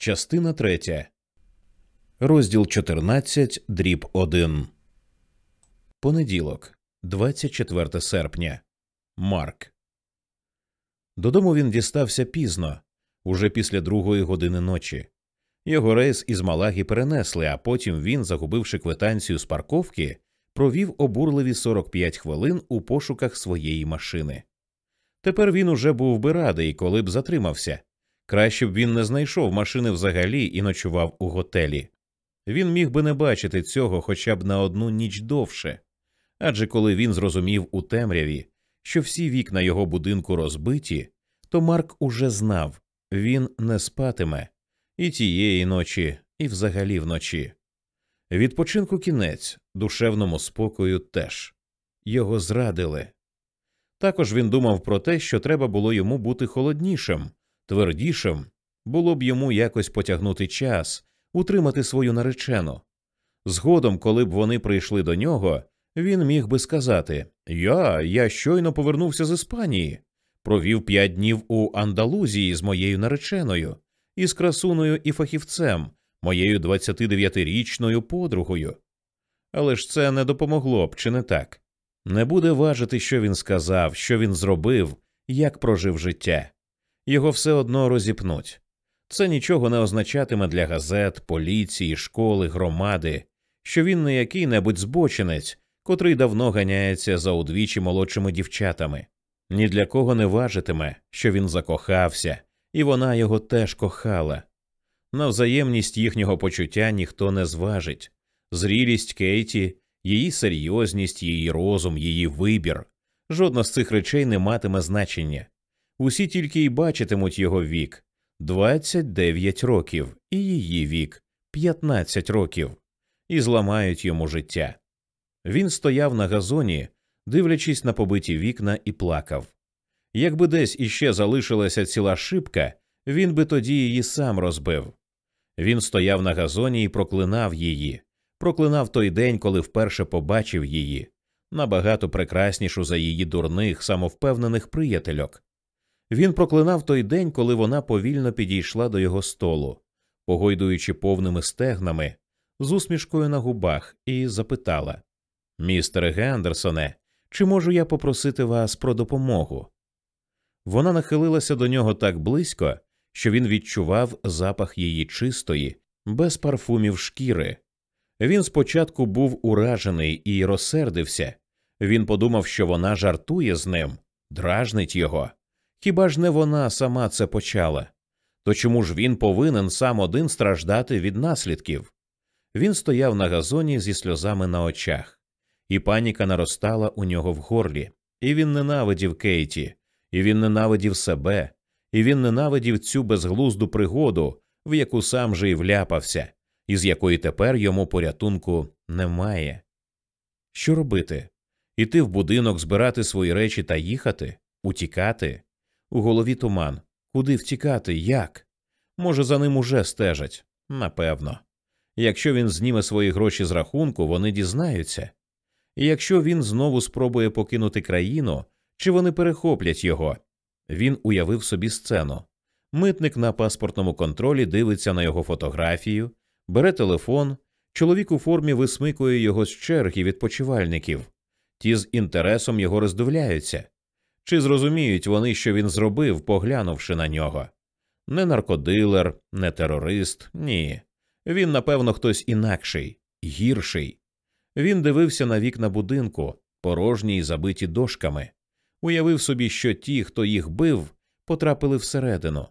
Частина третя. Розділ 14, дріб 1. Понеділок, 24 серпня. Марк. Додому він дістався пізно, уже після другої години ночі. Його рейс із Малагі перенесли, а потім він, загубивши квитанцію з парковки, провів обурливі 45 хвилин у пошуках своєї машини. Тепер він уже був би радий, коли б затримався. Краще б він не знайшов машини взагалі і ночував у готелі. Він міг би не бачити цього хоча б на одну ніч довше. Адже коли він зрозумів у темряві, що всі вікна його будинку розбиті, то Марк уже знав він не спатиме і тієї ночі, і взагалі вночі. Відпочинку кінець, душевному спокою теж його зрадили. Також він думав про те, що треба було йому бути холоднішим, твердішим, було б йому якось потягнути час, утримати свою наречену. Згодом, коли б вони прийшли до нього, він міг би сказати Я, я щойно повернувся з Іспанії, провів п'ять днів у Андалузії з моєю нареченою, із красуною і фахівцем, моєю 29-річною подругою. Але ж це не допомогло б, чи не так? Не буде важити, що він сказав, що він зробив, як прожив життя. Його все одно розіпнуть. Це нічого не означатиме для газет, поліції, школи, громади, що він не який небудь збочинець, котрий давно ганяється за удвічі молодшими дівчатами. Ні для кого не важитиме, що він закохався, і вона його теж кохала. На взаємність їхнього почуття ніхто не зважить зрілість Кейті, її серйозність, її розум, її вибір. Жодна з цих речей не матиме значення. Усі тільки й бачитимуть його вік 29 років, і її вік 15 років, і зламають йому життя. Він стояв на газоні, дивлячись на побиті вікна, і плакав. Якби десь іще залишилася ціла шибка, він би тоді її сам розбив. Він стояв на газоні і проклинав її, проклинав той день, коли вперше побачив її, набагато прекраснішу за її дурних, самовпевнених приятельок. Він проклинав той день, коли вона повільно підійшла до його столу, погойдуючи повними стегнами, з усмішкою на губах, і запитала Містере Гендерсоне, чи можу я попросити вас про допомогу? Вона нахилилася до нього так близько, що він відчував запах її чистої, без парфумів шкіри. Він спочатку був уражений і розсердився. Він подумав, що вона жартує з ним, дражнить його. Хіба ж не вона сама це почала? То чому ж він повинен сам один страждати від наслідків? Він стояв на газоні зі сльозами на очах, і паніка наростала у нього в горлі, і він ненавидів Кейті, і він ненавидів себе, і він ненавидів цю безглузду пригоду, в яку сам же і вляпався, і з якої тепер йому порятунку немає. Що робити? Іти в будинок, збирати свої речі та їхати, утікати? У голові туман. Куди втікати? Як? Може, за ним уже стежать? Напевно. Якщо він зніме свої гроші з рахунку, вони дізнаються. І якщо він знову спробує покинути країну, чи вони перехоплять його? Він уявив собі сцену. Митник на паспортному контролі дивиться на його фотографію, бере телефон, чоловік у формі висмикує його з черги відпочивальників. Ті з інтересом його роздивляються. Чи зрозуміють вони, що він зробив, поглянувши на нього? Не наркодилер, не терорист, ні. Він, напевно, хтось інакший, гірший. Він дивився на вікна будинку, порожні й забиті дошками, уявив собі, що ті, хто їх бив, потрапили всередину.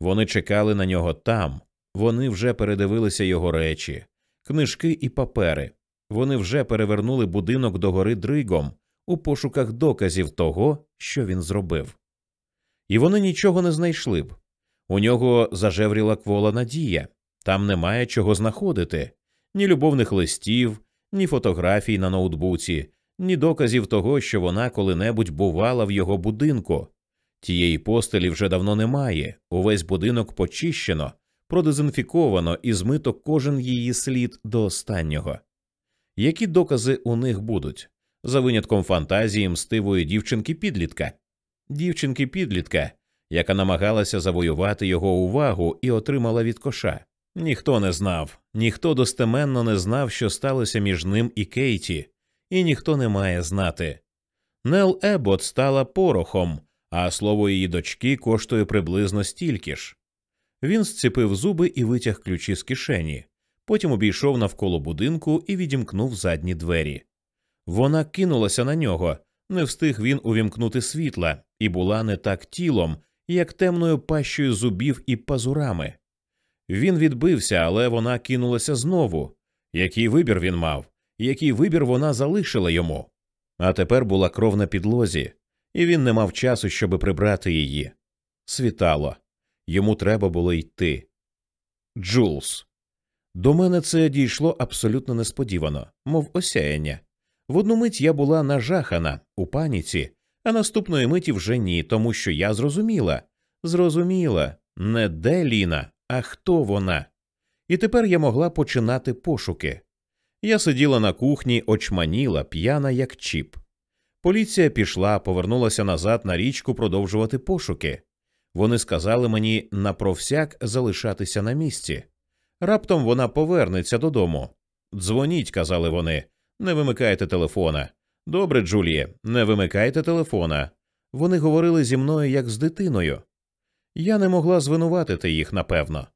Вони чекали на нього там, вони вже передивилися його речі, книжки і папери. Вони вже перевернули будинок догори дригом у пошуках доказів того, що він зробив. І вони нічого не знайшли б. У нього зажевріла квола надія там немає чого знаходити ні любовних листів, ні фотографій на ноутбуці, ні доказів того, що вона коли-небудь бувала в його будинку. Тієї постелі вже давно немає, увесь будинок почищено, продезінфіковано і змито кожен її слід до останнього. Які докази у них будуть? За винятком фантазії мстивої дівчинки підлітка, дівчинки підлітка, яка намагалася завоювати його увагу і отримала від коша. Ніхто не знав, ніхто достеменно не знав, що сталося між ним і Кейті, і ніхто не має знати. Нел Ебот стала порохом, а слово її дочки коштує приблизно стільки ж. Він зціпив зуби і витяг ключі з кишені, потім обійшов навколо будинку і відімкнув задні двері. Вона кинулася на нього, не встиг він увімкнути світла, і була не так тілом, як темною пащою зубів і пазурами. Він відбився, але вона кинулася знову. Який вибір він мав, який вибір вона залишила йому. А тепер була кров на підлозі, і він не мав часу, щоби прибрати її. Світало. Йому треба було йти. Джулс. До мене це дійшло абсолютно несподівано, мов осяяння. В одну мить я була нажахана у паніці, а наступної миті вже ні, тому що я зрозуміла зрозуміла, не де Ліна, а хто вона. І тепер я могла починати пошуки. Я сиділа на кухні, очманіла, п'яна, як чіп. Поліція пішла, повернулася назад на річку продовжувати пошуки. Вони сказали мені напровсяк залишатися на місці. Раптом вона повернеться додому. Дзвоніть, казали вони, не вимикайте телефона. Добре, Джуліє, не вимикайте телефона. Вони говорили зі мною як з дитиною. Я не могла звинуватити їх, напевно.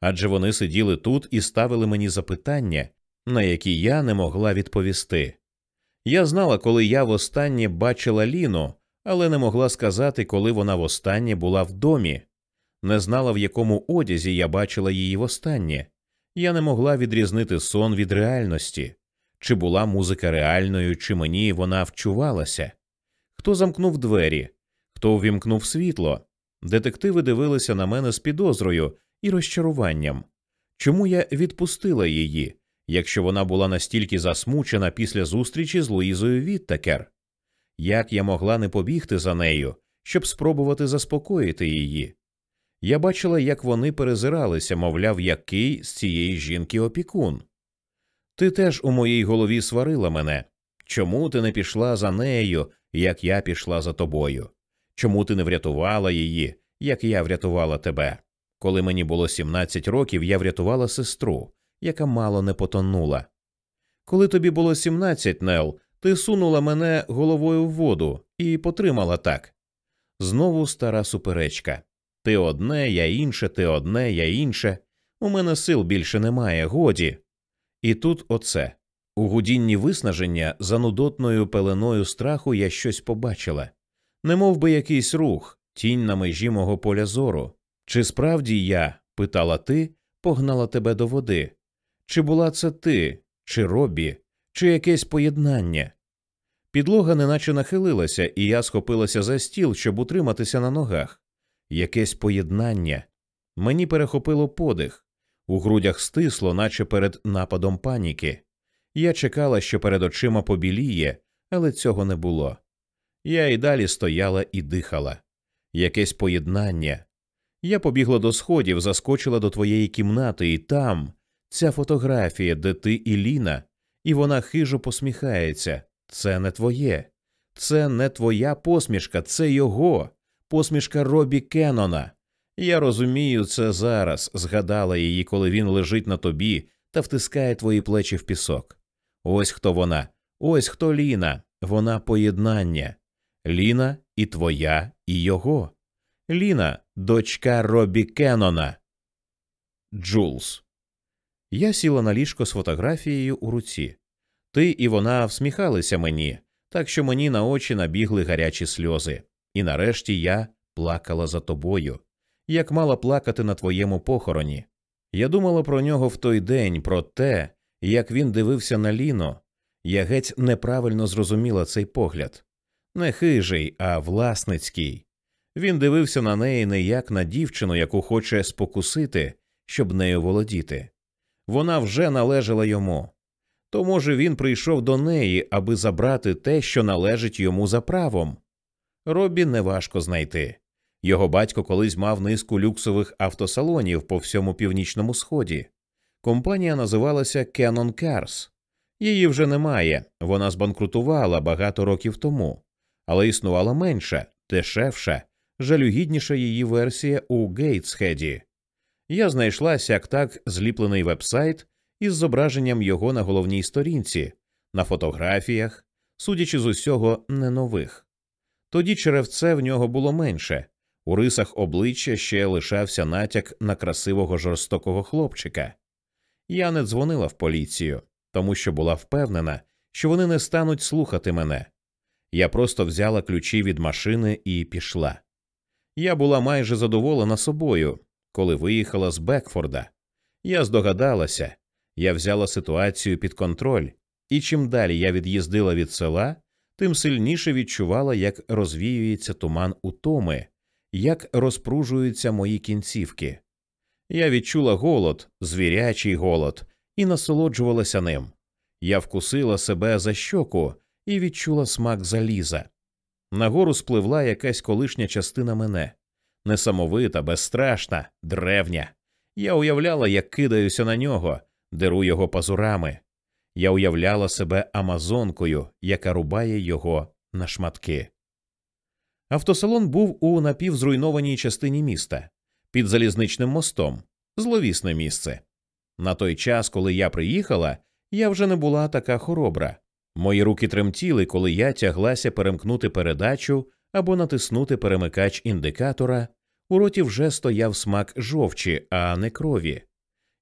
Адже вони сиділи тут і ставили мені запитання, на які я не могла відповісти. Я знала, коли я востаннє бачила Ліну, але не могла сказати, коли вона востаннє була в домі. Не знала, в якому одязі я бачила її востаннє. Я не могла відрізнити сон від реальності, чи була музика реальною, чи мені вона вчувалася. Хто замкнув двері, хто ввімкнув світло. Детективи дивилися на мене з підозрою і розчаруванням. Чому я відпустила її, якщо вона була настільки засмучена після зустрічі з Луїзою Віттакер? Як я могла не побігти за нею, щоб спробувати заспокоїти її? Я бачила, як вони перезиралися, мовляв, який з цієї жінки опікун. Ти теж у моїй голові сварила мене. Чому ти не пішла за нею, як я пішла за тобою? Чому ти не врятувала її, як я врятувала тебе? Коли мені було 17 років, я врятувала сестру, яка мало не потонула. Коли тобі було 17, Нел, ти сунула мене головою в воду і потримала так. Знову стара суперечка. Ти одне, я інше, ти одне, я інше. У мене сил більше немає, годі. І тут оце. У гудінні виснаження за нудотною пеленою страху я щось побачила, Не би якийсь рух, тінь на межі мого поля зору. Чи справді я, питала ти, погнала тебе до води? Чи була це ти, чи робі, чи якесь поєднання? Підлога неначе нахилилася, і я схопилася за стіл, щоб утриматися на ногах. Якесь поєднання. Мені перехопило подих, у грудях стисло, наче перед нападом паніки. Я чекала, що перед очима побіліє, але цього не було. Я і далі стояла і дихала. Якесь поєднання. Я побігла до сходів, заскочила до твоєї кімнати, і там ця фотографія, де ти і Ліна, і вона хижо посміхається. Це не твоє, це не твоя посмішка, це його, посмішка Робі Кеннона. Я розумію це зараз, згадала її, коли він лежить на тобі та втискає твої плечі в пісок. Ось хто вона, ось хто Ліна, вона поєднання. Ліна і твоя, і його. Ліна, дочка Робі Кеннона. Джулс. Я сіла на ліжко з фотографією у руці. Ти і вона всміхалися мені, так що мені на очі набігли гарячі сльози. І нарешті я плакала за тобою, як мала плакати на твоєму похороні. Я думала про нього в той день, про те, як він дивився на Ліно. Я геть неправильно зрозуміла цей погляд. Не хижий, а власницький. Він дивився на неї не як на дівчину, яку хоче спокусити, щоб нею володіти. Вона вже належала йому. То, може, він прийшов до неї, аби забрати те, що належить йому за правом. Робі неважко знайти. Його батько колись мав низку люксових автосалонів по всьому північному сході. Компанія називалася Canon Cars. Її вже немає, вона збанкрутувала багато років тому, але існувала менша, дешевша, жалюгідніша її версія у Гейтсхеді. Я знайшла сяк так зліплений вебсайт із зображенням його на головній сторінці, на фотографіях, судячи з усього, не нових. Тоді черевце в нього було менше, у рисах обличчя ще лишався натяк на красивого жорстокого хлопчика. Я не дзвонила в поліцію, тому що була впевнена, що вони не стануть слухати мене. Я просто взяла ключі від машини і пішла. Я була майже задоволена собою, коли виїхала з Бекфорда. Я здогадалася, я взяла ситуацію під контроль, і чим далі я від'їздила від села, тим сильніше відчувала, як розвіюється туман утоми, як розпружуються мої кінцівки. Я відчула голод, звірячий голод, і насолоджувалася ним. Я вкусила себе за щоку і відчула смак заліза. Нагору спливла якась колишня частина мене, несамовита, безстрашна, древня. Я уявляла, як кидаюся на нього, деру його пазурами. Я уявляла себе амазонкою, яка рубає його на шматки. Автосалон був у напівзруйнованій частині міста під залізничним мостом, зловісне місце. На той час, коли я приїхала, я вже не була така хоробра. Мої руки тремтіли, коли я тяглася перемкнути передачу або натиснути перемикач індикатора, у роті вже стояв смак жовчі, а не крові.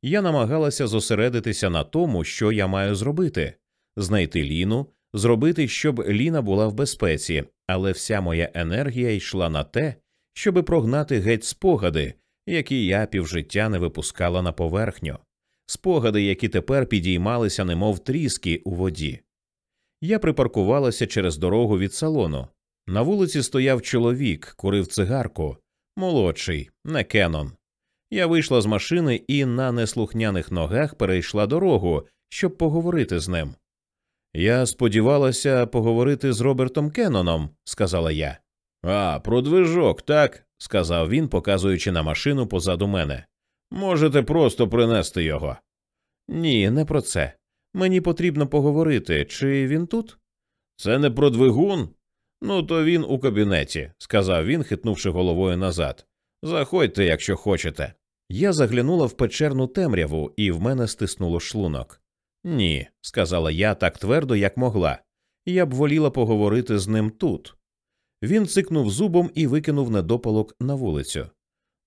Я намагалася зосередитися на тому, що я маю зробити знайти Ліну, зробити, щоб Ліна була в безпеці, але вся моя енергія йшла на те, щоби прогнати геть спогади, які я півжиття не випускала на поверхню, спогади, які тепер підіймалися, немов тріски у воді. Я припаркувалася через дорогу від салону. На вулиці стояв чоловік, курив цигарку, молодший, не Кеннон. Я вийшла з машини і на неслухняних ногах перейшла дорогу, щоб поговорити з ним. Я сподівалася поговорити з Робертом Кенноном, сказала я. А, про движок, так, сказав він, показуючи на машину позаду мене. Можете просто принести його. Ні, не про це. Мені потрібно поговорити, чи він тут? Це не про двигун. Ну, то він у кабінеті, сказав він, хитнувши головою назад. Заходьте, якщо хочете. Я заглянула в печерну темряву, і в мене стиснуло шлунок. Ні, сказала я так твердо, як могла. Я б воліла поговорити з ним тут. Він цикнув зубом і викинув недопалок на вулицю.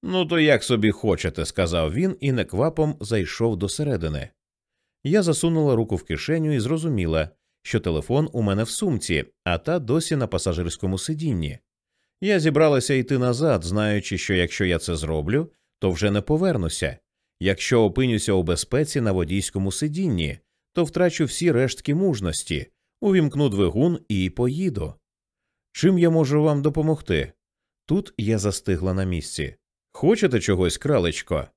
Ну, то як собі хочете, сказав він і неквапом зайшов до середини. Я засунула руку в кишеню і зрозуміла, що телефон у мене в сумці, а та досі на пасажирському сидінні. Я зібралася йти назад, знаючи, що якщо я це зроблю, то вже не повернуся. Якщо опинюся у безпеці на водійському сидінні, то втрачу всі рештки мужності, увімкну двигун і поїду. Чим я можу вам допомогти? Тут я застигла на місці. Хочете чогось, кралечко?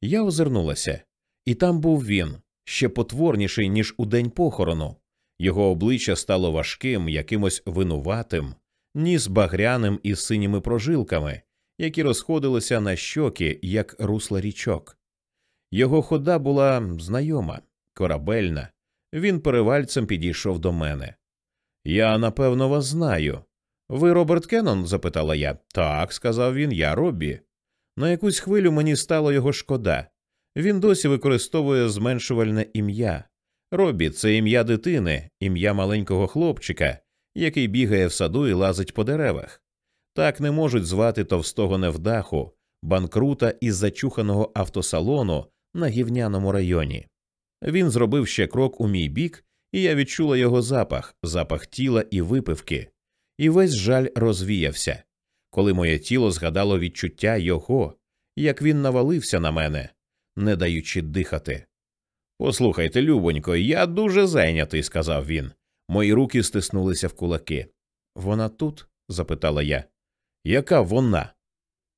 Я озирнулася, і там був він, ще потворніший, ніж у день похорону. Його обличчя стало важким, якимось винуватим, ніс багряним із синіми прожилками, які розходилися на щоки, як русла річок. Його хода була знайома, корабельна. Він перевальцем підійшов до мене. Я напевно вас знаю. Ви Роберт Кеннон? запитала я. Так, сказав він, я Роббі. На якусь хвилю мені стало його шкода. Він досі використовує зменшувальне ім'я. Робі це ім'я дитини, ім'я маленького хлопчика, який бігає в саду і лазить по деревах. Так не можуть звати товстого невдаху, банкрута із зачуханого автосалону на гівняному районі. Він зробив ще крок у мій бік, і я відчула його запах, запах тіла і випивки, і весь жаль розвіявся, коли моє тіло згадало відчуття його, як він навалився на мене, не даючи дихати. Послухайте, любонько, я дуже зайнятий, сказав він. Мої руки стиснулися в кулаки. Вона тут? запитала я. Яка вона?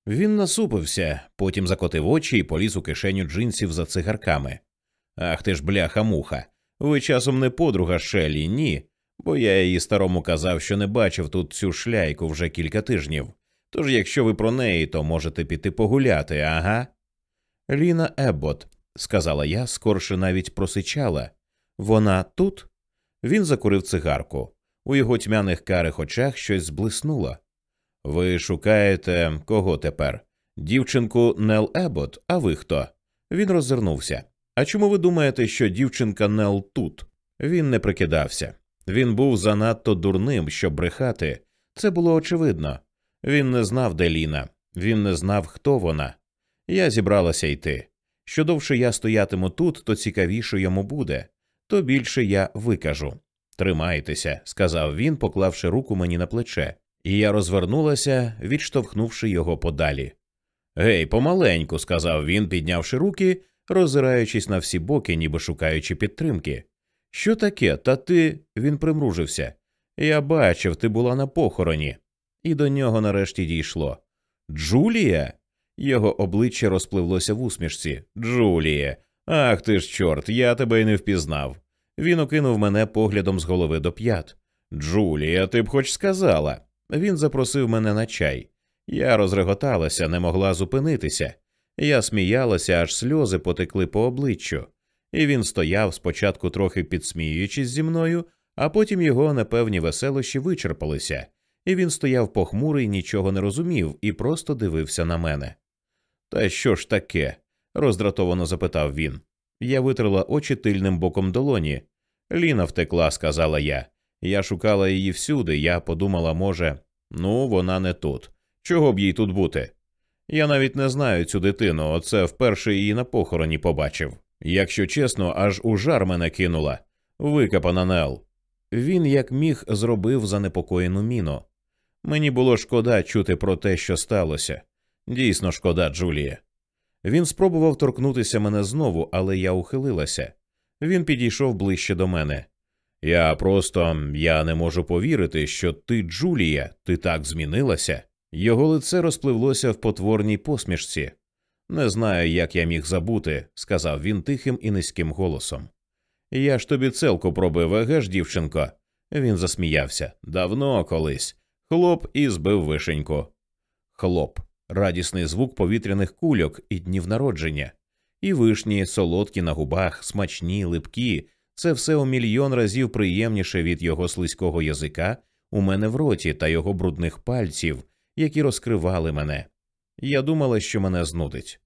Він насупився, потім закотив очі і поліз у кишеню джинсів за цигарками. Ах ти ж, бляха муха. Ви часом не подруга Шелі, ні, бо я її старому казав, що не бачив тут цю шляйку вже кілька тижнів. Тож, якщо ви про неї, то можете піти погуляти, ага. Ліна Еббот, сказала я, скорше навіть просичала. Вона тут? Він закурив цигарку. У його тьмяних карих очах щось зблиснуло. Ви шукаєте кого тепер? Дівчинку Нел Ебот, а ви хто? Він роззирнувся. А чому ви думаєте, що дівчинка Нел тут? Він не прикидався. Він був занадто дурним, щоб брехати. Це було очевидно. Він не знав, де Ліна, він не знав, хто вона. Я зібралася йти. Що довше я стоятиму тут, то цікавіше йому буде, то більше я викажу. Тримайтеся, сказав він, поклавши руку мені на плече, і я розвернулася, відштовхнувши його подалі. Гей, помаленьку, сказав він, піднявши руки, роззираючись на всі боки, ніби шукаючи підтримки. Що таке? Та ти. він примружився. Я бачив, ти була на похороні. І до нього нарешті дійшло. Джулія? Його обличчя розпливлося в усмішці. Джулія, ах ти ж, чорт, я тебе й не впізнав. Він окинув мене поглядом з голови до п'ят. Джулія, ти б хоч сказала. Він запросив мене на чай. Я розреготалася, не могла зупинитися. Я сміялася, аж сльози потекли по обличчю, і він стояв спочатку трохи підсміюючись зі мною, а потім його непевні веселощі вичерпалися, і він стояв похмурий, нічого не розумів і просто дивився на мене. Та що ж таке? роздратовано запитав він. Я витерла очі тильним боком долоні. Ліна втекла, сказала я. Я шукала її всюди, я подумала, може, ну, вона не тут. Чого б їй тут бути? Я навіть не знаю цю дитину, оце вперше її на похороні побачив. Якщо чесно, аж у жар мене кинула. Викапана Нел. Він, як міг, зробив занепокоєну міну. Мені було шкода чути про те, що сталося. Дійсно, шкода, Джулія. Він спробував торкнутися мене знову, але я ухилилася. Він підійшов ближче до мене. Я просто я не можу повірити, що ти, Джулія, ти так змінилася. Його лице розпливлося в потворній посмішці. Не знаю, як я міг забути, сказав він тихим і низьким голосом. Я ж тобі целку пробив, еге ж, дівчинко. Він засміявся. Давно колись. Хлоп і збив вишеньку. Хлоп радісний звук повітряних кульок і днів народження, і вишні, солодкі на губах, смачні, липкі, це все у мільйон разів приємніше від його слизького язика у мене в роті та його брудних пальців, які розкривали мене. Я думала, що мене знудить.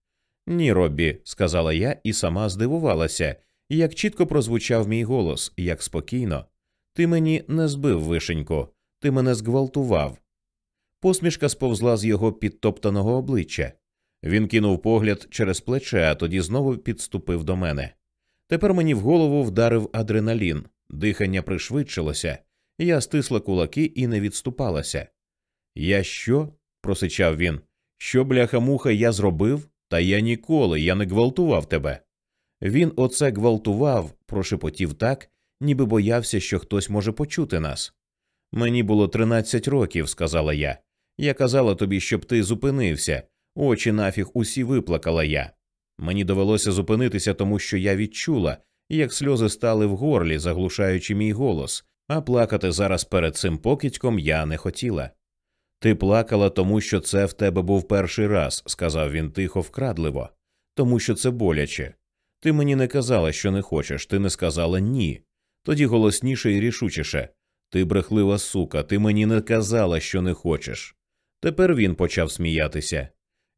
Ні, Роббі, сказала я і сама здивувалася, як чітко прозвучав мій голос, як спокійно. Ти мені не збив вишеньку, ти мене зґвалтував. Посмішка сповзла з його підтоптаного обличчя. Він кинув погляд через плече, а тоді знову підступив до мене. Тепер мені в голову вдарив адреналін, дихання пришвидшилося, я стисла кулаки і не відступалася. Я що? просичав він. Що, бляха муха, я зробив? Та я ніколи, я не гвалтував тебе. Він оце гвалтував, прошепотів так, ніби боявся, що хтось може почути нас. Мені було тринадцять років, сказала я. Я казала тобі, щоб ти зупинився, очі нафіг усі виплакала я. Мені довелося зупинитися, тому що я відчула, як сльози стали в горлі, заглушаючи мій голос, а плакати зараз перед цим покидьком я не хотіла. Ти плакала, тому що це в тебе був перший раз, сказав він тихо, вкрадливо, тому що це боляче. Ти мені не казала, що не хочеш, ти не сказала ні. Тоді голосніше і рішучіше. Ти брехлива сука, ти мені не казала, що не хочеш. Тепер він почав сміятися.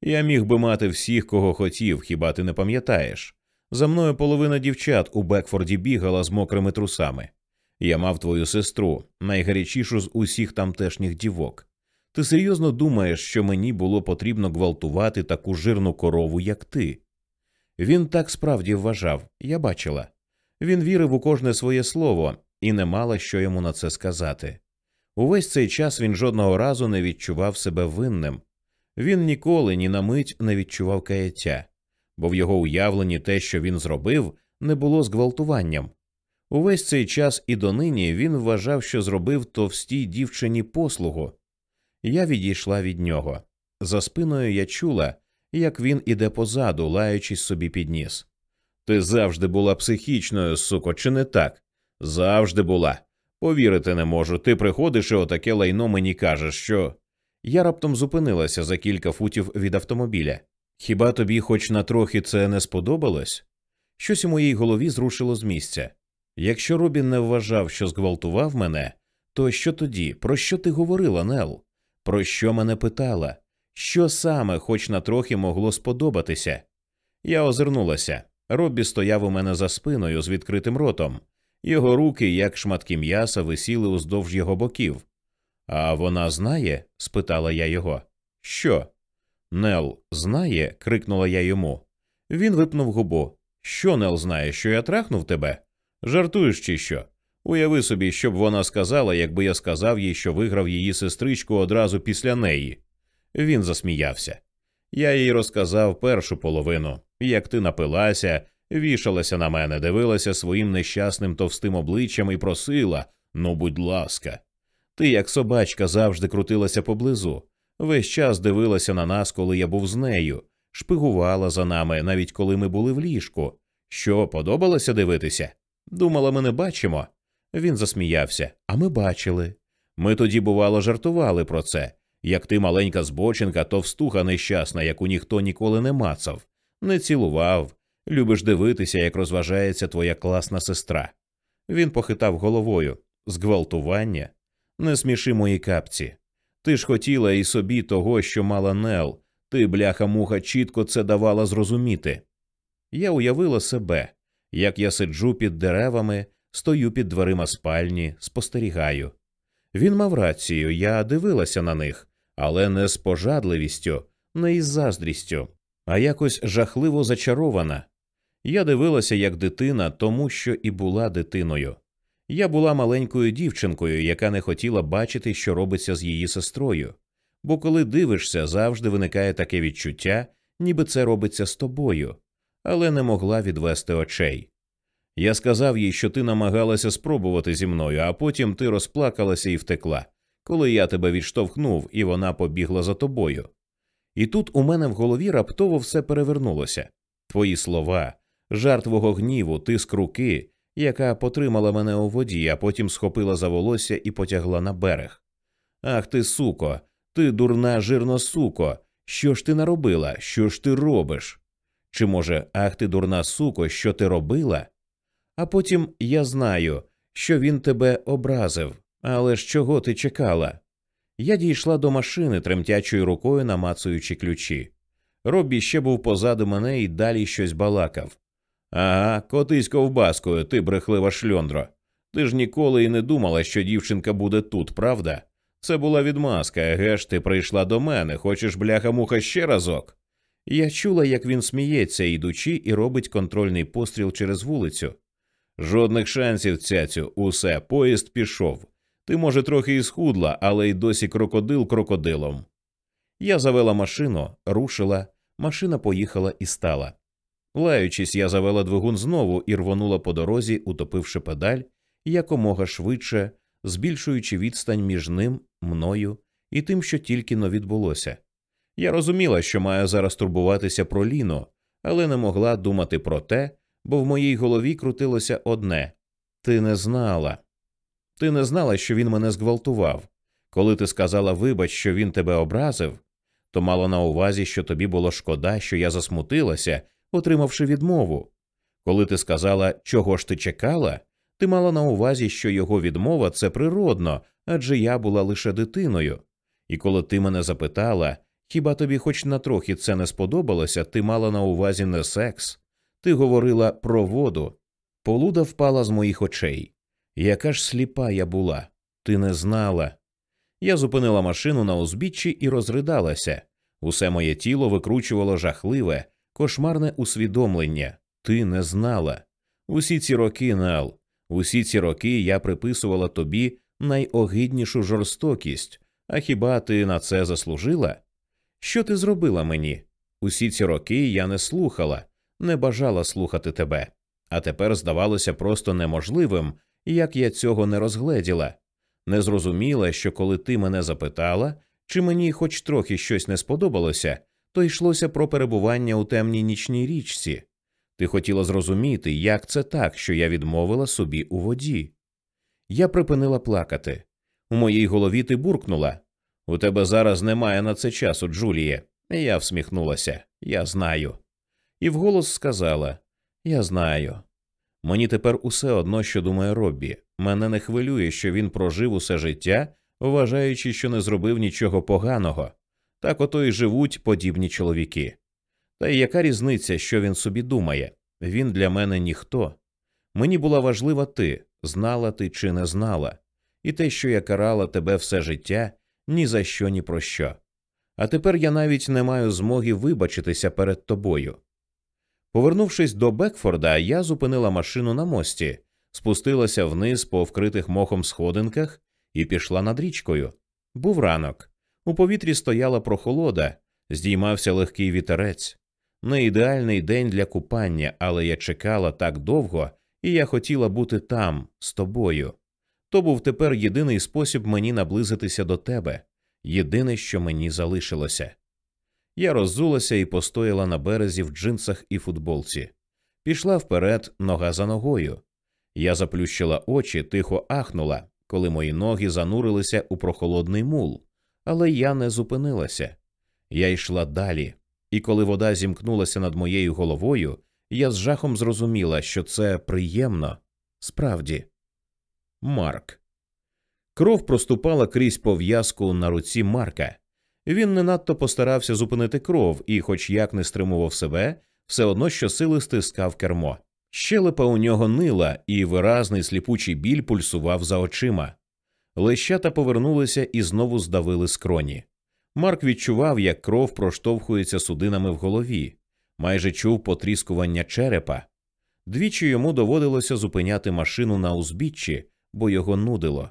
Я міг би мати всіх, кого хотів, хіба ти не пам'ятаєш? За мною половина дівчат у Бекфорді бігала з мокрими трусами. Я мав твою сестру, найгарячішу з усіх тамтешніх дівок. Ти серйозно думаєш, що мені було потрібно гвалтувати таку жирну корову, як ти? Він так справді вважав, я бачила. Він вірив у кожне своє слово і не мала що йому на це сказати. Увесь цей час він жодного разу не відчував себе винним. Він ніколи ні на мить не відчував каяття, бо в його уявленні те, що він зробив, не було зґвалтуванням. Увесь цей час і донині він вважав, що зробив товстій дівчині послугу. Я відійшла від нього. За спиною я чула, як він іде позаду, лаючись собі під ніс. Ти завжди була психічною, суко, чи не так? Завжди була. Повірити не можу. Ти приходиш і отаке лайно мені кажеш, що. Я раптом зупинилася за кілька футів від автомобіля. Хіба тобі хоч на трохи це не сподобалось? Щось у моїй голові зрушило з місця. Якщо Робін не вважав, що зґвалтував мене, то що тоді? Про що ти говорила, Нел? Про що мене питала? Що саме, хоч на трохи могло сподобатися? Я озирнулася. Роббі стояв у мене за спиною з відкритим ротом. Його руки, як шматки м'яса, висіли уздовж його боків. А вона знає? спитала я його. Що? Нел знає? крикнула я йому. Він випнув губу. Що Нел знає, що я трахнув тебе? Жартуєш чи що? Уяви собі, що б вона сказала, якби я сказав їй, що виграв її сестричку одразу після неї. Він засміявся. Я їй розказав першу половину, як ти напилася, вішалася на мене, дивилася своїм нещасним товстим обличчям і просила ну, будь ласка. Ти, як собачка, завжди крутилася поблизу, весь час дивилася на нас, коли я був з нею, шпигувала за нами, навіть коли ми були в ліжку. Що подобалося дивитися? Думала, ми не бачимо. Він засміявся, а ми бачили. Ми тоді, бувало, жартували про це. Як ти маленька збочинка, товстуха нещасна, яку ніхто ніколи не мацав, не цілував, любиш дивитися, як розважається твоя класна сестра. Він похитав головою зґвалтування. Не сміши мої капці. Ти ж хотіла і собі того, що мала Нел, ти, бляха муха, чітко це давала зрозуміти. Я уявила себе, як я сиджу під деревами, стою під дверима спальні, спостерігаю. Він мав рацію, я дивилася на них, але не з пожадливістю, не із заздрістю, а якось жахливо зачарована. Я дивилася як дитина, тому що і була дитиною. Я була маленькою дівчинкою, яка не хотіла бачити, що робиться з її сестрою. Бо коли дивишся, завжди виникає таке відчуття, ніби це робиться з тобою, але не могла відвести очей. Я сказав їй, що ти намагалася спробувати зі мною, а потім ти розплакалася і втекла, коли я тебе відштовхнув, і вона побігла за тобою. І тут у мене в голові раптово все перевернулося твої слова, жар твого гніву, тиск руки, яка потримала мене у воді, а потім схопила за волосся і потягла на берег. Ах ти, суко, ти дурна, жирна суко. Що ж ти наробила? Що ж ти робиш? Чи, може, ах ти дурна суко, що ти робила? А потім я знаю, що він тебе образив, але ж чого ти чекала? Я дійшла до машини, тремтячою рукою намацуючи ключі. Роббі ще був позаду мене і далі щось балакав. Ага, котись ковбаскою, ти брехлива шльондро. Ти ж ніколи і не думала, що дівчинка буде тут, правда? Це була відмазка, еге ж ти прийшла до мене, хочеш бляха муха ще разок. Я чула, як він сміється, йдучи, і робить контрольний постріл через вулицю. Жодних шансів, цяцю, усе, поїзд пішов. Ти, може, трохи і схудла, але й досі крокодил крокодилом. Я завела машину, рушила, машина поїхала і стала. Лаючись, я завела двигун знову і рвонула по дорозі, утопивши педаль якомога швидше, збільшуючи відстань між ним, мною і тим, що тільки но відбулося. Я розуміла, що маю зараз турбуватися про Ліну, але не могла думати про те, бо в моїй голові крутилося одне ти не знала. Ти не знала, що він мене зґвалтував. Коли ти сказала, вибач, що він тебе образив, то мало на увазі, що тобі було шкода, що я засмутилася, отримавши відмову. Коли ти сказала, чого ж ти чекала, ти мала на увазі, що його відмова це природно, адже я була лише дитиною. І коли ти мене запитала, хіба тобі хоч на трохи це не сподобалося, ти мала на увазі не секс, ти говорила про воду. Полуда впала з моїх очей. Яка ж сліпа я була, ти не знала. Я зупинила машину на узбіччі і розридалася. Усе моє тіло викручувало жахливе, кошмарне усвідомлення. Ти не знала. Усі ці роки, Нал, усі ці роки я приписувала тобі найогиднішу жорстокість. А хіба ти на це заслужила? Що ти зробила мені? Усі ці роки я не слухала, не бажала слухати тебе, а тепер здавалося просто неможливим, як я цього не розгледіла. Не зрозуміла, що коли ти мене запитала, чи мені хоч трохи щось не сподобалося, то йшлося про перебування у темній нічній річці. Ти хотіла зрозуміти, як це так, що я відмовила собі у воді. Я припинила плакати. У моїй голові ти буркнула. У тебе зараз немає на це часу, Джуліє. Я всміхнулася. Я знаю і вголос сказала Я знаю. Мені тепер усе одно, що думає Роббі. Мене не хвилює, що він прожив усе життя, вважаючи, що не зробив нічого поганого. Так ото й живуть подібні чоловіки. Та й яка різниця, що він собі думає? Він для мене ніхто. Мені була важлива ти, знала ти чи не знала, і те, що я карала тебе все життя, ні за що, ні про що. А тепер я навіть не маю змоги вибачитися перед тобою. Повернувшись до Бекфорда, я зупинила машину на мості, спустилася вниз по вкритих мохом сходинках і пішла над річкою. Був ранок. У повітрі стояла прохолода, здіймався легкий вітерець. Не ідеальний день для купання, але я чекала так довго, і я хотіла бути там, з тобою. То був тепер єдиний спосіб мені наблизитися до тебе, єдине, що мені залишилося. Я роззулася і постояла на березі в джинсах і футболці. Пішла вперед, нога за ногою. Я заплющила очі, тихо ахнула, коли мої ноги занурилися у прохолодний мул, але я не зупинилася. Я йшла далі, і коли вода зімкнулася над моєю головою, я з жахом зрозуміла, що це приємно. Справді, Марк. Кров проступала крізь пов'язку на руці Марка. Він не надто постарався зупинити кров і, хоч як не стримував себе, все одно щосили стискав кермо. Щелепа у нього нила, і виразний сліпучий біль пульсував за очима. Лещата повернулися і знову здавили скроні. Марк відчував, як кров проштовхується судинами в голові, майже чув потріскування черепа. Двічі йому доводилося зупиняти машину на узбіччі, бо його нудило.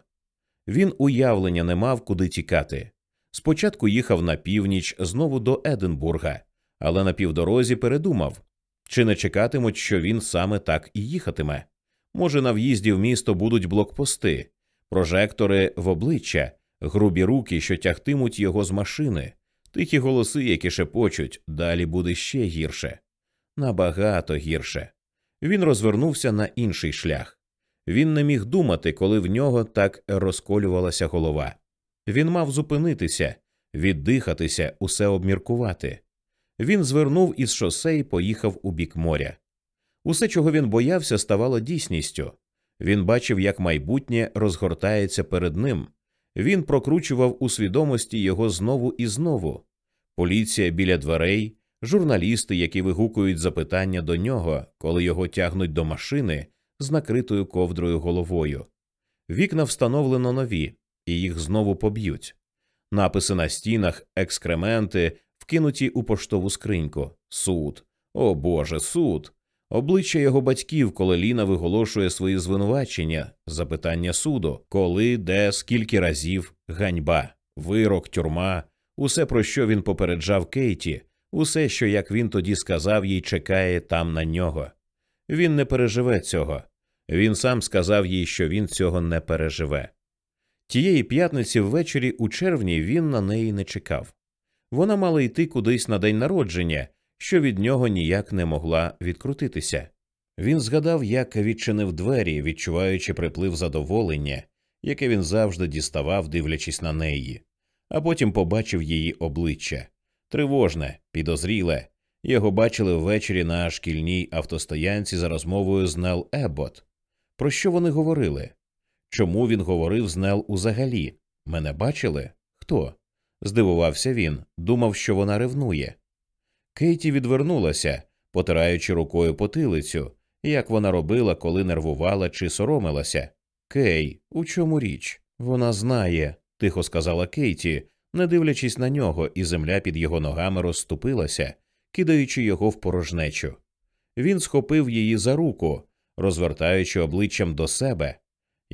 Він уявлення не мав, куди тікати. Спочатку їхав на північ знову до Единбурга, але на півдорозі передумав чи не чекатимуть, що він саме так і їхатиме. Може, на в'їзді в місто будуть блокпости, прожектори в обличчя, грубі руки, що тягтимуть його з машини, тихі голоси, які шепочуть, далі буде ще гірше. Набагато гірше. Він розвернувся на інший шлях. Він не міг думати, коли в нього так розколювалася голова. Він мав зупинитися, віддихатися, усе обміркувати. Він звернув із шосе і поїхав у бік моря. Усе, чого він боявся, ставало дійсністю. Він бачив, як майбутнє розгортається перед ним. Він прокручував у свідомості його знову і знову. Поліція біля дверей, журналісти, які вигукують запитання до нього, коли його тягнуть до машини з накритою ковдрою головою. Вікна встановлено нові, і їх знову поб'ють. Написи на стінах, екскременти, вкинуті у поштову скриньку. Суд. О Боже, суд. Обличчя його батьків, коли Ліна виголошує свої звинувачення, запитання суду, коли, де, скільки разів, ганьба, вирок, тюрма, усе, про що він попереджав Кейті, усе, що, як він тоді сказав, їй чекає там на нього. Він не переживе цього. Він сам сказав їй, що він цього не переживе. Тієї п'ятниці ввечері у червні він на неї не чекав. Вона мала йти кудись на день народження, що від нього ніяк не могла відкрутитися. Він згадав, як відчинив двері, відчуваючи приплив задоволення, яке він завжди діставав, дивлячись на неї, а потім побачив її обличчя тривожне, підозріле. Його бачили ввечері на шкільній автостоянці за розмовою з Нел Еббот. Про що вони говорили? Чому він говорив з Нел узагалі? Мене бачили? Хто? Здивувався він, думав, що вона ревнує. Кейті відвернулася, потираючи рукою потилицю, як вона робила, коли нервувала чи соромилася. Кей, у чому річ? Вона знає, тихо сказала Кейті, не дивлячись на нього, і земля під його ногами розступилася, кидаючи його в порожнечу. Він схопив її за руку, розвертаючи обличчям до себе.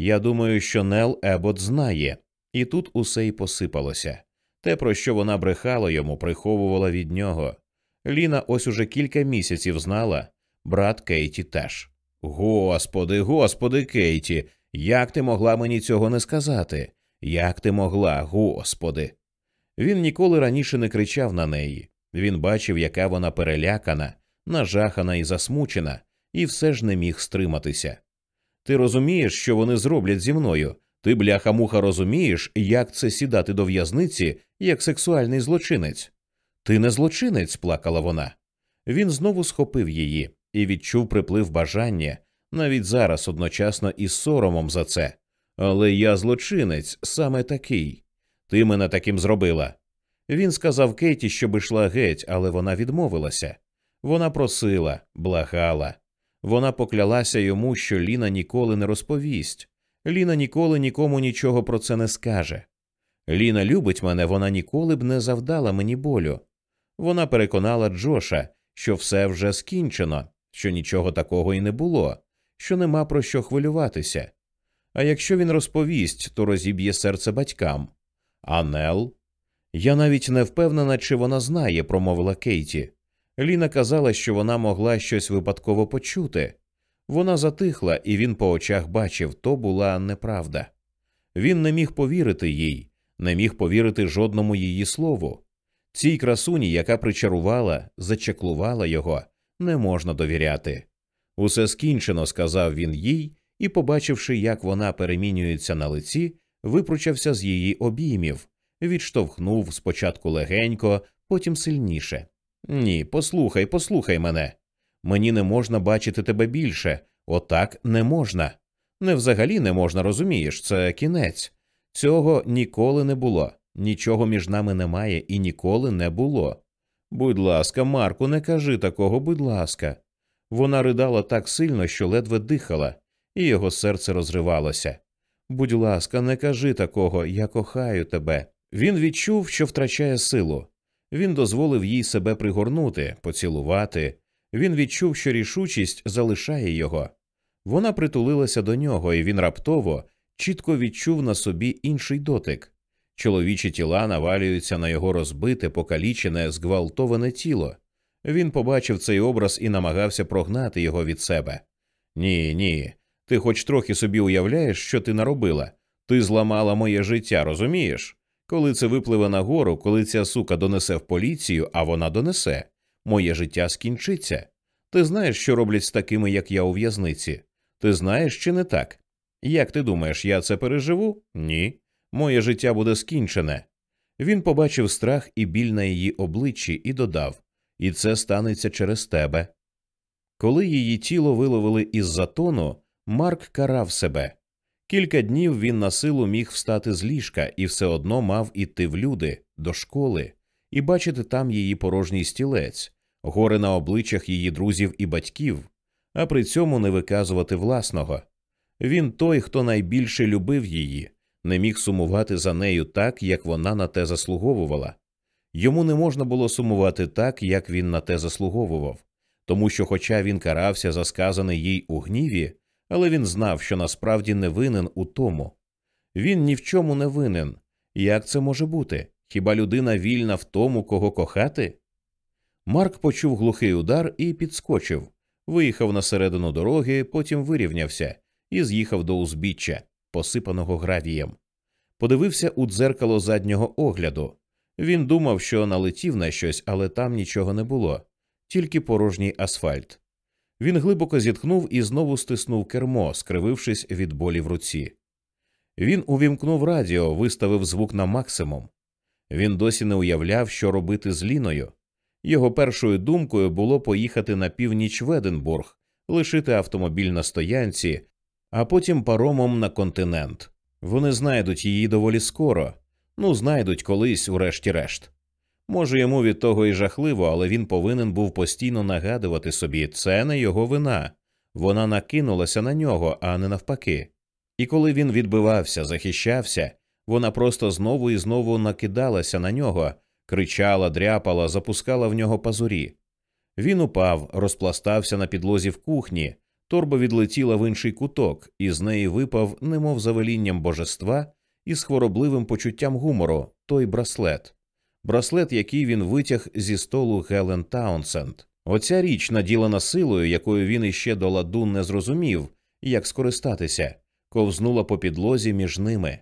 Я думаю, що Нел Ебот знає, і тут усе й посипалося. Те, про що вона брехала йому, приховувала від нього. Ліна ось уже кілька місяців знала, брат Кейті теж. Господи, господи, Кейті, як ти могла мені цього не сказати? Як ти могла, господи? Він ніколи раніше не кричав на неї. Він бачив, яка вона перелякана, нажахана і засмучена, і все ж не міг стриматися. Ти розумієш, що вони зроблять зі мною? Ти, бляха муха, розумієш, як це сідати до в'язниці як сексуальний злочинець? Ти не злочинець, плакала вона. Він знову схопив її і відчув приплив бажання, навіть зараз одночасно із соромом за це. Але я злочинець, саме такий. Ти мене таким зробила. Він сказав Кейті, щоб йшла геть, але вона відмовилася. Вона просила, благала. Вона поклялася йому, що Ліна ніколи не розповість. Ліна ніколи нікому нічого про це не скаже. Ліна любить мене, вона ніколи б не завдала мені болю. Вона переконала Джоша, що все вже скінчено, що нічого такого і не було, що нема про що хвилюватися. А якщо він розповість, то розіб'є серце батькам. А Нел? Я навіть не впевнена, чи вона знає, промовила Кейті. Ліна казала, що вона могла щось випадково почути. Вона затихла, і він по очах бачив, то була неправда. Він не міг повірити їй, не міг повірити жодному її слову. Цій красуні, яка причарувала, зачеклувала його, не можна довіряти. Усе скінчено, сказав він їй, і, побачивши, як вона перемінюється на лиці, випручався з її обіймів, відштовхнув спочатку легенько, потім сильніше. Ні, послухай, послухай мене. Мені не можна бачити тебе більше, отак не можна. Не взагалі не можна, розумієш, це кінець. Цього ніколи не було, нічого між нами немає і ніколи не було. Будь ласка, Марку, не кажи такого, будь ласка. Вона ридала так сильно, що ледве дихала, і його серце розривалося. Будь ласка, не кажи такого, я кохаю тебе. Він відчув, що втрачає силу. Він дозволив їй себе пригорнути, поцілувати. Він відчув, що рішучість залишає його. Вона притулилася до нього, і він раптово чітко відчув на собі інший дотик. Чоловічі тіла навалюються на його розбите, покалічене, зґвалтоване тіло. Він побачив цей образ і намагався прогнати його від себе. Ні, ні. Ти хоч трохи собі уявляєш, що ти наробила. Ти зламала моє життя, розумієш? Коли це випливе нагору, коли ця сука донесе в поліцію, а вона донесе, моє життя скінчиться. Ти знаєш, що роблять з такими, як я у в'язниці? Ти знаєш, чи не так? Як ти думаєш, я це переживу? Ні. Моє життя буде скінчене. Він побачив страх і біль на її обличчі і додав І це станеться через тебе. Коли її тіло виловили із затону, Марк карав себе. Кілька днів він на силу міг встати з ліжка і все одно мав іти в люди, до школи, і бачити там її порожній стілець, гори на обличчях її друзів і батьків, а при цьому не виказувати власного. Він той, хто найбільше любив її, не міг сумувати за нею так, як вона на те заслуговувала. Йому не можна було сумувати так, як він на те заслуговував, тому що, хоча він карався за сказане їй у гніві, але він знав, що насправді не винен у тому. Він ні в чому не винен. Як це може бути? Хіба людина вільна в тому, кого кохати? Марк почув глухий удар і підскочив, виїхав на середину дороги, потім вирівнявся і з'їхав до узбіччя, посипаного гравієм. Подивився у дзеркало заднього огляду. Він думав, що налетів на щось, але там нічого не було, тільки порожній асфальт. Він глибоко зітхнув і знову стиснув кермо, скривившись від болі в руці. Він увімкнув радіо, виставив звук на максимум. Він досі не уявляв, що робити з Ліною. Його першою думкою було поїхати на північ в Единбург, лишити автомобіль на стоянці, а потім паромом на континент. Вони знайдуть її доволі скоро, ну знайдуть колись, урешті-решт. Може, йому від того і жахливо, але він повинен був постійно нагадувати собі, це не його вина. Вона накинулася на нього, а не навпаки. І коли він відбивався, захищався, вона просто знову і знову накидалася на нього, кричала, дряпала, запускала в нього пазурі. Він упав, розпластався на підлозі в кухні, торба відлетіла в інший куток, і з неї випав, немов за велінням божества, із хворобливим почуттям гумору той браслет браслет, який він витяг зі столу Гелен Таунсенд. Оця річ, наділена силою, якою він іще до ладу не зрозумів, як скористатися, ковзнула по підлозі між ними.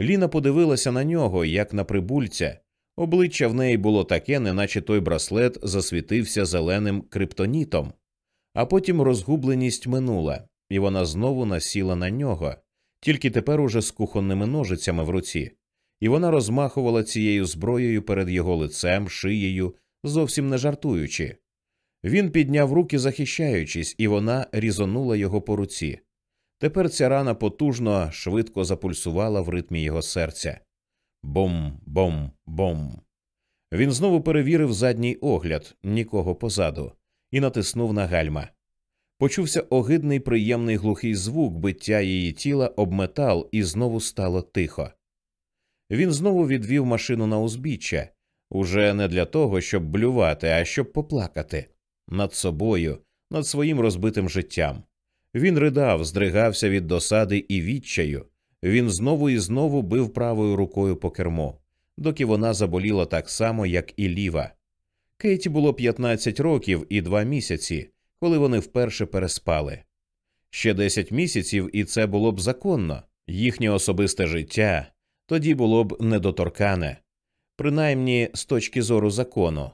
Ліна подивилася на нього, як на прибульця. Обличчя в неї було таке, неначе той браслет засвітився зеленим криптонітом, а потім розгубленість минула, і вона знову насіла на нього, тільки тепер уже з кухонними ножицями в руці і вона розмахувала цією зброєю перед його лицем, шиєю, зовсім не жартуючи. Він підняв руки, захищаючись, і вона різонула його по руці. Тепер ця рана потужно, швидко запульсувала в ритмі його серця. Бом, бом, бом. Він знову перевірив задній огляд, нікого позаду, і натиснув на гальма. Почувся огидний приємний глухий звук биття її тіла об метал, і знову стало тихо. Він знову відвів машину на узбіччя, уже не для того, щоб блювати, а щоб поплакати над собою, над своїм розбитим життям. Він ридав, здригався від досади і відчаю. Він знову і знову бив правою рукою по керму, доки вона заболіла так само, як і ліва. Кейті було 15 років і два місяці, коли вони вперше переспали. Ще 10 місяців, і це було б законно, їхнє особисте життя тоді було б недоторкане, принаймні з точки зору закону.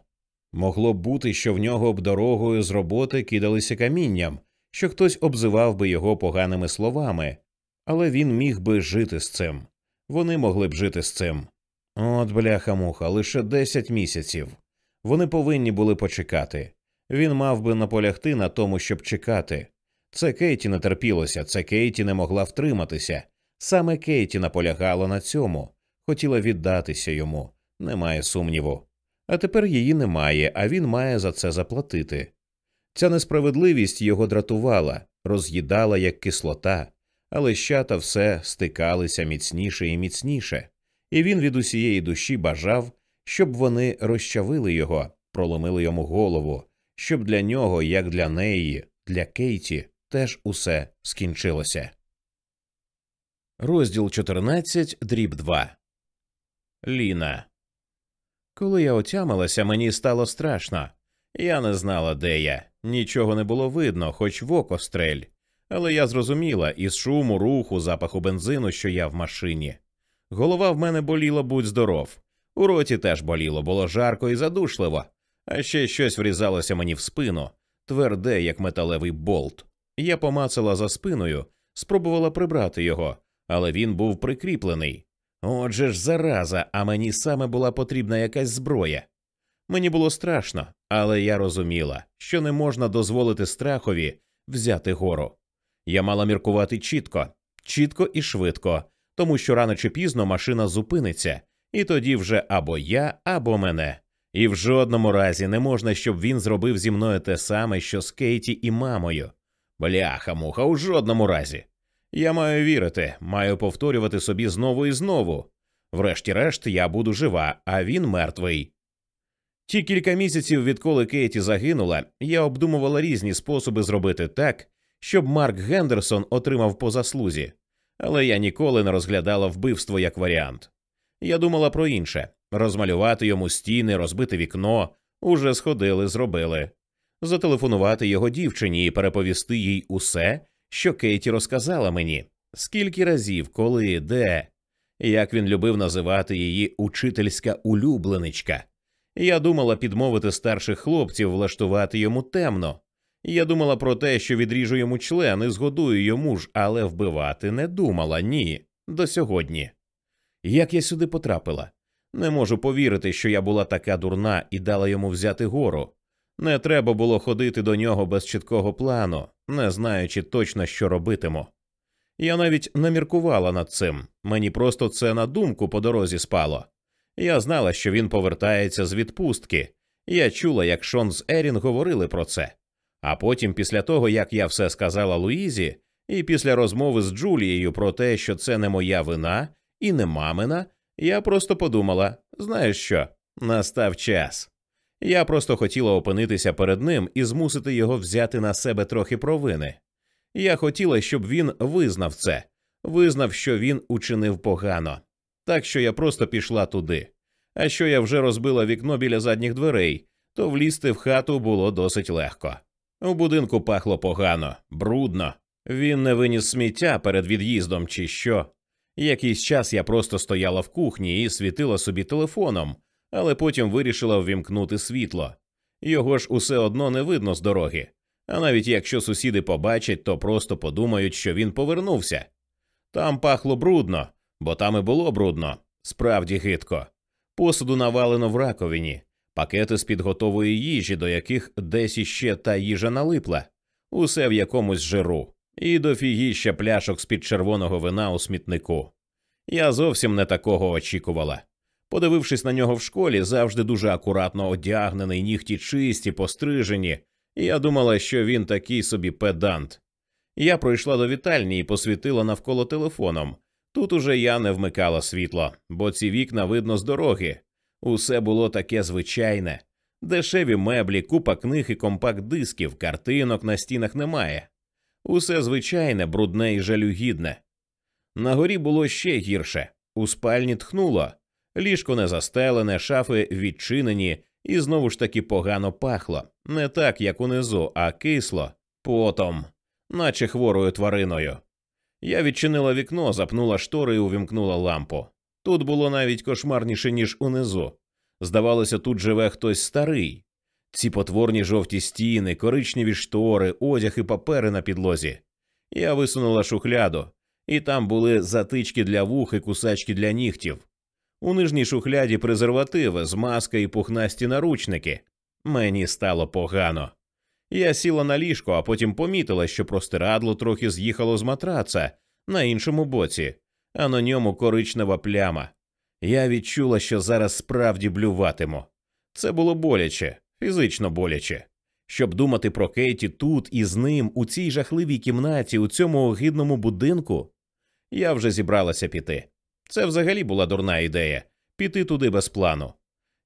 Могло б бути, що в нього б дорогою з роботи кидалися камінням, що хтось обзивав би його поганими словами, але він міг би жити з цим. Вони могли б жити з цим. От бляха муха, лише десять місяців. Вони повинні були почекати. Він мав би наполягти на тому, щоб чекати. Це Кейті не терпілося, це Кейті не могла втриматися. Саме Кейті наполягала на цьому, хотіла віддатися йому, немає сумніву. А тепер її немає, а він має за це заплатити. Ця несправедливість його дратувала, роз'їдала як кислота, але щата все стикалися міцніше і міцніше, і він від усієї душі бажав, щоб вони розчавили його, проломили йому голову, щоб для нього, як для неї, для Кейті, теж усе скінчилося. Розділ 14, дріб 2 Ліна. Коли я отямилася, мені стало страшно. Я не знала, де я. Нічого не було видно, хоч в око стрель. Але я зрозуміла із шуму, руху, запаху бензину, що я в машині. Голова в мене боліла, будь здоров. У роті теж боліло, було жарко і задушливо, а ще щось врізалося мені в спину, тверде, як металевий болт. Я помацала за спиною, спробувала прибрати його, але він був прикріплений. Отже ж, зараза, а мені саме була потрібна якась зброя. Мені було страшно, але я розуміла, що не можна дозволити страхові взяти гору. Я мала міркувати чітко, чітко і швидко, тому що рано чи пізно машина зупиниться, і тоді вже або я, або мене. І в жодному разі не можна, щоб він зробив зі мною те саме, що з Кейті і мамою. Бляха муха, у жодному разі. Я маю вірити, маю повторювати собі знову і знову. Врешті-решт, я буду жива, а він мертвий. Ті кілька місяців, відколи Кейті загинула, я обдумувала різні способи зробити так, щоб Марк Гендерсон отримав по заслузі, але я ніколи не розглядала вбивство як варіант. Я думала про інше розмалювати йому стіни, розбити вікно, уже сходили, зробили, зателефонувати його дівчині і переповісти їй усе, що Кейті розказала мені, скільки разів, коли, де, як він любив називати її учительська улюбленичка. Я думала підмовити старших хлопців влаштувати йому темно. Я думала про те, що відріжу йому член і згодую йому ж, але вбивати не думала ні, до сьогодні. Як я сюди потрапила? Не можу повірити, що я була така дурна і дала йому взяти гору. Не треба було ходити до нього без чіткого плану, не знаючи точно, що робитиму. Я навіть не міркувала над цим, мені просто це на думку по дорозі спало. Я знала, що він повертається з відпустки. Я чула, як Шон з Ерін говорили про це. А потім, після того, як я все сказала Луїзі, і після розмови з Джулією про те, що це не моя вина і не мамина, я просто подумала: знаєш що, настав час. Я просто хотіла опинитися перед ним і змусити його взяти на себе трохи провини. Я хотіла, щоб він визнав це, визнав, що він учинив погано. Так що я просто пішла туди. А що я вже розбила вікно біля задніх дверей, то влізти в хату було досить легко. У будинку пахло погано, брудно. Він не виніс сміття перед від'їздом, чи що. Якийсь час я просто стояла в кухні і світила собі телефоном, але потім вирішила ввімкнути світло. Його ж усе одно не видно з дороги. А навіть якщо сусіди побачать, то просто подумають, що він повернувся. Там пахло брудно, бо там і було брудно, справді гидко. Посуду навалено в раковині, пакети з підготової їжі, до яких десь іще та їжа налипла, усе в якомусь жиру. і дофігіща пляшок з під червоного вина у смітнику. Я зовсім не такого очікувала. Подивившись на нього в школі, завжди дуже акуратно одягнений, нігті чисті, пострижені, я думала, що він такий собі педант. Я пройшла до вітальні і посвітила навколо телефоном. Тут уже я не вмикала світло, бо ці вікна видно з дороги. Усе було таке звичайне. Дешеві меблі, купа книг і компакт дисків, картинок на стінах немає. Усе звичайне, брудне і жалюгідне. На горі було ще гірше. У спальні тхнуло, ліжко не застелене, шафи відчинені, і знову ж таки погано пахло, не так, як унизу, а кисло, потом, наче хворою твариною. Я відчинила вікно, запнула штори і увімкнула лампу. Тут було навіть кошмарніше, ніж унизу. Здавалося, тут живе хтось старий. Ці потворні жовті стіни, коричневі штори, одяг і папери на підлозі. Я висунула шухляду, і там були затички для вух і кусачки для нігтів. У нижній шухляді презервативи, змазка і пухнасті наручники. Мені стало погано. Я сіла на ліжко, а потім помітила, що простирадло трохи з'їхало з матраца на іншому боці, а на ньому коричнева пляма. Я відчула, що зараз справді блюватиму. Це було боляче, фізично боляче. Щоб думати про Кейті тут і з ним, у цій жахливій кімнаті, у цьому огидному будинку, я вже зібралася піти. Це взагалі була дурна ідея піти туди без плану.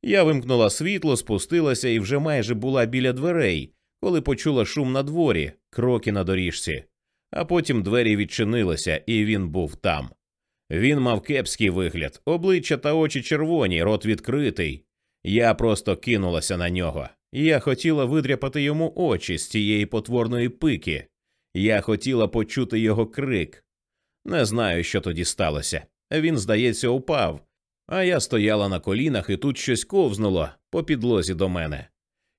Я вимкнула світло, спустилася і вже майже була біля дверей, коли почула шум на дворі, кроки на доріжці, а потім двері відчинилися, і він був там. Він мав кепський вигляд, обличчя та очі червоні, рот відкритий. Я просто кинулася на нього. Я хотіла видряпати йому очі з цієї потворної пики. Я хотіла почути його крик. Не знаю, що тоді сталося. Він, здається, упав, а я стояла на колінах, і тут щось ковзнуло по підлозі до мене.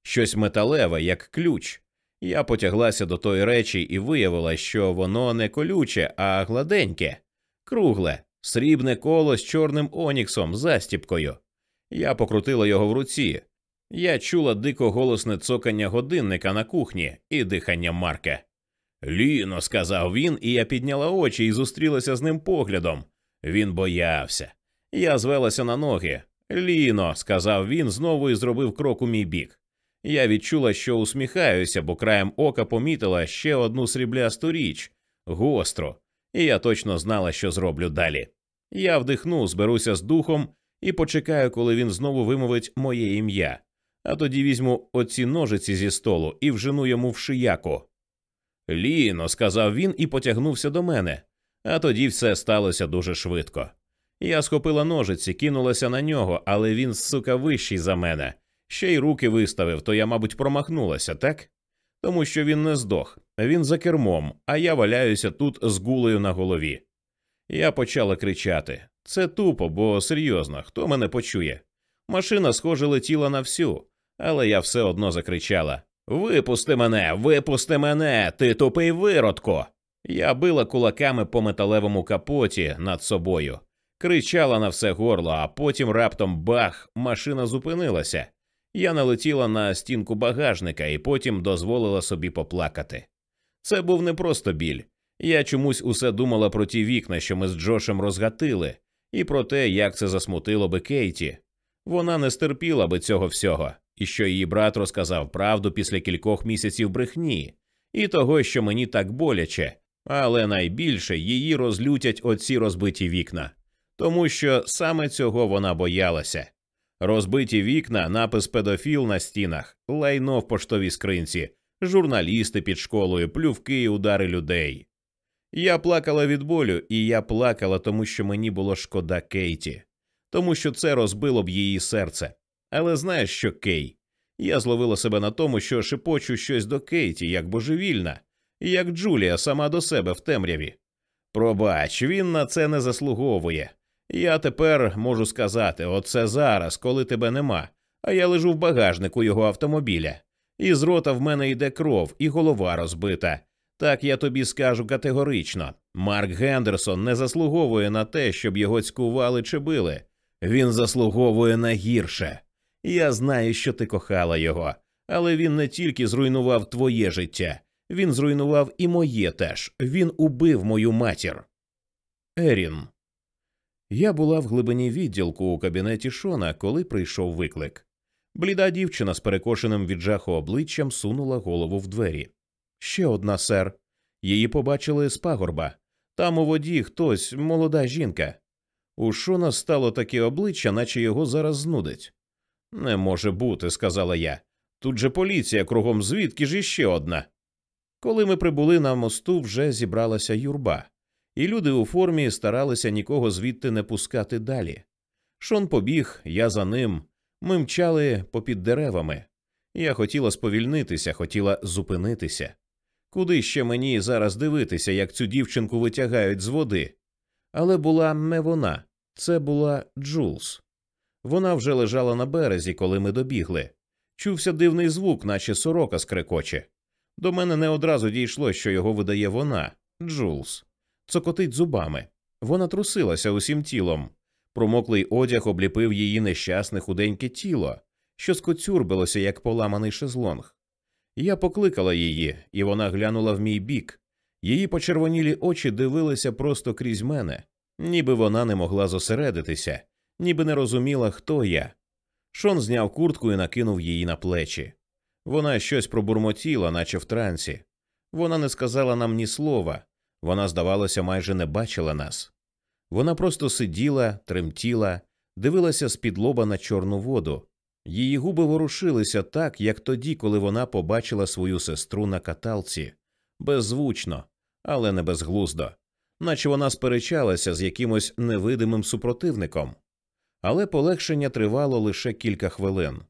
Щось металеве, як ключ. Я потяглася до тої речі і виявила, що воно не колюче, а гладеньке, кругле, срібне коло з чорним оніксом, застіпкою. Я покрутила його в руці. Я чула дико голосне цокання годинника на кухні і дихання Марка. Ліно, сказав він, і я підняла очі і зустрілася з ним поглядом. Він боявся. Я звелася на ноги. Ліно, сказав він знову і зробив крок у мій бік. Я відчула, що усміхаюся, бо краєм ока помітила ще одну сріблясту річ гостру, і я точно знала, що зроблю далі. Я вдихну, зберуся з духом і почекаю, коли він знову вимовить моє ім'я, а тоді візьму оці ножиці зі столу і вжену йому в шияку. Ліно, сказав він і потягнувся до мене, а тоді все сталося дуже швидко. Я схопила ножиці, кинулася на нього, але він, сука, вищий за мене. Ще й руки виставив, то я, мабуть, промахнулася, так? Тому що він не здох, він за кермом, а я валяюся тут з гулею на голові. Я почала кричати це тупо, бо серйозно, хто мене почує? Машина, схоже, летіла на всю, але я все одно закричала Випусти мене, випусти мене, ти тупий виродко. Я била кулаками по металевому капоті над собою, кричала на все горло, а потім раптом бах, машина зупинилася. Я налетіла на стінку багажника і потім дозволила собі поплакати. Це був не просто біль. Я чомусь усе думала про ті вікна, що ми з Джошем розгатили, і про те, як це засмутило би Кейті. Вона не стерпіла би цього всього, і що її брат розказав правду після кількох місяців брехні, і того, що мені так боляче, але найбільше її розлютять оці розбиті вікна, тому що саме цього вона боялася. Розбиті вікна, напис педофіл на стінах, лайно в поштовій скринці, журналісти під школою, плювки і удари людей. Я плакала від болю, і я плакала, тому що мені було шкода Кейті, тому що це розбило б її серце. Але знаєш що, Кей? Я зловила себе на тому, що шепочу щось до Кейті, як божевільна, як Джулія сама до себе в темряві. Пробач, він на це не заслуговує. Я тепер можу сказати оце зараз, коли тебе нема, а я лежу в багажнику його автомобіля, і з рота в мене йде кров, і голова розбита. Так я тобі скажу категорично. Марк Гендерсон не заслуговує на те, щоб його цькували чи били. Він заслуговує на гірше. Я знаю, що ти кохала його, але він не тільки зруйнував твоє життя, Він зруйнував і моє теж. Він убив мою матір. Ерін. Я була в глибині відділку у кабінеті Шона, коли прийшов виклик. Бліда дівчина з перекошеним від жаху обличчям сунула голову в двері. Ще одна, сер. Її побачили з пагорба. Там у воді хтось, молода жінка. У Шона стало таке обличчя, наче його зараз знудить. Не може бути, сказала я. Тут же поліція кругом звідки ж іще одна. Коли ми прибули на мосту, вже зібралася юрба, і люди у формі старалися нікого звідти не пускати далі. Шон побіг, я за ним. Ми мчали попід деревами. Я хотіла сповільнитися, хотіла зупинитися. Куди ще мені зараз дивитися, як цю дівчинку витягають з води? Але була не вона, це була Джулс. Вона вже лежала на березі, коли ми добігли. Чувся дивний звук, наче сорока скрекоче. До мене не одразу дійшло, що його видає вона, Джулс. Цокотить зубами. Вона трусилася усім тілом. Промоклий одяг обліпив її нещасне худеньке тіло, що скоцюрбилося, як поламаний шезлонг. Я покликала її, і вона глянула в мій бік. Її почервонілі очі дивилися просто крізь мене, ніби вона не могла зосередитися, ніби не розуміла, хто я. Шон зняв куртку і накинув її на плечі. Вона щось пробурмотіла, наче в трансі. Вона не сказала нам ні слова, вона, здавалося, майже не бачила нас. Вона просто сиділа, тремтіла, дивилася з-під лоба на чорну воду. Її губи ворушилися так, як тоді, коли вона побачила свою сестру на каталці, беззвучно, але не безглуздо, наче вона сперечалася з якимось невидимим супротивником. Але полегшення тривало лише кілька хвилин,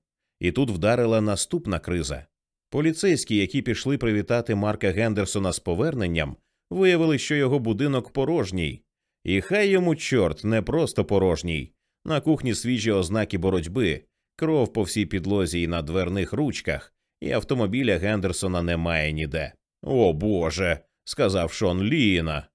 і тут вдарила наступна криза. Поліцейські, які пішли привітати Марка Гендерсона з поверненням, виявили, що його будинок порожній, і хай йому чорт не просто порожній. На кухні свіжі ознаки боротьби, кров по всій підлозі і на дверних ручках, і автомобіля Гендерсона немає ніде. О Боже. сказав Шон Ліна.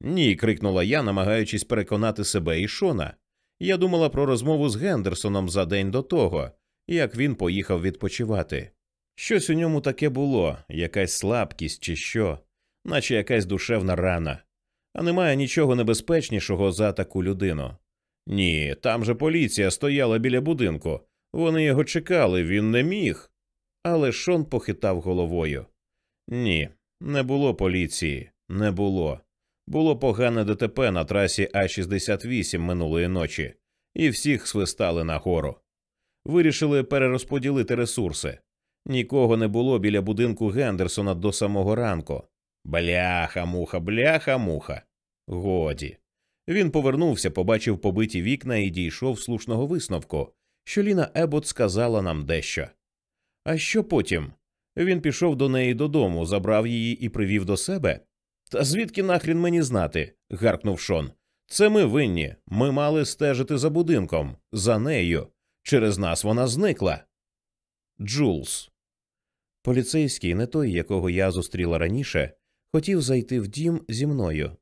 Ні, крикнула я, намагаючись переконати себе і Шона. Я думала про розмову з Гендерсоном за день до того, як він поїхав відпочивати. Щось у ньому таке було, якась слабкість чи що, наче якась душевна рана, а немає нічого небезпечнішого за таку людину. Ні, там же поліція стояла біля будинку, вони його чекали, він не міг. Але Шон похитав головою. Ні, не було поліції, не було. Було погане ДТП на трасі А 68 минулої ночі, і всіх свистали нагору. Вирішили перерозподілити ресурси. Нікого не було біля будинку Гендерсона до самого ранку. Бляха, муха, бляха, муха. Годі. Він повернувся, побачив побиті вікна і дійшов слушного висновку, що Ліна Ебот сказала нам дещо. А що потім? Він пішов до неї додому, забрав її і привів до себе. Та звідки нахрін мені знати? гаркнув Шон. Це ми винні. Ми мали стежити за будинком, за нею. Через нас вона зникла. Джулс. Поліцейський, не той, якого я зустріла раніше, хотів зайти в дім зі мною.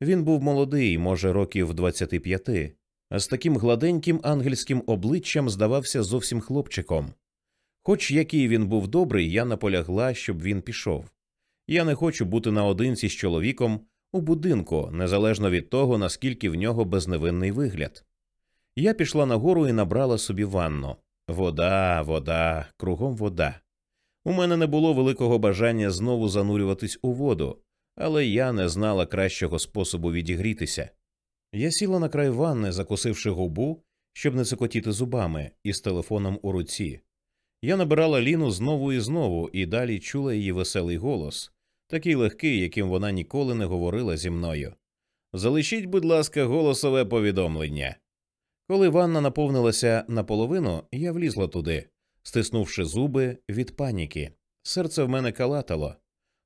Він був молодий, може, років 25, а з таким гладеньким ангельським обличчям здавався зовсім хлопчиком. Хоч який він був добрий, я наполягла, щоб він пішов. Я не хочу бути наодинці з чоловіком у будинку, незалежно від того, наскільки в нього безневинний вигляд. Я пішла нагору і набрала собі ванну. Вода, вода, кругом вода. У мене не було великого бажання знову занурюватись у воду, але я не знала кращого способу відігрітися. Я сіла на край ванни, закусивши губу, щоб не цокотіти зубами, із телефоном у руці. Я набирала Ліну знову і знову, і далі чула її веселий голос, такий легкий, яким вона ніколи не говорила зі мною. Залишіть, будь ласка, голосове повідомлення. Коли ванна наповнилася наполовину, я влізла туди, стиснувши зуби від паніки. Серце в мене калатало.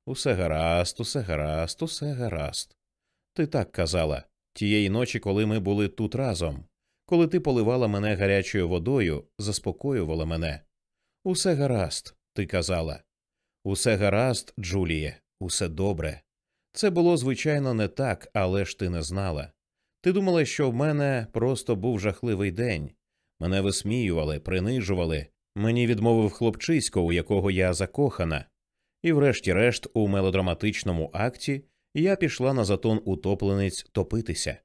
Усе гаразд, усе гаразд, усе гаразд. Ти так казала тієї ночі, коли ми були тут разом, коли ти поливала мене гарячою водою, заспокоювала мене. Усе гаразд, ти казала. Усе гаразд, Джуліє, усе добре. Це було, звичайно, не так, але ж ти не знала. Ти думала, що в мене просто був жахливий день. Мене висміювали, принижували. Мені відмовив хлопчисько, у якого я закохана. І, врешті-решт, у мелодраматичному акті я пішла на затон утопленець топитися.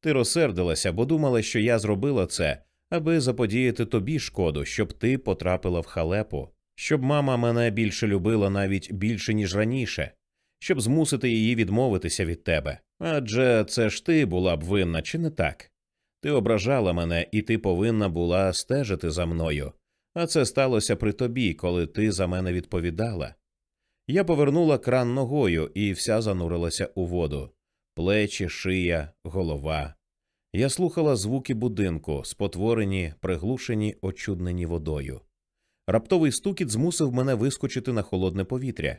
Ти розсердилася, бо думала, що я зробила це, аби заподіяти тобі шкоду, щоб ти потрапила в халепу, щоб мама мене більше любила навіть більше, ніж раніше, щоб змусити її відмовитися від тебе. Адже це ж ти була б винна, чи не так? Ти ображала мене, і ти повинна була стежити за мною. А це сталося при тобі, коли ти за мене відповідала. Я повернула кран ногою і вся занурилася у воду плечі, шия, голова. Я слухала звуки будинку, спотворені, приглушені, очуднені водою. Раптовий стукіт змусив мене вискочити на холодне повітря.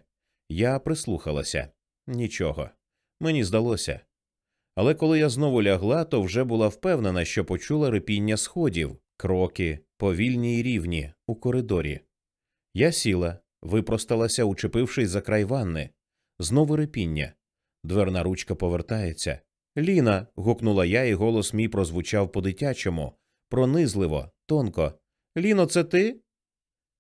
Я прислухалася нічого. Мені здалося. Але коли я знову лягла, то вже була впевнена, що почула рипіння сходів, кроки, повільні й рівні, у коридорі. Я сіла, випросталася, учепившись за край ванни. Знову рипіння. Дверна ручка повертається. Ліна. гукнула я, і голос мій прозвучав по дитячому, пронизливо, тонко. Ліно, це ти?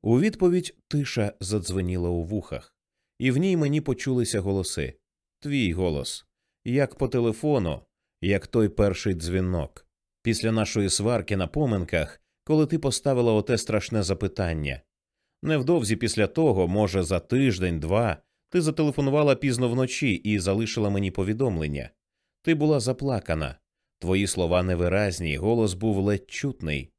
У відповідь тиша задзвеніла у вухах, і в ній мені почулися голоси. Твій голос, як по телефону, як той перший дзвінок. Після нашої сварки на поминках, коли ти поставила оте страшне запитання. Невдовзі після того, може, за тиждень, два, ти зателефонувала пізно вночі і залишила мені повідомлення. Ти була заплакана, твої слова невиразні, голос був ледь чутний.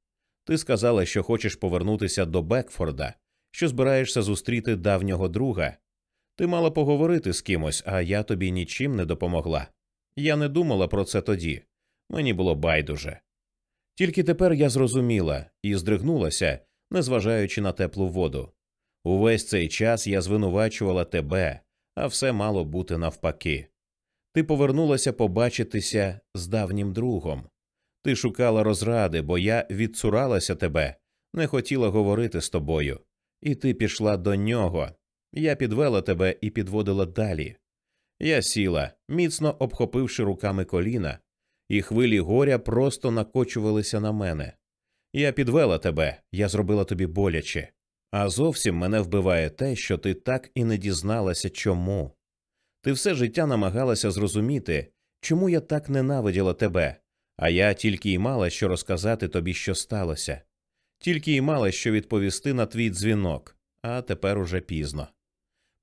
Ти сказала, що хочеш повернутися до Бекфорда, що збираєшся зустріти давнього друга. Ти мала поговорити з кимось, а я тобі нічим не допомогла. Я не думала про це тоді. Мені було байдуже. Тільки тепер я зрозуміла і здригнулася, незважаючи на теплу воду. Увесь цей час я звинувачувала тебе, а все мало бути навпаки. Ти повернулася побачитися з давнім другом. Ти шукала розради, бо я відцуралася тебе, не хотіла говорити з тобою, і ти пішла до нього. Я підвела тебе і підводила далі. Я сіла, міцно обхопивши руками коліна, і хвилі горя просто накочувалися на мене. Я підвела тебе, я зробила тобі боляче, а зовсім мене вбиває те, що ти так і не дізналася чому. Ти все життя намагалася зрозуміти, чому я так ненавиділа тебе, а я тільки й мала що розказати тобі, що сталося, тільки й мала що відповісти на твій дзвінок, а тепер уже пізно.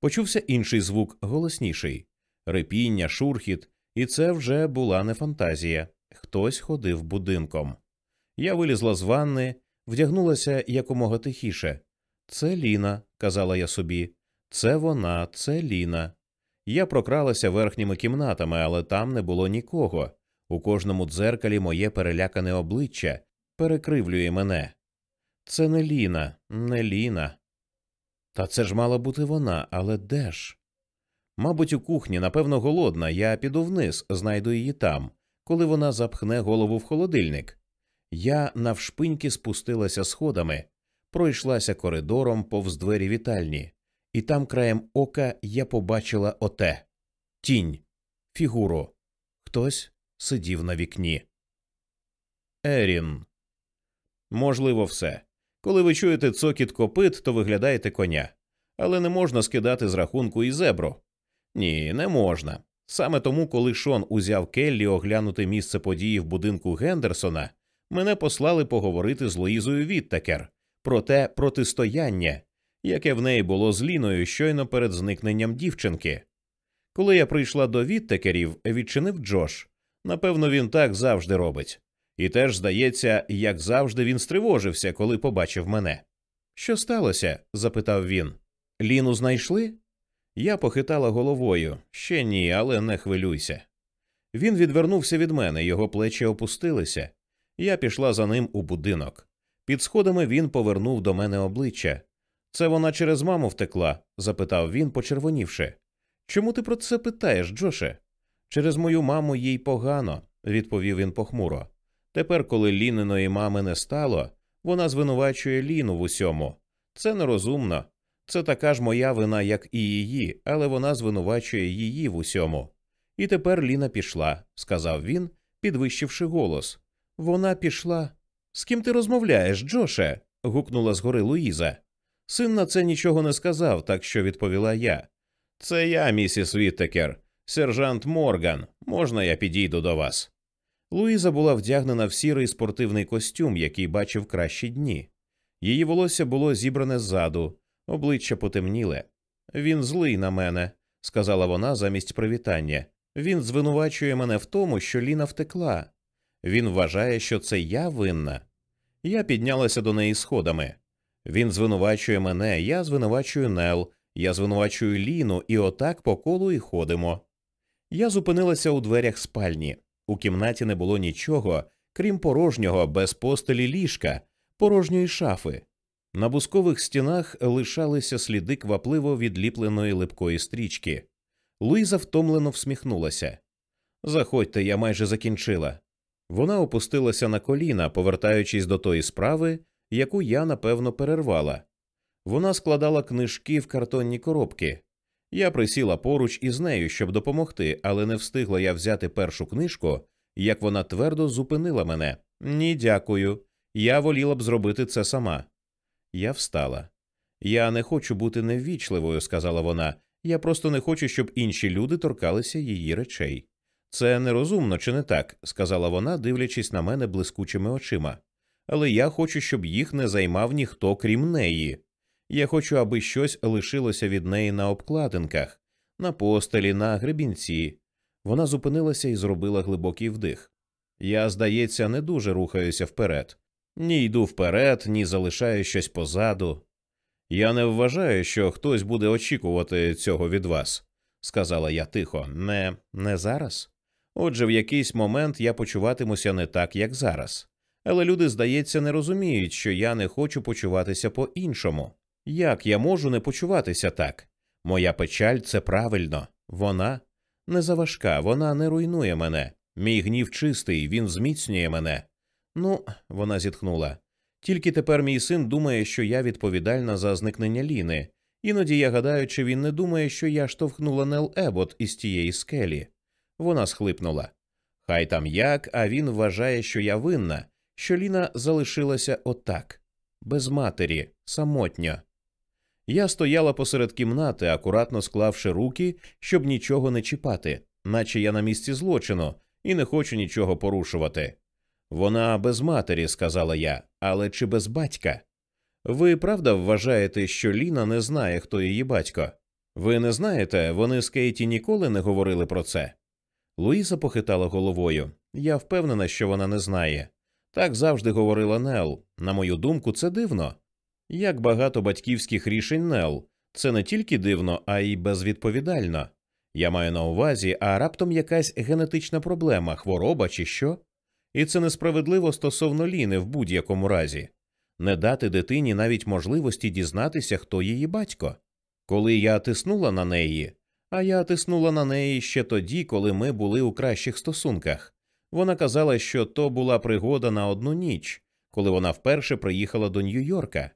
Почувся інший звук, голосніший рипіння, шурхіт, і це вже була не фантазія. Хтось ходив будинком. Я вилізла з ванни, вдягнулася якомога тихіше. Це Ліна, казала я собі, це вона, це Ліна. Я прокралася верхніми кімнатами, але там не було нікого. У кожному дзеркалі моє перелякане обличчя перекривлює мене. Це не Ліна, не Ліна. Та це ж мала бути вона, але де ж? Мабуть, у кухні, напевно, голодна, я піду вниз, знайду її там, коли вона запхне голову в холодильник. Я навшпиньки спустилася сходами, пройшлася коридором повз двері вітальні, і там краєм ока я побачила оте тінь, фігуру. Хтось сидів на вікні. Ерін. Можливо, все. Коли ви чуєте цокіт копит, то виглядаєте коня. Але не можна скидати з рахунку і зебру. Ні, не можна. Саме тому, коли Шон узяв Келлі оглянути місце події в будинку Гендерсона, мене послали поговорити з Луїзою Віттекер про те протистояння, яке в неї було з Ліною щойно перед зникненням дівчинки. Коли я прийшла до Віттекерів, відчинив Джош. Напевно, він так завжди робить. І теж, здається, як завжди він стривожився, коли побачив мене. Що сталося? запитав він. Ліну знайшли? Я похитала головою. Ще ні, але не хвилюйся. Він відвернувся від мене, його плечі опустилися. Я пішла за ним у будинок. Під сходами він повернув до мене обличчя. Це вона через маму втекла? запитав він, почервонівши. Чому ти про це питаєш, Джоше? Через мою маму їй погано, відповів він похмуро. Тепер, коли Ліниної мами не стало, вона звинувачує Ліну в усьому. Це нерозумно. Це така ж моя вина, як і її, але вона звинувачує її в усьому. І тепер Ліна пішла, сказав він, підвищивши голос. Вона пішла. З ким ти розмовляєш, Джоше? гукнула згори Луїза. Син на це нічого не сказав, так що відповіла я. Це я, місіс Віттекер, сержант Морган. Можна я підійду до вас? Луїза була вдягнена в сірий спортивний костюм, який бачив кращі дні. Її волосся було зібране ззаду, обличчя потемніле. Він злий на мене, сказала вона замість привітання. Він звинувачує мене в тому, що Ліна втекла. Він вважає, що це я винна. Я піднялася до неї сходами. Він звинувачує мене, я звинувачую Нел, я звинувачую Ліну, і отак по колу і ходимо. Я зупинилася у дверях спальні. У кімнаті не було нічого, крім порожнього, без постелі ліжка, порожньої шафи. На бускових стінах лишалися сліди квапливо відліпленої липкої стрічки. Луїза втомлено всміхнулася. Заходьте, я майже закінчила. Вона опустилася на коліна, повертаючись до тої справи, яку я напевно перервала. Вона складала книжки в картонні коробки. Я присіла поруч із нею, щоб допомогти, але не встигла я взяти першу книжку, як вона твердо зупинила мене. Ні, дякую. Я воліла б зробити це сама. Я встала. Я не хочу бути неввічливою, сказала вона. Я просто не хочу, щоб інші люди торкалися її речей. Це нерозумно, чи не так? сказала вона, дивлячись на мене блискучими очима. Але я хочу, щоб їх не займав ніхто крім неї. Я хочу, аби щось лишилося від неї на обкладинках, на постелі, на гребінці. Вона зупинилася і зробила глибокий вдих. Я, здається, не дуже рухаюся вперед. Ні йду вперед, ні залишаю щось позаду. Я не вважаю, що хтось буде очікувати цього від вас, сказала я тихо, не, не зараз. Отже, в якийсь момент я почуватимуся не так, як зараз. Але люди, здається, не розуміють, що я не хочу почуватися по іншому. Як я можу не почуватися так? Моя печаль це правильно, вона не заважка, вона не руйнує мене. Мій гнів чистий, він зміцнює мене. Ну, вона зітхнула. Тільки тепер мій син думає, що я відповідальна за зникнення Ліни. Іноді я гадаю, чи він не думає, що я штовхнула Нел Ебот із тієї скелі. Вона схлипнула. Хай там як, а він вважає, що я винна, що Ліна залишилася отак, без матері, самотньо. Я стояла посеред кімнати, акуратно склавши руки, щоб нічого не чіпати, наче я на місці злочину і не хочу нічого порушувати. Вона без матері, сказала я, але чи без батька? Ви правда вважаєте, що Ліна не знає, хто її батько? Ви не знаєте, вони з Кейті ніколи не говорили про це. Луїза похитала головою. Я впевнена, що вона не знає. Так завжди говорила Нел. На мою думку, це дивно. Як багато батьківських рішень Нел. Це не тільки дивно, а й безвідповідально. Я маю на увазі, а раптом якась генетична проблема, хвороба чи що? І це несправедливо стосовно Ліни в будь-якому разі не дати дитині навіть можливості дізнатися, хто її батько. Коли я тиснула на неї, а я тиснула на неї ще тоді, коли ми були у кращих стосунках. Вона казала, що то була пригода на одну ніч, коли вона вперше приїхала до Нью-Йорка.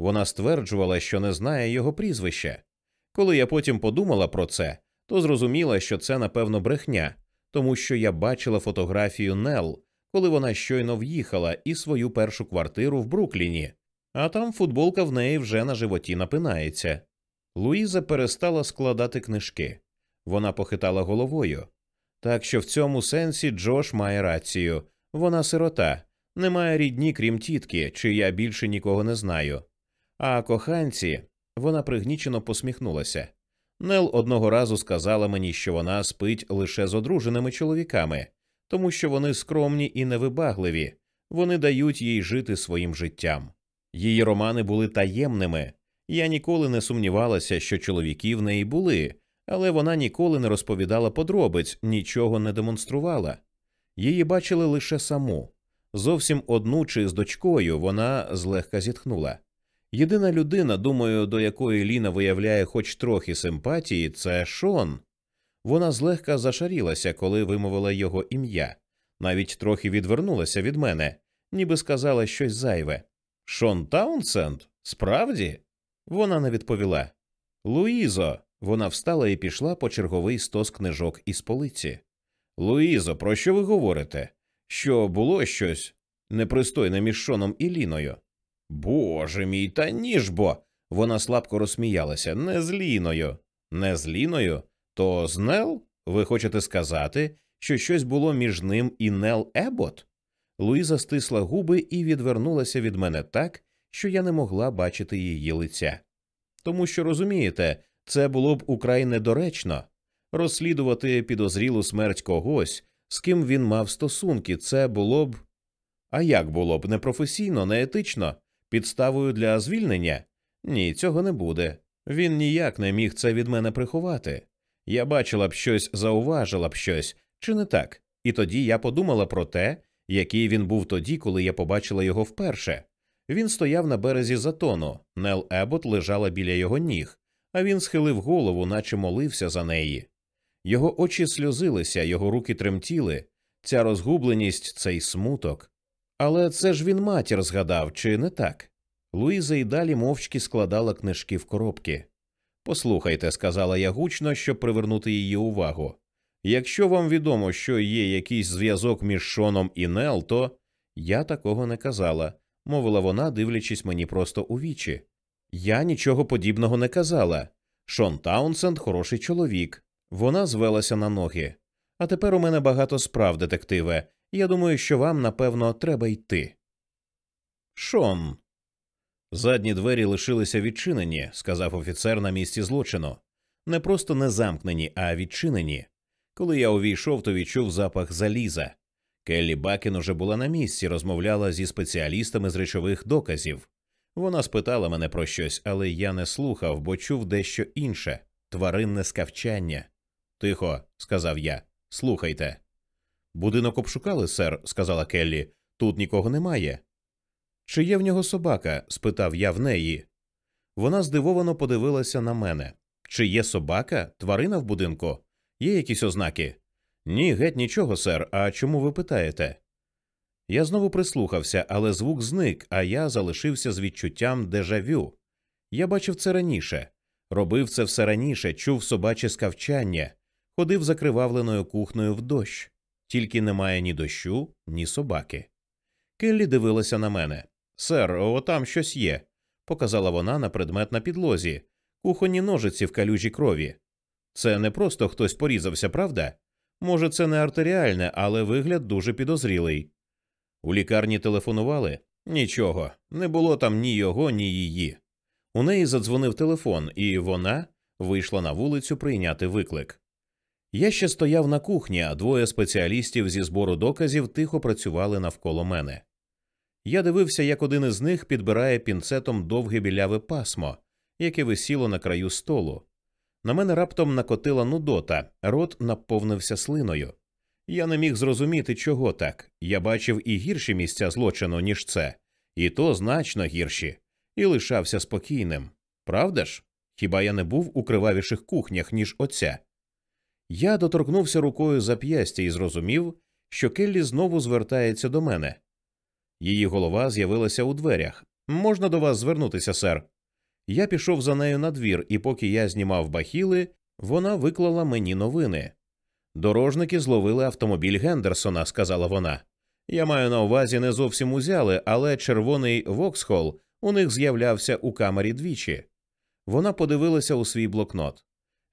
Вона стверджувала, що не знає його прізвища. Коли я потім подумала про це, то зрозуміла, що це напевно брехня, тому що я бачила фотографію Нел, коли вона щойно в'їхала і свою першу квартиру в Брукліні, а там футболка в неї вже на животі напинається. Луїза перестала складати книжки. Вона похитала головою. Так що в цьому сенсі Джош має рацію вона сирота, немає рідні, крім тітки, чи я більше нікого не знаю. А коханці вона пригнічено посміхнулася. Нел одного разу сказала мені, що вона спить лише з одруженими чоловіками, тому що вони скромні і невибагливі, вони дають їй жити своїм життям. Її романи були таємними. Я ніколи не сумнівалася, що чоловіки в неї були, але вона ніколи не розповідала подробиць, нічого не демонструвала. Її бачили лише саму. Зовсім одну чи з дочкою вона злегка зітхнула. Єдина людина, думаю, до якої Ліна виявляє хоч трохи симпатії, це Шон. Вона злегка зашарілася, коли вимовила його ім'я, навіть трохи відвернулася від мене, ніби сказала щось зайве. Шон Таунсенд? Справді? Вона не відповіла. Луїзо. Вона встала і пішла по черговий стос книжок із полиці. Луїзо, про що ви говорите? Що було щось непристойне між Шоном і Ліною? Боже мій, та ніж бо. Вона слабко розсміялася. Не з Ліною. Не з Ліною? То з Нел? Ви хочете сказати, що щось було між ним і Нел Ебот? Луїза стисла губи і відвернулася від мене так, що я не могла бачити її лиця. Тому що, розумієте, це було б украй недоречно розслідувати підозрілу смерть когось, з ким він мав стосунки, це було б. А як було б непрофесійно, неетично, підставою для звільнення? Ні, цього не буде. Він ніяк не міг це від мене приховати. Я бачила б щось, зауважила б щось, чи не так? І тоді я подумала про те, який він був тоді, коли я побачила його вперше. Він стояв на березі затону, Нел Ебот лежала біля його ніг, а він схилив голову, наче молився за неї. Його очі сльозилися, його руки тремтіли, ця розгубленість, цей смуток. Але це ж він матір згадав, чи не так? Луїза й далі мовчки складала книжки в коробки. Послухайте, сказала я гучно, щоб привернути її увагу. Якщо вам відомо, що є якийсь зв'язок між Шоном і Нел, то я такого не казала, мовила вона, дивлячись мені просто у вічі. Я нічого подібного не казала. Шон Таунсенд хороший чоловік. Вона звелася на ноги. А тепер у мене багато справ, детективе. Я думаю, що вам, напевно, треба йти. Шон. Задні двері лишилися відчинені, сказав офіцер на місці злочину. Не просто не замкнені, а відчинені. Коли я увійшов, то відчув запах заліза. Келлі Бакін уже була на місці, розмовляла зі спеціалістами з речових доказів. Вона спитала мене про щось, але я не слухав, бо чув дещо інше тваринне скавчання. Тихо, сказав я. Слухайте. Будинок обшукали, сер, сказала Келлі. Тут нікого немає. Чи є в нього собака? спитав я в неї. Вона здивовано подивилася на мене. Чи є собака, тварина в будинку? Є якісь ознаки? Ні, геть нічого, сер. А чому ви питаєте? Я знову прислухався, але звук зник, а я залишився з відчуттям дежавю. Я бачив це раніше, робив це все раніше, чув собаче скавчання, ходив закривавленою кухнею в дощ, тільки немає ні дощу, ні собаки. Келлі дивилася на мене. Сер, отам щось є, показала вона на предмет на підлозі, кухонні ножиці в калюжі крові. Це не просто хтось порізався, правда? Може, це не артеріальне, але вигляд дуже підозрілий. У лікарні телефонували? Нічого, не було там ні його, ні її. У неї задзвонив телефон, і вона вийшла на вулицю прийняти виклик. Я ще стояв на кухні, а двоє спеціалістів зі збору доказів тихо працювали навколо мене. Я дивився, як один із них підбирає пінцетом довге біляве пасмо, яке висіло на краю столу. На мене раптом накотила нудота, рот наповнився слиною. Я не міг зрозуміти, чого так. Я бачив і гірші місця злочину, ніж це, і то значно гірші, і лишався спокійним. Правда ж? Хіба я не був у кривавіших кухнях, ніж оця? Я доторкнувся рукою зап'ястя і зрозумів, що Келлі знову звертається до мене. Її голова з'явилася у дверях. Можна до вас звернутися, сер. Я пішов за нею на двір, і поки я знімав бахіли, вона виклала мені новини. Дорожники зловили автомобіль Гендерсона, сказала вона. Я маю на увазі не зовсім узяли, але червоний Воксхол у них з'являвся у камері двічі. Вона подивилася у свій блокнот.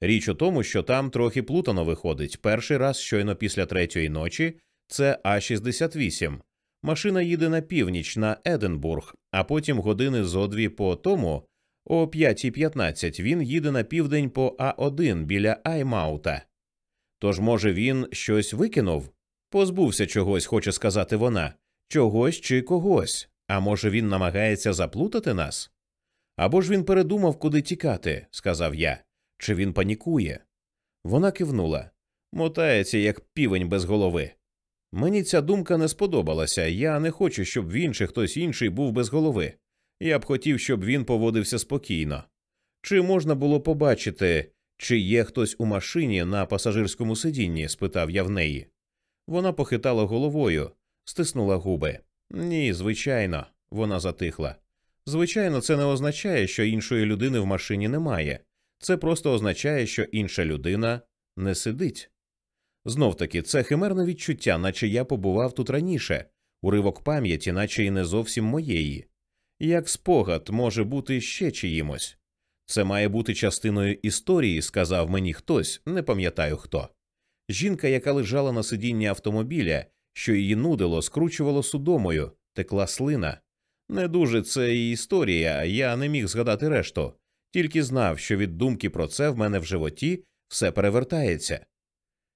Річ у тому, що там трохи плутано виходить. Перший раз щойно після третьої ночі це А 68 Машина їде на північ на Единбург, а потім години зо дві по тому, о 5.15 він їде на південь по А1 біля Аймаута. Тож, може, він щось викинув? Позбувся чогось, хоче сказати вона, чогось чи когось. А може, він намагається заплутати нас? Або ж він передумав, куди тікати, сказав я. Чи він панікує? Вона кивнула. Мотається, як півень без голови. Мені ця думка не сподобалася. Я не хочу, щоб він чи хтось інший був без голови. Я б хотів, щоб він поводився спокійно. Чи можна було побачити, чи є хтось у машині на пасажирському сидінні? спитав я в неї. Вона похитала головою, стиснула губи. Ні, звичайно, вона затихла. Звичайно, це не означає, що іншої людини в машині немає. Це просто означає, що інша людина не сидить. Знов таки, це химерне відчуття, наче я побував тут раніше, уривок пам'яті, наче й не зовсім моєї. як спогад може бути ще чиїмось. Це має бути частиною історії, сказав мені хтось, не пам'ятаю хто. Жінка, яка лежала на сидінні автомобіля, що її нудило, скручувало судомою, текла слина. Не дуже це і історія, я не міг згадати решту, тільки знав, що від думки про це в мене в животі все перевертається.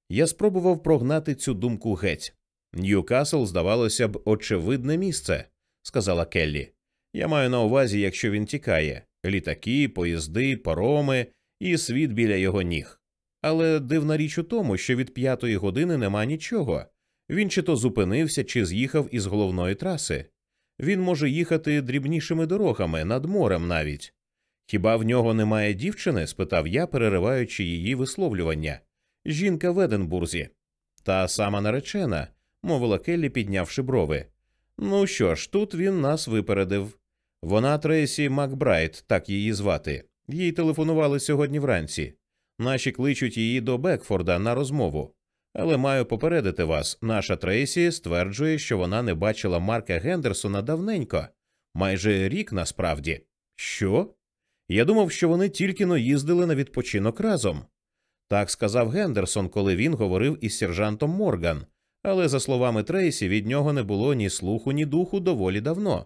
Я спробував прогнати цю думку геть. Ньюкасл, здавалося б, очевидне місце, сказала Келлі. Я маю на увазі, якщо він тікає літаки, поїзди, пароми і світ біля його ніг. Але дивна річ у тому, що від п'ятої години нема нічого. Він чи то зупинився, чи з'їхав із головної траси. Він може їхати дрібнішими дорогами, над морем навіть. Хіба в нього немає дівчини? спитав я, перериваючи її висловлювання. Жінка в Единбурзі. Та сама наречена, мовила Келлі, піднявши брови. Ну що ж, тут він нас випередив. Вона Трейсі Макбрайт, так її звати. Їй телефонували сьогодні вранці. Наші кличуть її до Бекфорда на розмову. Але маю попередити вас, наша Трейсі стверджує, що вона не бачила Марка Гендерсона давненько, майже рік насправді. Що? Я думав, що вони тільки но їздили на відпочинок разом. Так сказав Гендерсон, коли він говорив із сержантом Морган, але, за словами Трейсі, від нього не було ні слуху, ні духу доволі давно.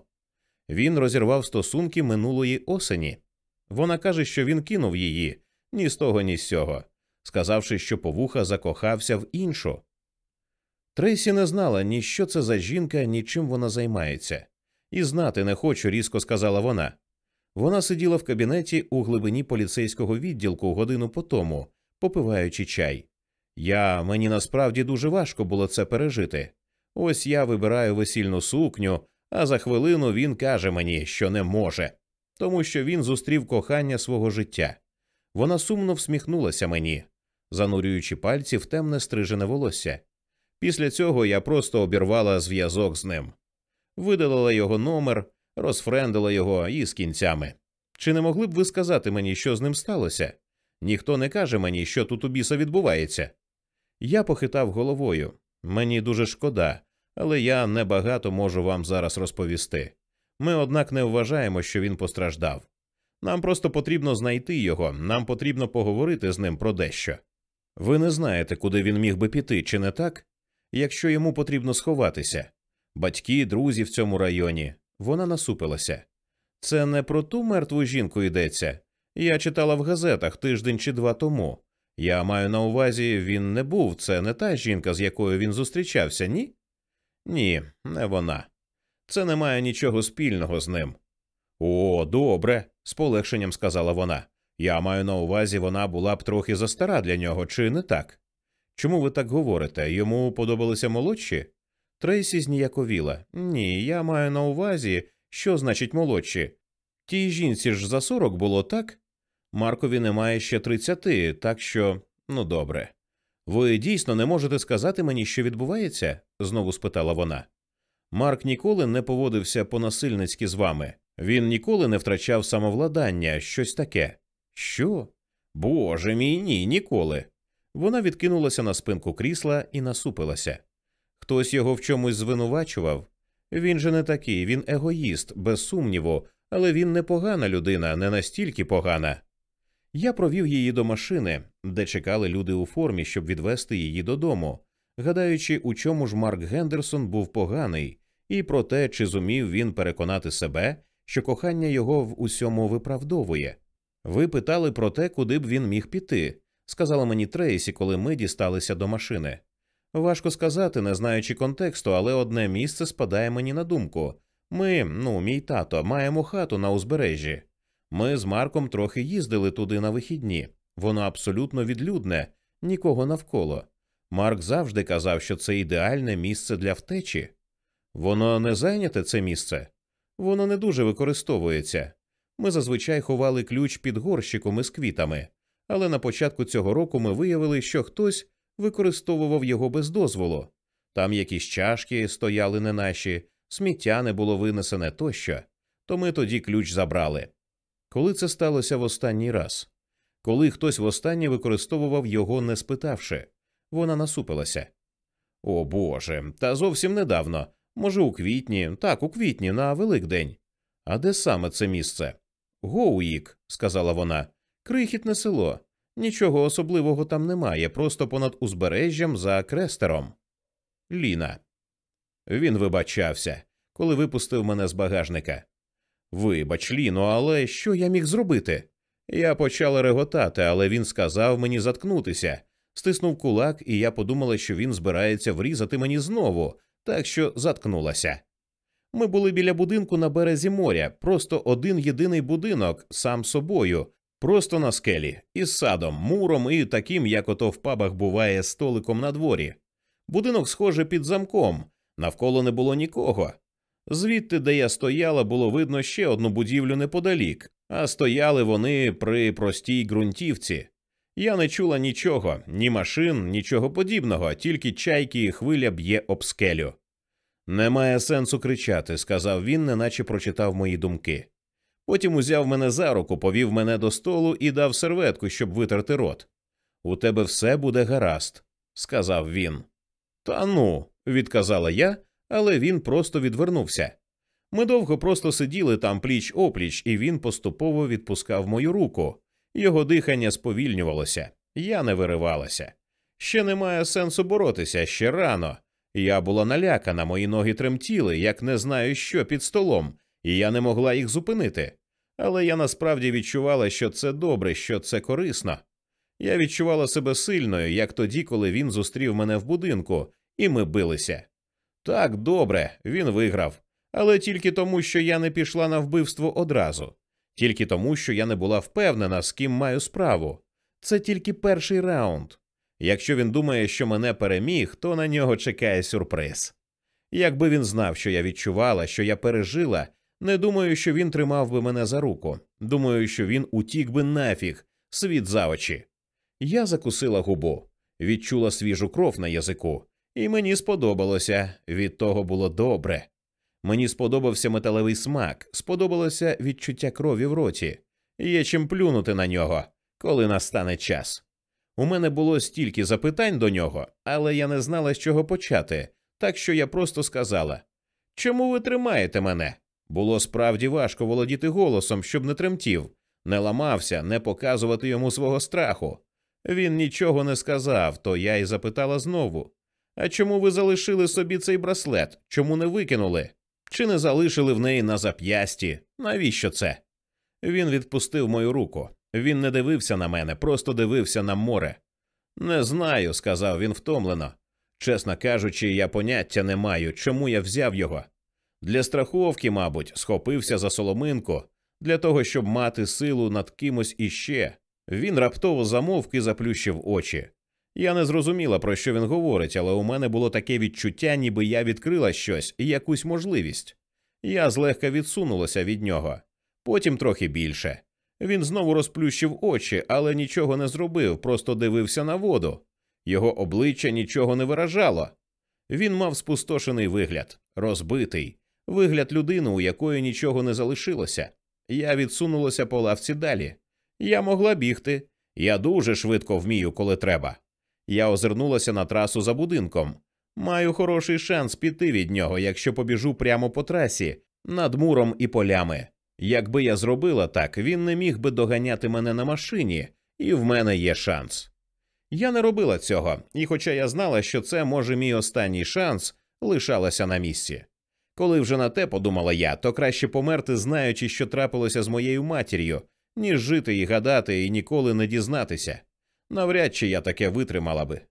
Він розірвав стосунки минулої осені. Вона каже, що він кинув її ні з того, ні з сього, сказавши, що повуха закохався в іншу. Трейсі не знала ні що це за жінка, ні чим вона займається, і знати не хочу, різко сказала вона. Вона сиділа в кабінеті у глибині поліцейського відділку годину по тому, попиваючи чай. Я мені насправді дуже важко було це пережити. Ось я вибираю весільну сукню, а за хвилину він каже мені, що не може, тому що він зустрів кохання свого життя. Вона сумно всміхнулася мені, занурюючи пальці в темне стрижене волосся. Після цього я просто обірвала зв'язок з ним, видалила його номер, розфрендила його із кінцями. Чи не могли б ви сказати мені, що з ним сталося? Ніхто не каже мені, що тут у біса відбувається. Я похитав головою. Мені дуже шкода, але я небагато можу вам зараз розповісти. Ми, однак, не вважаємо, що він постраждав. Нам просто потрібно знайти його, нам потрібно поговорити з ним про дещо. Ви не знаєте, куди він міг би піти, чи не так? Якщо йому потрібно сховатися. Батьки, друзі в цьому районі. Вона насупилася. Це не про ту мертву жінку йдеться. Я читала в газетах тиждень чи два тому. Я маю на увазі, він не був, це не та жінка, з якою він зустрічався, ні? Ні, не вона. Це не має нічого спільного з ним. О, добре, з полегшенням сказала вона. Я маю на увазі, вона була б трохи застара для нього, чи не так? Чому ви так говорите? Йому подобалися молодші? Трейсі зніяковіла. Ні, я маю на увазі, що значить молодші. Тій жінці ж за сорок було так? Маркові немає ще тридцяти, так що, ну добре. Ви дійсно не можете сказати мені, що відбувається? знову спитала вона. Марк ніколи не поводився понасильницьки з вами. Він ніколи не втрачав самовладання, щось таке. Що? Боже мій ні, ніколи. Вона відкинулася на спинку крісла і насупилася. Хтось його в чомусь звинувачував. Він же не такий, він егоїст, без сумніву, але він непогана людина, не настільки погана. Я провів її до машини, де чекали люди у формі, щоб відвести її додому, гадаючи, у чому ж Марк Гендерсон був поганий, і про те, чи зумів він переконати себе, що кохання його в усьому виправдовує. Ви питали про те, куди б він міг піти, сказала мені Трейсі, коли ми дісталися до машини. Важко сказати, не знаючи контексту, але одне місце спадає мені на думку. Ми, ну, мій тато, маємо хату на узбережжі. Ми з Марком трохи їздили туди на вихідні. Воно абсолютно відлюдне, нікого навколо. Марк завжди казав, що це ідеальне місце для втечі. Воно не зайняте це місце, воно не дуже використовується. Ми зазвичай ховали ключ під горщиком із квітами, але на початку цього року ми виявили, що хтось використовував його без дозволу. Там якісь чашки стояли не наші, сміття не було винесене тощо, то ми тоді ключ забрали. Коли це сталося в останній раз? Коли хтось востаннє використовував його, не спитавши, вона насупилася. О Боже, та зовсім недавно. Може, у квітні, так, у квітні, на Великдень. А де саме це місце? Гоуїк, сказала вона, крихітне село. Нічого особливого там немає, просто понад узбережжям за крестером. Ліна. Він вибачався, коли випустив мене з багажника. Вибач, Ліно, але що я міг зробити? Я почала реготати, але він сказав мені заткнутися, стиснув кулак, і я подумала, що він збирається врізати мені знову, так що заткнулася. Ми були біля будинку на березі моря, просто один єдиний будинок, сам собою, просто на скелі, із садом, муром і таким, як ото в пабах буває, столиком на дворі. Будинок, схоже, під замком, навколо не було нікого. Звідти, де я стояла, було видно ще одну будівлю неподалік, а стояли вони при простій ґрунтівці. Я не чула нічого, ні машин, нічого подібного, тільки чайки і хвиля б'є об скелю. Немає сенсу кричати, сказав він, неначе прочитав мої думки. Потім узяв мене за руку, повів мене до столу і дав серветку, щоб витерти рот. У тебе все буде гаразд, сказав він. Та ну, відказала я, але він просто відвернувся. Ми довго просто сиділи там пліч опліч, і він поступово відпускав мою руку. Його дихання сповільнювалося, я не виривалася. Ще немає сенсу боротися, ще рано. Я була налякана, мої ноги тремтіли, як не знаю, що під столом, і я не могла їх зупинити. Але я насправді відчувала, що це добре, що це корисно. Я відчувала себе сильною, як тоді, коли він зустрів мене в будинку, і ми билися. Так, добре, він виграв, але тільки тому, що я не пішла на вбивство одразу, тільки тому, що я не була впевнена, з ким маю справу. Це тільки перший раунд. Якщо він думає, що мене переміг, то на нього чекає сюрприз. Якби він знав, що я відчувала, що я пережила, не думаю, що він тримав би мене за руку. Думаю, що він утік би нафіг, світ за очі. Я закусила губу, відчула свіжу кров на язику, і мені сподобалося від того було добре. Мені сподобався металевий смак, сподобалося відчуття крові в роті, є чим плюнути на нього, коли настане час. У мене було стільки запитань до нього, але я не знала, з чого почати, так що я просто сказала Чому ви тримаєте мене? Було справді важко володіти голосом, щоб не тремтів, не ламався, не показувати йому свого страху. Він нічого не сказав, то я й запитала знову А чому ви залишили собі цей браслет? Чому не викинули? Чи не залишили в неї на зап'ясті? Навіщо це? Він відпустив мою руку. Він не дивився на мене, просто дивився на море. Не знаю, сказав він втомлено. Чесно кажучи, я поняття не маю, чому я взяв його. Для страховки, мабуть, схопився за соломинку, для того, щоб мати силу над кимось іще. Він раптово замовк і заплющив очі. Я не зрозуміла, про що він говорить, але у мене було таке відчуття, ніби я відкрила щось, якусь можливість. Я злегка відсунулася від нього, потім трохи більше. Він знову розплющив очі, але нічого не зробив, просто дивився на воду. Його обличчя нічого не виражало. Він мав спустошений вигляд, розбитий, вигляд людини, у якої нічого не залишилося. Я відсунулася по лавці далі. Я могла бігти. Я дуже швидко вмію, коли треба. Я озирнулася на трасу за будинком. Маю хороший шанс піти від нього, якщо побіжу прямо по трасі, над муром і полями. Якби я зробила так, він не міг би доганяти мене на машині, і в мене є шанс. Я не робила цього, і, хоча я знала, що це може мій останній шанс, лишалася на місці. Коли вже на те подумала я, то краще померти, знаючи, що трапилося з моєю матір'ю, ніж жити і гадати і ніколи не дізнатися. Навряд чи я таке витримала би.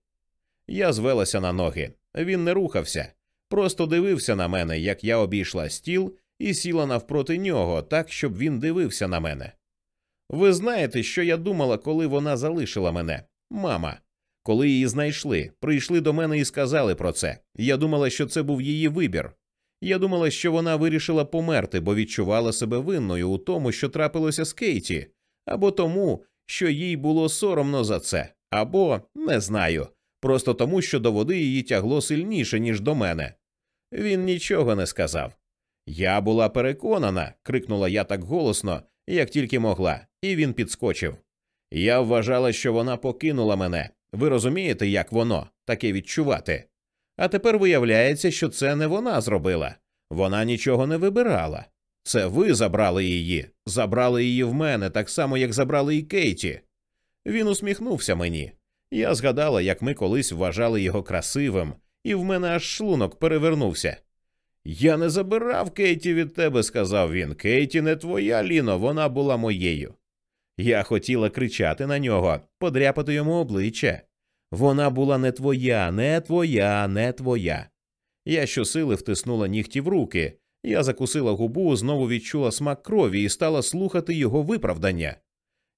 Я звелася на ноги. Він не рухався, просто дивився на мене, як я обійшла стіл і сіла навпроти нього, так, щоб він дивився на мене. Ви знаєте, що я думала, коли вона залишила мене, мама. Коли її знайшли, прийшли до мене і сказали про це. Я думала, що це був її вибір. Я думала, що вона вирішила померти, бо відчувала себе винною у тому, що трапилося з Кейті, або тому, що їй було соромно за це, або не знаю, просто тому, що до води її тягло сильніше, ніж до мене. Він нічого не сказав. Я була переконана, крикнула я так голосно, як тільки могла, і він підскочив. Я вважала, що вона покинула мене. Ви розумієте, як воно таке відчувати? А тепер виявляється, що це не вона зробила, вона нічого не вибирала. Це ви забрали її, забрали її в мене, так само, як забрали і Кейті. Він усміхнувся мені. Я згадала, як ми колись вважали його красивим, і в мене аж шлунок перевернувся. Я не забирав Кейті від тебе, сказав він. Кейті не твоя Ліно, вона була моєю. Я хотіла кричати на нього, подряпати йому обличчя. Вона була не твоя, не твоя, не твоя. Я щосили втиснула нігті в руки. Я закусила губу, знову відчула смак крові і стала слухати його виправдання.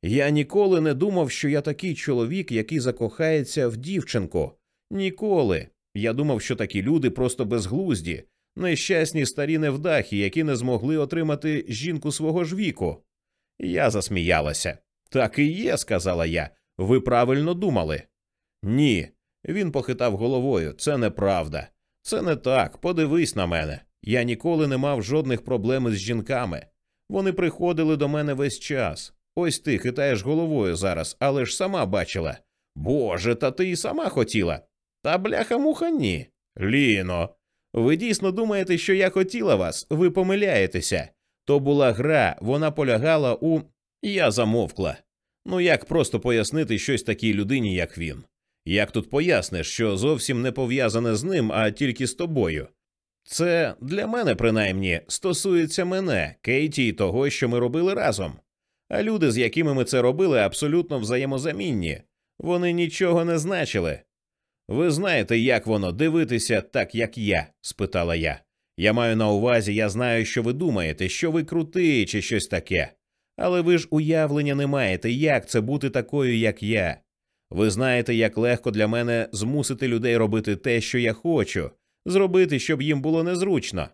Я ніколи не думав, що я такий чоловік, який закохається в дівчинку. Ніколи. Я думав, що такі люди просто безглузді, нещасні старі невдахи, які не змогли отримати жінку свого ж віку. Я засміялася. Так і є, сказала я. Ви правильно думали. Ні. Він похитав головою. Це неправда. Це не так. Подивись на мене. Я ніколи не мав жодних проблем із жінками. Вони приходили до мене весь час. Ось ти хитаєш головою зараз, але ж сама бачила. Боже, та ти і сама хотіла. Та бляха муха ні. Ліно. Ви дійсно думаєте, що я хотіла вас? Ви помиляєтеся. То була гра, вона полягала у. Я замовкла. Ну як просто пояснити щось такій людині, як він? Як тут поясниш, що зовсім не пов'язане з ним, а тільки з тобою? Це для мене, принаймні, стосується мене, Кейті і того, що ми робили разом. А люди, з якими ми це робили, абсолютно взаємозамінні. Вони нічого не значили. Ви знаєте, як воно дивитися так, як я? спитала я. Я маю на увазі, я знаю, що ви думаєте, що ви крутий чи щось таке. Але ви ж уявлення не маєте, як це бути такою, як я. Ви знаєте, як легко для мене змусити людей робити те, що я хочу, зробити, щоб їм було незручно.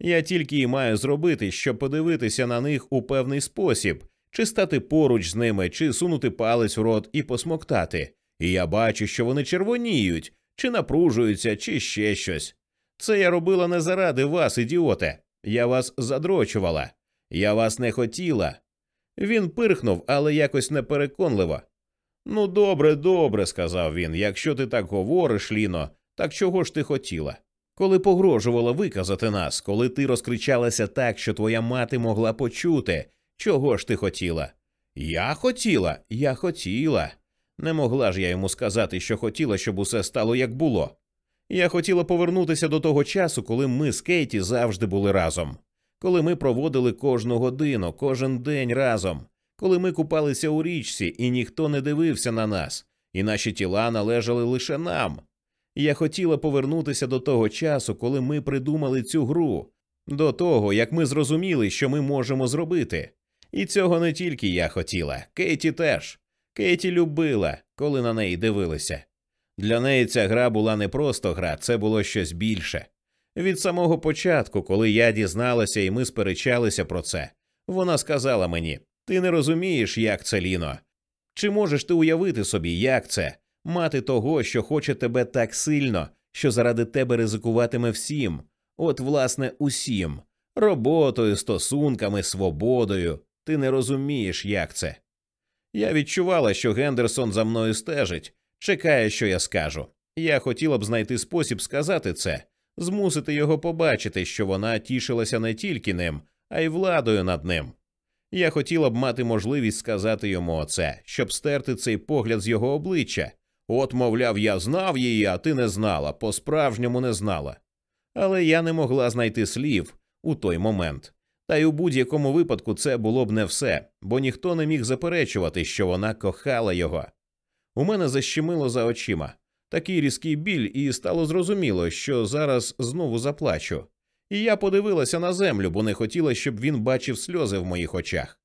Я тільки і маю зробити, щоб подивитися на них у певний спосіб, чи стати поруч з ними, чи сунути палець у рот і посмоктати. І я бачу, що вони червоніють, чи напружуються, чи ще щось. Це я робила не заради вас, ідіоте. Я вас задрочувала. Я вас не хотіла. Він пирхнув, але якось непереконливо. Ну, добре, добре, сказав він. Якщо ти так говориш, Ліно, так чого ж ти хотіла? Коли погрожувала виказати нас, коли ти розкричалася так, що твоя мати могла почути, чого ж ти хотіла? Я хотіла, я хотіла. Не могла ж я йому сказати, що хотіла, щоб усе стало як було. Я хотіла повернутися до того часу, коли ми з Кейті завжди були разом, коли ми проводили кожну годину, кожен день разом, коли ми купалися у річці, і ніхто не дивився на нас, і наші тіла належали лише нам. Я хотіла повернутися до того часу, коли ми придумали цю гру, до того, як ми зрозуміли, що ми можемо зробити. І цього не тільки я хотіла, Кейті теж. Кейті любила, коли на неї дивилися. Для неї ця гра була не просто гра, це було щось більше. Від самого початку, коли я дізналася і ми сперечалися про це, вона сказала мені: Ти не розумієш, як це Ліно. Чи можеш ти уявити собі, як це мати того, що хоче тебе так сильно, що заради тебе ризикуватиме всім, от, власне, усім роботою, стосунками, свободою. Ти не розумієш, як це. Я відчувала, що Гендерсон за мною стежить, чекає, що я скажу. Я хотіла б знайти спосіб сказати це, змусити його побачити, що вона тішилася не тільки ним, а й владою над ним. Я хотіла б мати можливість сказати йому оце, щоб стерти цей погляд з його обличчя. От, мовляв, я знав її, а ти не знала, по справжньому не знала. Але я не могла знайти слів у той момент. Та й у будь-якому випадку це було б не все, бо ніхто не міг заперечувати, що вона кохала його. У мене защемило за очима такий різкий біль, і стало зрозуміло, що зараз знову заплачу. І я подивилася на землю, бо не хотіла, щоб він бачив сльози в моїх очах.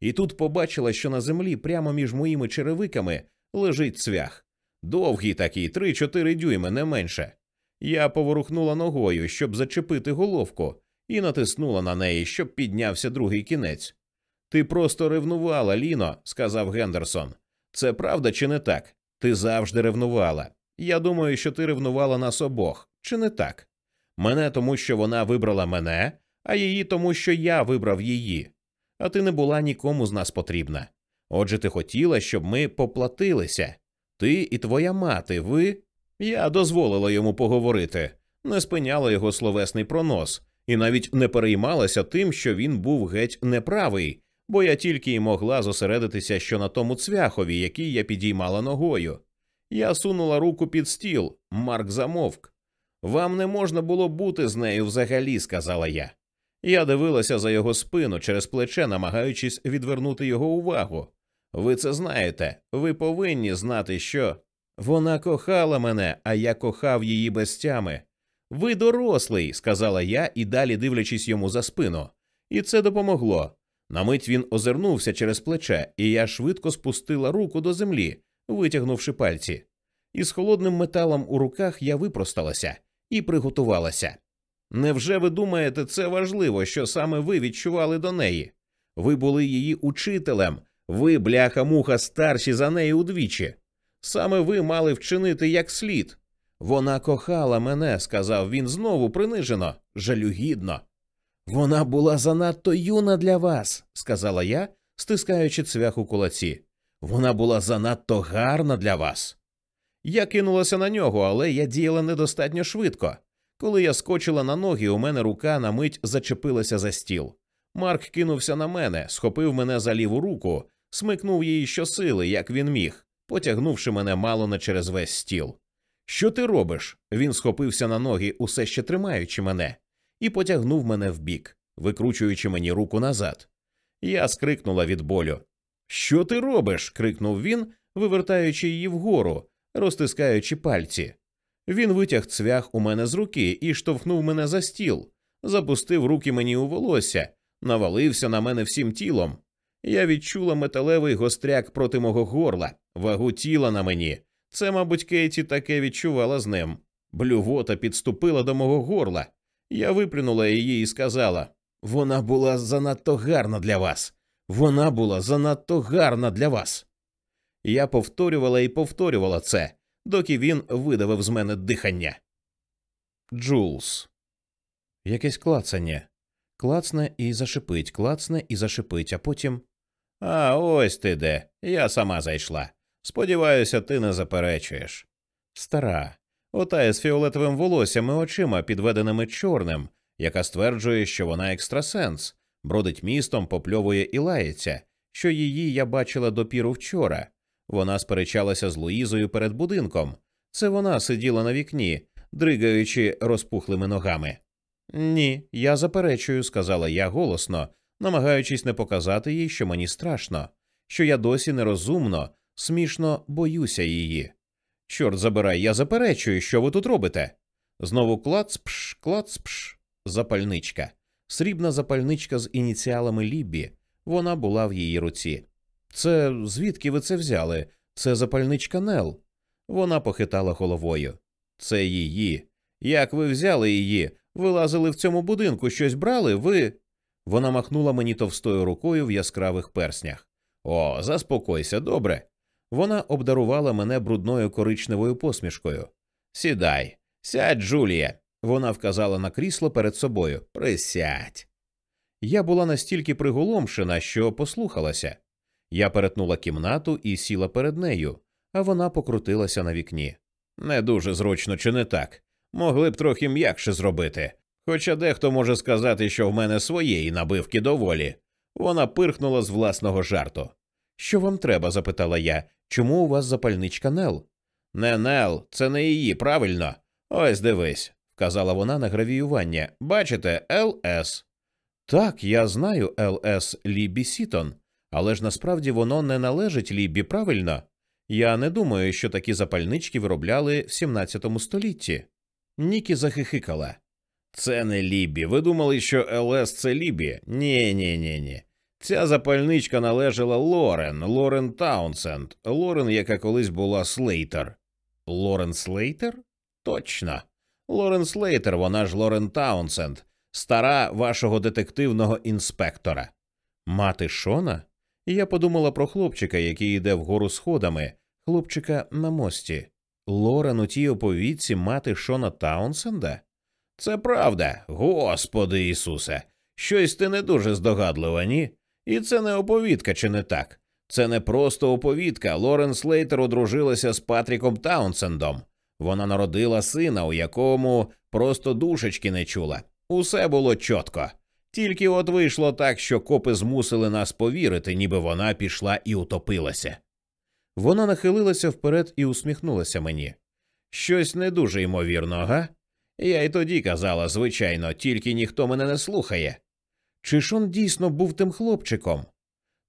І тут побачила, що на землі, прямо між моїми черевиками, лежить цвях. Довгий такий, три-чотири дюйми, не менше. Я поворухнула ногою, щоб зачепити головку, і натиснула на неї, щоб піднявся другий кінець. Ти просто ревнувала, Ліно, сказав Гендерсон. Це правда чи не так? Ти завжди ревнувала. Я думаю, що ти ревнувала нас обох, чи не так? Мене тому, що вона вибрала мене, а її тому, що я вибрав її. А ти не була нікому з нас потрібна. Отже, ти хотіла, щоб ми поплатилися. Ти і твоя мати, ви. Я дозволила йому поговорити, не спиняла його словесний пронос, і навіть не переймалася тим, що він був геть неправий, бо я тільки й могла зосередитися, що на тому цвяхові, який я підіймала ногою. Я сунула руку під стіл. Марк замовк. Вам не можна було бути з нею взагалі, сказала я. Я дивилася за його спину через плече, намагаючись відвернути його увагу. Ви це знаєте, ви повинні знати, що вона кохала мене, а я кохав її без тями. Ви дорослий, сказала я і далі дивлячись йому за спину. І це допомогло. На мить він озирнувся через плече, і я швидко спустила руку до землі, витягнувши пальці. Із холодним металом у руках я випросталася і приготувалася. Невже ви думаєте, це важливо, що саме ви відчували до неї? Ви були її учителем, ви, бляха муха, старші за неї удвічі. Саме ви мали вчинити як слід. Вона кохала мене, сказав він знову принижено, жалюгідно. Вона була занадто юна для вас, сказала я, стискаючи цвях у кулаці. Вона була занадто гарна для вас. Я кинулася на нього, але я діяла недостатньо швидко. Коли я скочила на ноги, у мене рука на мить зачепилася за стіл. Марк кинувся на мене, схопив мене за ліву руку, смикнув її щосили, як він міг, потягнувши мене мало не через весь стіл. Що ти робиш? Він схопився на ноги, усе ще тримаючи мене, і потягнув мене вбік, викручуючи мені руку назад. Я скрикнула від болю. Що ти робиш? крикнув він, вивертаючи її вгору, розтискаючи пальці. Він витяг цвях у мене з руки і штовхнув мене за стіл, запустив руки мені у волосся, навалився на мене всім тілом. Я відчула металевий гостряк проти мого горла, вагу тіла на мені. Це, мабуть, Кейті таке відчувала з ним. Блювота підступила до мого горла. Я виплюнула її і сказала вона була занадто гарна для вас. Вона була занадто гарна для вас. Я повторювала і повторювала це, доки він видавив з мене дихання. Джулс. Якесь клацання. Клацне і зашипить, клацне і зашипить, а потім. А ось ти де. Я сама зайшла. Сподіваюся, ти не заперечуєш. Стара, ота із фіолетовим волоссям і очима, підведеними чорним, яка стверджує, що вона екстрасенс, бродить містом, попльовує і лається, що її я бачила допіру вчора. Вона сперечалася з Луїзою перед будинком. Це вона сиділа на вікні, дригаючи розпухлими ногами. Ні, я заперечую, сказала я голосно, намагаючись не показати їй, що мені страшно, що я досі нерозумно, смішно боюся її. Чорт забирай, я заперечую, що ви тут робите. Знову клацпш, клацпш, запальничка, срібна запальничка з ініціалами Ліббі. Вона була в її руці. Це звідки ви це взяли? Це запальничка Нел. Вона похитала головою. Це її. Як ви взяли її? Вилазили в цьому будинку, щось брали, ви. Вона махнула мені товстою рукою в яскравих перснях. О, заспокойся, добре. Вона обдарувала мене брудною коричневою посмішкою. Сідай, сядь, Джулія. Вона вказала на крісло перед собою. Присядь. Я була настільки приголомшена, що послухалася. Я перетнула кімнату і сіла перед нею, а вона покрутилася на вікні. Не дуже зручно, чи не так? Могли б трохи м'якше зробити. Хоча дехто може сказати, що в мене своєї набивки доволі. Вона пирхнула з власного жарту. Що вам треба? запитала я. Чому у вас запальничка Нел? Не Нел, це не її, правильно. Ось дивись, вказала вона на гравіювання. Бачите, ЛС. Так, я знаю ЛС Лібі Сітон, але ж насправді воно не належить Лібі, правильно? Я не думаю, що такі запальнички виробляли в 17 столітті. Нікі захихикала. Це не Лібі. Ви думали, що ЛС це Лібі? Ні, ні, ні, ні. Ця запальничка належала Лорен, Лорен Таунсенд, Лорен, яка колись була Слейтер. Лорен Слейтер? Точно. Лорен Слейтер, вона ж Лорен Таунсенд, стара вашого детективного інспектора. Мати Шона? Я подумала про хлопчика, який йде вгору сходами, хлопчика на мості. Лорен у тій оповідці мати Шона Таунсенда? Це правда, Господи Ісусе. Щось ти не дуже здогадлива, ні? І це не оповідка, чи не так? Це не просто оповідка. Лорен Слейтер одружилася з Патріком Таунсендом. Вона народила сина, у якому просто душечки не чула. Усе було чітко. Тільки от вийшло так, що копи змусили нас повірити, ніби вона пішла і утопилася. Вона нахилилася вперед і усміхнулася мені. Щось не дуже ймовірно, га? Я й тоді казала, звичайно, тільки ніхто мене не слухає. Чи ж он дійсно був тим хлопчиком?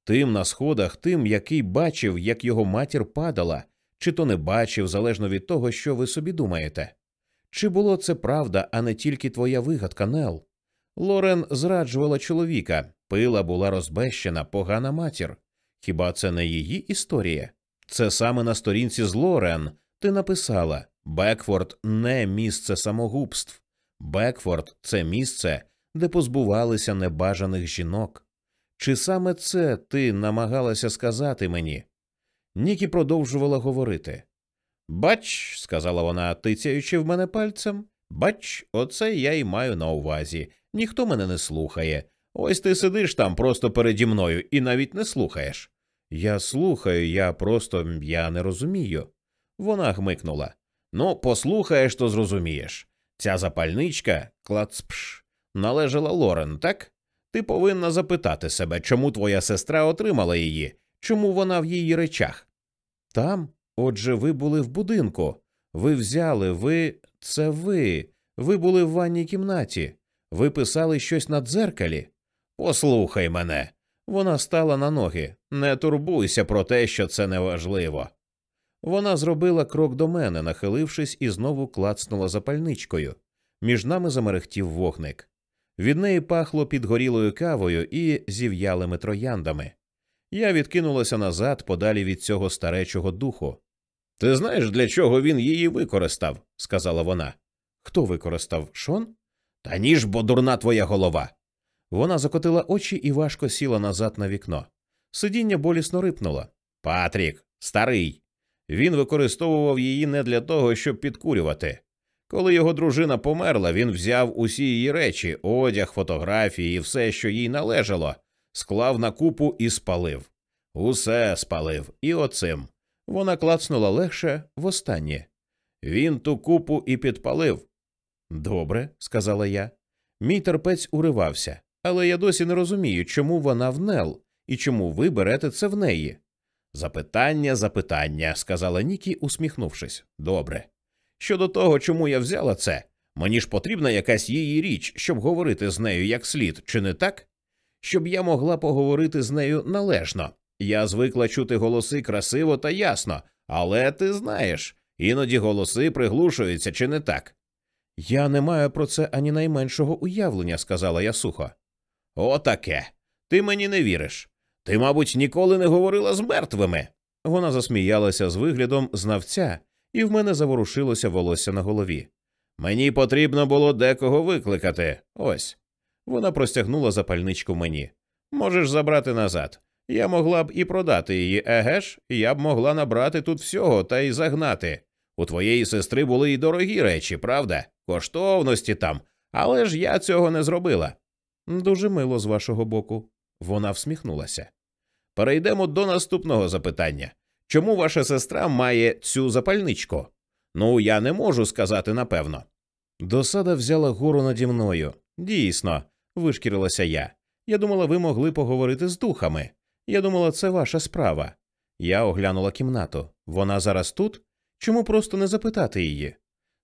Тим на сходах, тим, який бачив, як його матір падала, чи то не бачив, залежно від того, що ви собі думаєте. Чи було це правда, а не тільки твоя вигадка, Нел? Лорен зраджувала чоловіка, пила була розбещена, погана матір. Хіба це не її історія? Це саме на сторінці з Лорен ти написала Бекфорд не місце самогубств. Бекфорд це місце, де позбувалися небажаних жінок. Чи саме це ти намагалася сказати мені? Нікі продовжувала говорити. Бач, сказала вона, тицяючи в мене пальцем. Бач, оце я й маю на увазі. Ніхто мене не слухає. Ось ти сидиш там просто переді мною і навіть не слухаєш. Я слухаю, я просто я не розумію. Вона гмикнула. Ну, послухаєш, то зрозумієш. Ця запальничка, клацпш, належала Лорен, так? Ти повинна запитати себе, чому твоя сестра отримала її, чому вона в її речах. Там, отже, ви були в будинку. Ви взяли, ви це ви. Ви були в ванній кімнаті. Ви писали щось на дзеркалі. Послухай мене. Вона стала на ноги. Не турбуйся про те, що це неважливо. Вона зробила крок до мене, нахилившись, і знову клацнула запальничкою. Між нами замерехтів вогник. Від неї пахло підгорілою кавою і зів'ялими трояндами. Я відкинулася назад, подалі від цього старечого духу. Ти знаєш, для чого він її використав? сказала вона. Хто використав Шон? Та ніж, бо дурна твоя голова. Вона закотила очі і важко сіла назад на вікно. Сидіння болісно рипнуло. Патрік, старий. Він використовував її не для того, щоб підкурювати. Коли його дружина померла, він взяв усі її речі, одяг, фотографії і все, що їй належало, склав на купу і спалив. Усе спалив, і оцим. Вона клацнула легше востаннє. Він ту купу і підпалив. Добре, сказала я. Мій терпець уривався, але я досі не розумію, чому вона в Нел і чому ви берете це в неї. Запитання, запитання, сказала Нікі, усміхнувшись. Добре. Щодо того, чому я взяла це, мені ж потрібна якась її річ, щоб говорити з нею як слід, чи не так? Щоб я могла поговорити з нею належно. Я звикла чути голоси красиво та ясно, але ти знаєш, іноді голоси приглушуються, чи не так? Я не маю про це ані найменшого уявлення, сказала я сухо. Отаке. Ти мені не віриш. Ти, мабуть, ніколи не говорила з мертвими. Вона засміялася з виглядом знавця, і в мене заворушилося волосся на голові. Мені потрібно було декого викликати. Ось. Вона простягнула запальничку мені. Можеш забрати назад. Я могла б і продати її, еге ж, я б могла набрати тут всього та й загнати. У твоєї сестри були й дорогі речі, правда? Коштовності там, але ж я цього не зробила. Дуже мило з вашого боку. Вона всміхнулася. Перейдемо до наступного запитання. Чому ваша сестра має цю запальничку? Ну, я не можу сказати напевно. Досада взяла гору наді мною. Дійсно, вишкірилася я. Я думала, ви могли поговорити з духами. Я думала, це ваша справа. Я оглянула кімнату. Вона зараз тут? Чому просто не запитати її?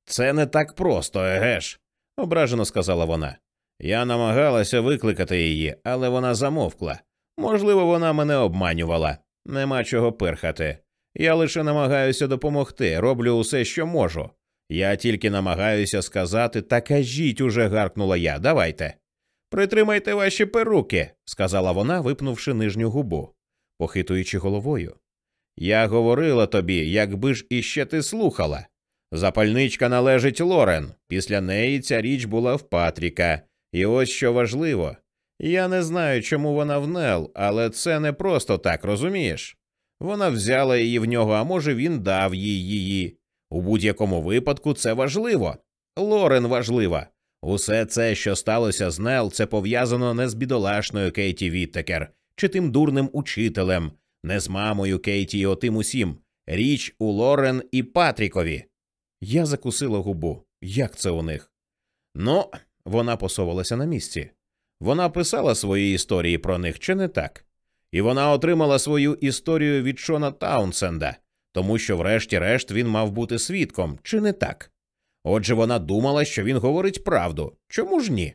Це не так просто, еге ж, ображено сказала вона. Я намагалася викликати її, але вона замовкла. Можливо, вона мене обманювала. Нема чого пирхати. Я лише намагаюся допомогти, роблю усе, що можу. Я тільки намагаюся сказати та кажіть уже, гаркнула я. Давайте. Притримайте ваші перуки, сказала вона, випнувши нижню губу, похитуючи головою. Я говорила тобі, якби ж іще ти слухала. Запальничка належить Лорен. Після неї ця річ була в Патріка. І ось що важливо. Я не знаю, чому вона в Нел, але це не просто так, розумієш? Вона взяла її в нього, а може, він дав їй її. У будь-якому випадку це важливо. Лорен важлива. Усе це, що сталося з Нел, це пов'язано не з бідолашною Кейті Віттекер чи тим дурним учителем, не з мамою Кейті і отим усім. Річ у Лорен і Патрікові. Я закусила губу. Як це у них? Ну, вона посовалася на місці. Вона писала свої історії про них, чи не так? І вона отримала свою історію від Шона Таунсенда, тому що, врешті-решт, він мав бути свідком, чи не так? Отже, вона думала, що він говорить правду. Чому ж ні?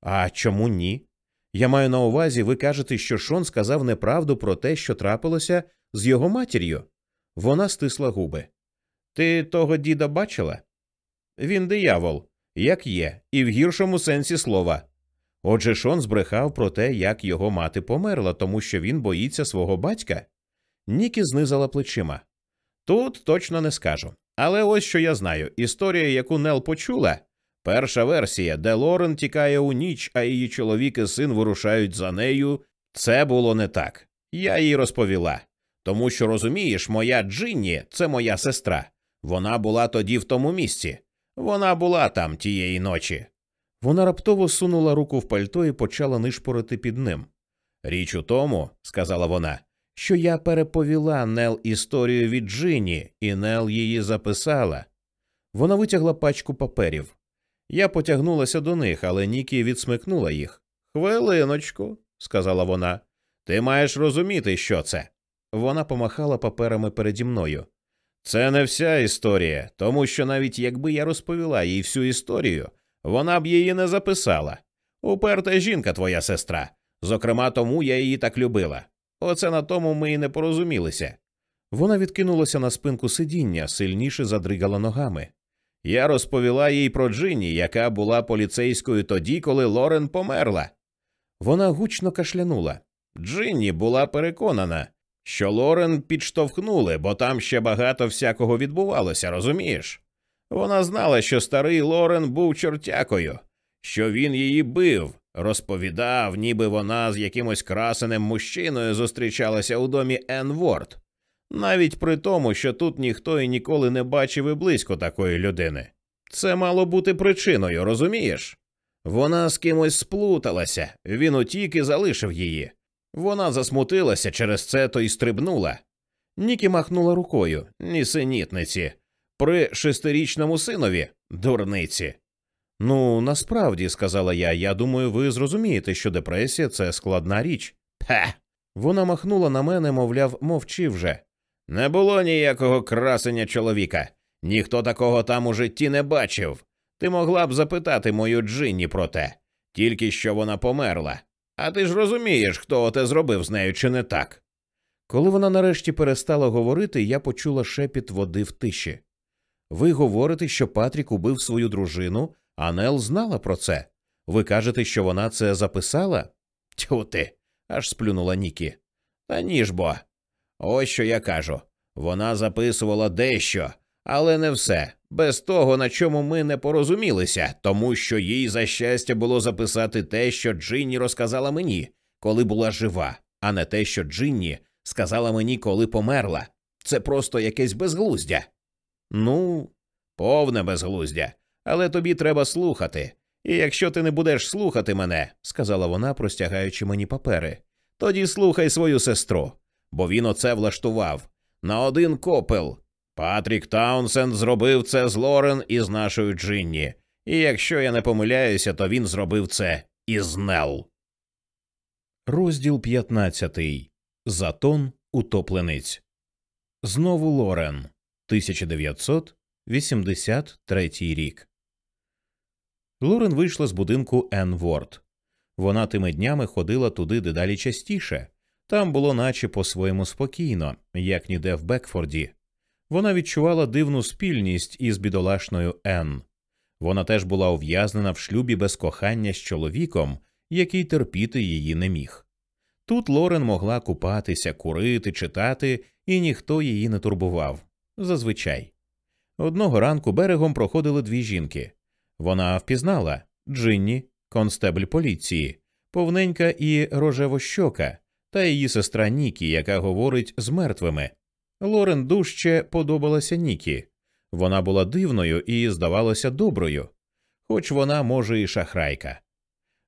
А чому ні? Я маю на увазі, ви кажете, що Шон сказав неправду про те, що трапилося з його матір'ю. Вона стисла губи. Ти того діда бачила? Він диявол, як є, і в гіршому сенсі слова. Отже, Шон збрехав про те, як його мати померла, тому що він боїться свого батька. Нікі знизала плечима. Тут точно не скажу. Але ось що я знаю: історія, яку Нел почула, перша версія, де Лорен тікає у ніч, а її чоловік і син вирушають за нею. Це було не так. Я їй розповіла. Тому що розумієш, моя Джинні це моя сестра. Вона була тоді в тому місці. Вона була там тієї ночі. Вона раптово сунула руку в пальто і почала нишпорити під ним. Річ у тому, сказала вона, що я переповіла Нел історію від Джині, і Нел її записала. Вона витягла пачку паперів. Я потягнулася до них, але Нікі відсмикнула їх. Хвилиночку, сказала вона, ти маєш розуміти, що це. Вона помахала паперами переді мною. Це не вся історія, тому що навіть якби я розповіла їй всю історію, вона б її не записала. Уперта жінка твоя сестра. Зокрема, тому я її так любила. Оце на тому ми і не порозумілися. Вона відкинулася на спинку сидіння, сильніше задригала ногами. Я розповіла їй про Джині, яка була поліцейською тоді, коли Лорен померла. Вона гучно кашлянула. Джинні була переконана, що Лорен підштовхнули, бо там ще багато всякого відбувалося, розумієш? Вона знала, що старий Лорен був чортякою, що він її бив, розповідав, ніби вона з якимось красеним мужчиною зустрічалася у домі Енн Ворд, навіть при тому, що тут ніхто і ніколи не бачив і близько такої людини. Це мало бути причиною, розумієш? Вона з кимось сплуталася, він утік і залишив її. Вона засмутилася через це то й стрибнула. Нікі махнула рукою, нісенітниці, при шестирічному синові, дурниці. Ну, насправді, сказала я, я думаю, ви зрозумієте, що депресія це складна річ. Пе. Вона махнула на мене, мовляв, мовчи вже. Не було ніякого красення чоловіка, ніхто такого там у житті не бачив. Ти могла б запитати мою Джинні про те, тільки що вона померла. А ти ж розумієш, хто те зробив з нею, чи не так? Коли вона нарешті перестала говорити, я почула шепіт води в тиші. Ви говорите, що Патрік убив свою дружину, а Нел знала про це. Ви кажете, що вона це записала? Тьфу ти, аж сплюнула Нікі. Та ні ж бо. Ось що я кажу. Вона записувала дещо, але не все, без того, на чому ми не порозумілися, тому що їй за щастя було записати те, що Джинні розказала мені, коли була жива, а не те, що Джинні сказала мені, коли померла. Це просто якесь безглуздя. Ну, повне безглуздя, але тобі треба слухати. І якщо ти не будеш слухати мене, сказала вона, простягаючи мені папери, тоді слухай свою сестру, бо він оце влаштував на один копел. Патрік Таунсенд зробив це з Лорен і з нашою Джинні, і якщо я не помиляюся, то він зробив це із Нел. Розділ 15. Затон утоплениць. Знову Лорен. 1983 рік. Лорен вийшла з будинку Енн Ворд. Вона тими днями ходила туди дедалі частіше. Там було наче по-своєму спокійно, як ніде в Бекфорді. Вона відчувала дивну спільність із бідолашною Енн. Вона теж була ув'язнена в шлюбі без кохання з чоловіком, який терпіти її не міг. Тут Лорен могла купатися, курити, читати, і ніхто її не турбував. Зазвичай. Одного ранку берегом проходили дві жінки. Вона впізнала Джинні, констебль поліції, повненька і рожевощока, та її сестра Нікі, яка говорить з мертвими. Лорен дужче подобалася Нікі. Вона була дивною і здавалося доброю, хоч вона, може, і шахрайка.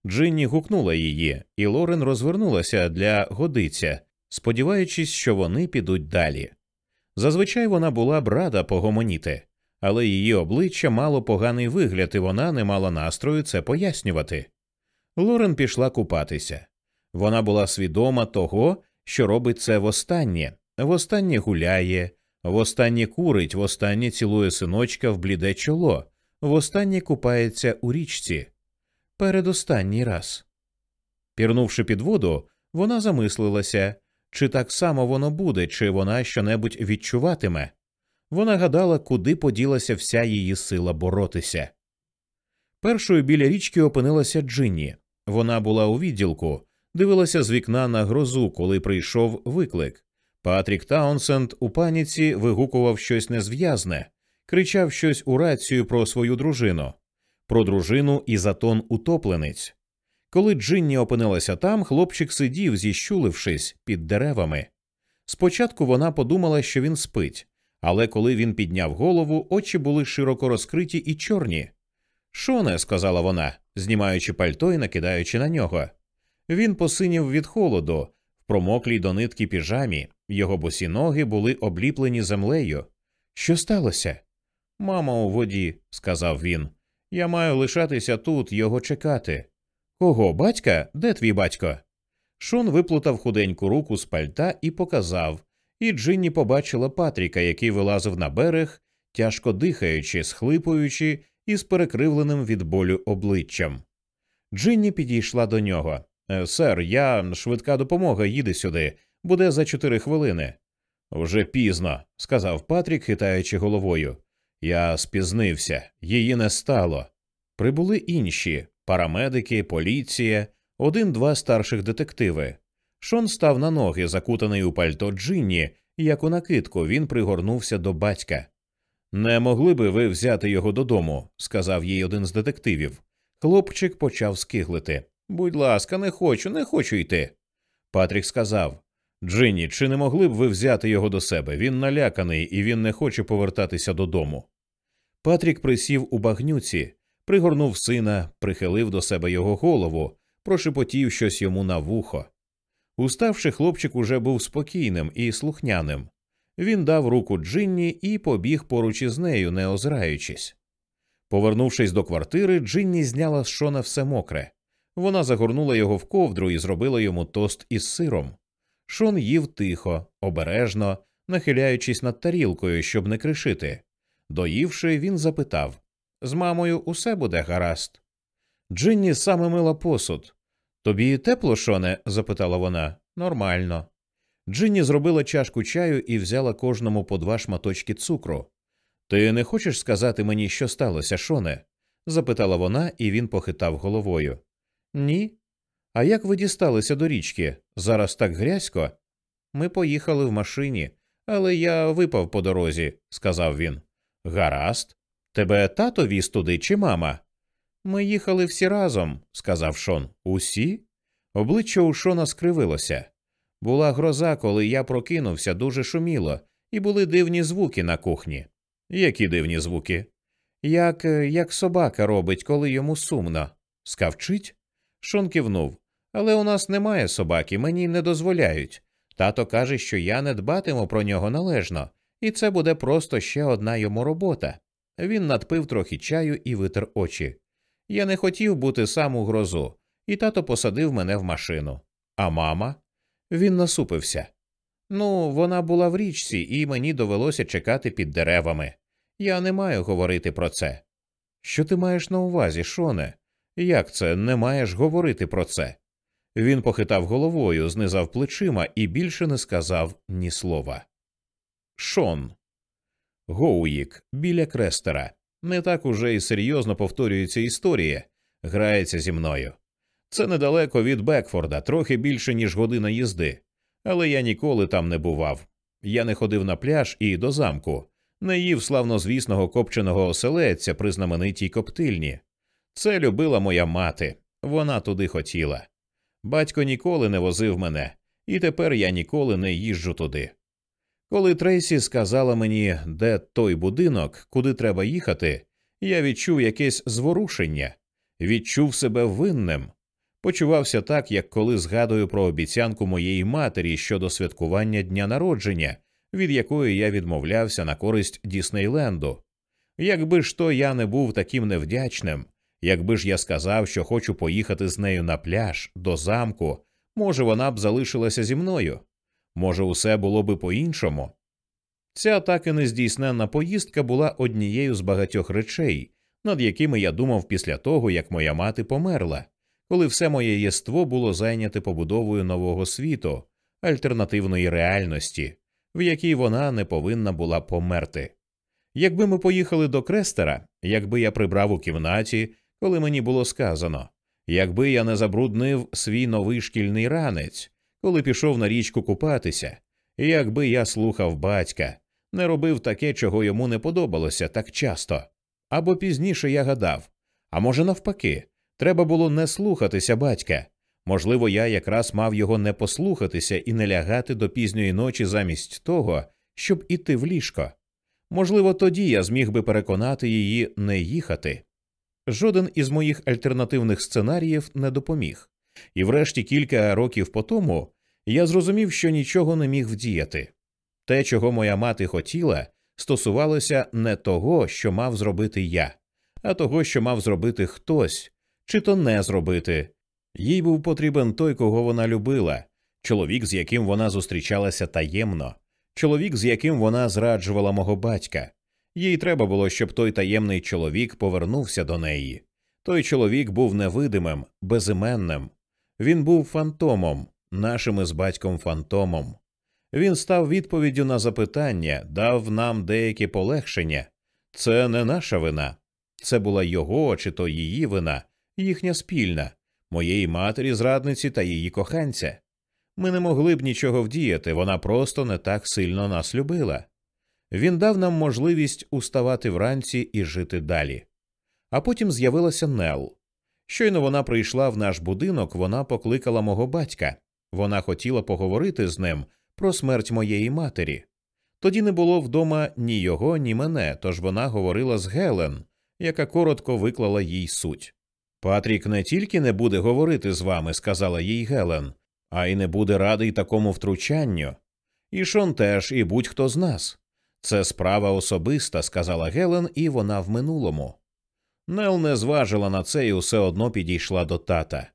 Джинні гукнула її, і Лорен розвернулася для годиця, сподіваючись, що вони підуть далі. Зазвичай вона була б рада погомоніти, але її обличчя мало поганий вигляд, і вона не мала настрою це пояснювати. Лорен пішла купатися. Вона була свідома того, що робить це востаннє, востаннє гуляє, востаннє курить, востаннє цілує синочка в бліде чоло, востаннє купається у річці. Передостанній раз. Пірнувши під воду, вона замислилася, чи так само воно буде, чи вона щонебудь відчуватиме. Вона гадала, куди поділася вся її сила боротися. Першою біля річки опинилася Джинні. Вона була у відділку, дивилася з вікна на грозу, коли прийшов виклик. Патрік Таунсенд у паніці вигукував щось незв'язне, кричав щось у рацію про свою дружину, про дружину і затон утопленець. Коли Джинні опинилася там, хлопчик сидів, зіщулившись під деревами. Спочатку вона подумала, що він спить, але коли він підняв голову, очі були широко розкриті і чорні. Шоне, сказала вона, знімаючи пальто і накидаючи на нього. Він посинів від холоду, в промоклій до нитки піжамі, його босі ноги були обліплені землею. Що сталося? Мама у воді, сказав він. Я маю лишатися тут, його чекати. Кого, батька? Де твій батько? Шон виплутав худеньку руку з пальта і показав, і Джинні побачила Патріка, який вилазив на берег, тяжко дихаючи, схлипуючи і з перекривленим від болю обличчям. Джинні підійшла до нього. «Е, Сер, я швидка допомога, їде сюди, буде за чотири хвилини. Вже пізно, сказав Патрік, хитаючи головою. Я спізнився, її не стало. Прибули інші парамедики, поліція, один-два старших детективи. Шон став на ноги, закутаний у пальто Джинні, як у накидку він пригорнувся до батька. Не могли би ви взяти його додому, сказав їй один з детективів. Хлопчик почав скиглити. Будь ласка, не хочу, не хочу йти. Патрік сказав Джинні, чи не могли б ви взяти його до себе? Він наляканий і він не хоче повертатися додому. Патрік присів у багнюці, пригорнув сина, прихилив до себе його голову, прошепотів щось йому на вухо. Уставши, хлопчик уже був спокійним і слухняним. Він дав руку Джинні і побіг поруч із нею, не озираючись. Повернувшись до квартири, Джинні зняла з шона все мокре. Вона загорнула його в ковдру і зробила йому тост із сиром. Шон їв тихо, обережно, нахиляючись над тарілкою, щоб не кришити. Доївши, він запитав з мамою усе буде гаразд. Джинні саме мила посуд. Тобі тепло, шоне? запитала вона. Нормально. Джинні зробила чашку чаю і взяла кожному по два шматочки цукру. Ти не хочеш сказати мені, що сталося, шоне? запитала вона, і він похитав головою. Ні. А як ви дісталися до річки? Зараз так грязько? Ми поїхали в машині, але я випав по дорозі, сказав він. Гаразд. Тебе тато віз туди чи мама? Ми їхали всі разом, сказав Шон. Усі? Обличчя у Шона скривилося. Була гроза, коли я прокинувся, дуже шуміло, і були дивні звуки на кухні. Які дивні звуки? Як як собака робить, коли йому сумно. Скавчить? Шон кивнув. Але у нас немає собаки, мені не дозволяють. Тато каже, що я не дбатиму про нього належно, і це буде просто ще одна йому робота. Він надпив трохи чаю і витер очі. Я не хотів бути сам у грозу, і тато посадив мене в машину. А мама? Він насупився. Ну, вона була в річці, і мені довелося чекати під деревами. Я не маю говорити про це. Що ти маєш на увазі, Шоне? Як це не маєш говорити про це? Він похитав головою, знизав плечима і більше не сказав ні слова. Шон. Гоуїк біля крестера. Не так уже і серйозно повторюється історія, грається зі мною. Це недалеко від Бекфорда, трохи більше, ніж година їзди, але я ніколи там не бував. Я не ходив на пляж і до замку, не їв славнозвісного копченого оселедця при знаменитій коптильні. Це любила моя мати, вона туди хотіла. Батько ніколи не возив мене, і тепер я ніколи не їжджу туди. Коли Трейсі сказала мені, де той будинок, куди треба їхати, я відчув якесь зворушення, відчув себе винним. Почувався так, як коли згадую про обіцянку моєї матері щодо святкування дня народження, від якої я відмовлявся на користь Діснейленду. Якби ж то я не був таким невдячним, якби ж я сказав, що хочу поїхати з нею на пляж, до замку, може, вона б залишилася зі мною. Може, усе було би по іншому. Ця так і нездійсненна поїздка була однією з багатьох речей, над якими я думав після того, як моя мати померла, коли все моє єство було зайняте побудовою нового світу, альтернативної реальності, в якій вона не повинна була померти. Якби ми поїхали до крестера, якби я прибрав у кімнаті, коли мені було сказано, якби я не забруднив свій новий шкільний ранець, коли пішов на річку купатися, якби я слухав батька, не робив таке, чого йому не подобалося так часто. Або пізніше я гадав, а може, навпаки, треба було не слухатися батька. Можливо, я якраз мав його не послухатися і не лягати до пізньої ночі замість того, щоб іти в ліжко. Можливо, тоді я зміг би переконати її не їхати. Жоден із моїх альтернативних сценаріїв не допоміг, і врешті кілька років по тому я зрозумів, що нічого не міг вдіяти. Те, чого моя мати хотіла, стосувалося не того, що мав зробити я, а того, що мав зробити хтось, чи то не зробити. Їй був потрібен той, кого вона любила, чоловік, з яким вона зустрічалася таємно, чоловік, з яким вона зраджувала мого батька. Їй треба було, щоб той таємний чоловік повернувся до неї. Той чоловік був невидимим, безіменним. Він був фантомом, нашим із батьком фантомом. Він став відповіддю на запитання, дав нам деякі полегшення. Це не наша вина, це була його чи то її вина, їхня спільна, моєї матері, зрадниці та її коханця. Ми не могли б нічого вдіяти, вона просто не так сильно нас любила. Він дав нам можливість уставати вранці і жити далі. А потім з'явилася Нел. Щойно вона прийшла в наш будинок, вона покликала мого батька. Вона хотіла поговорити з ним про смерть моєї матері. Тоді не було вдома ні його, ні мене, тож вона говорила з Гелен, яка коротко виклала їй суть. Патрік не тільки не буде говорити з вами, сказала їй Гелен, а й не буде радий такому втручанню. І Шон теж, і будь-хто з нас. Це справа особиста, сказала Гелен, і вона в минулому. Нел не зважила на це і все одно підійшла до тата.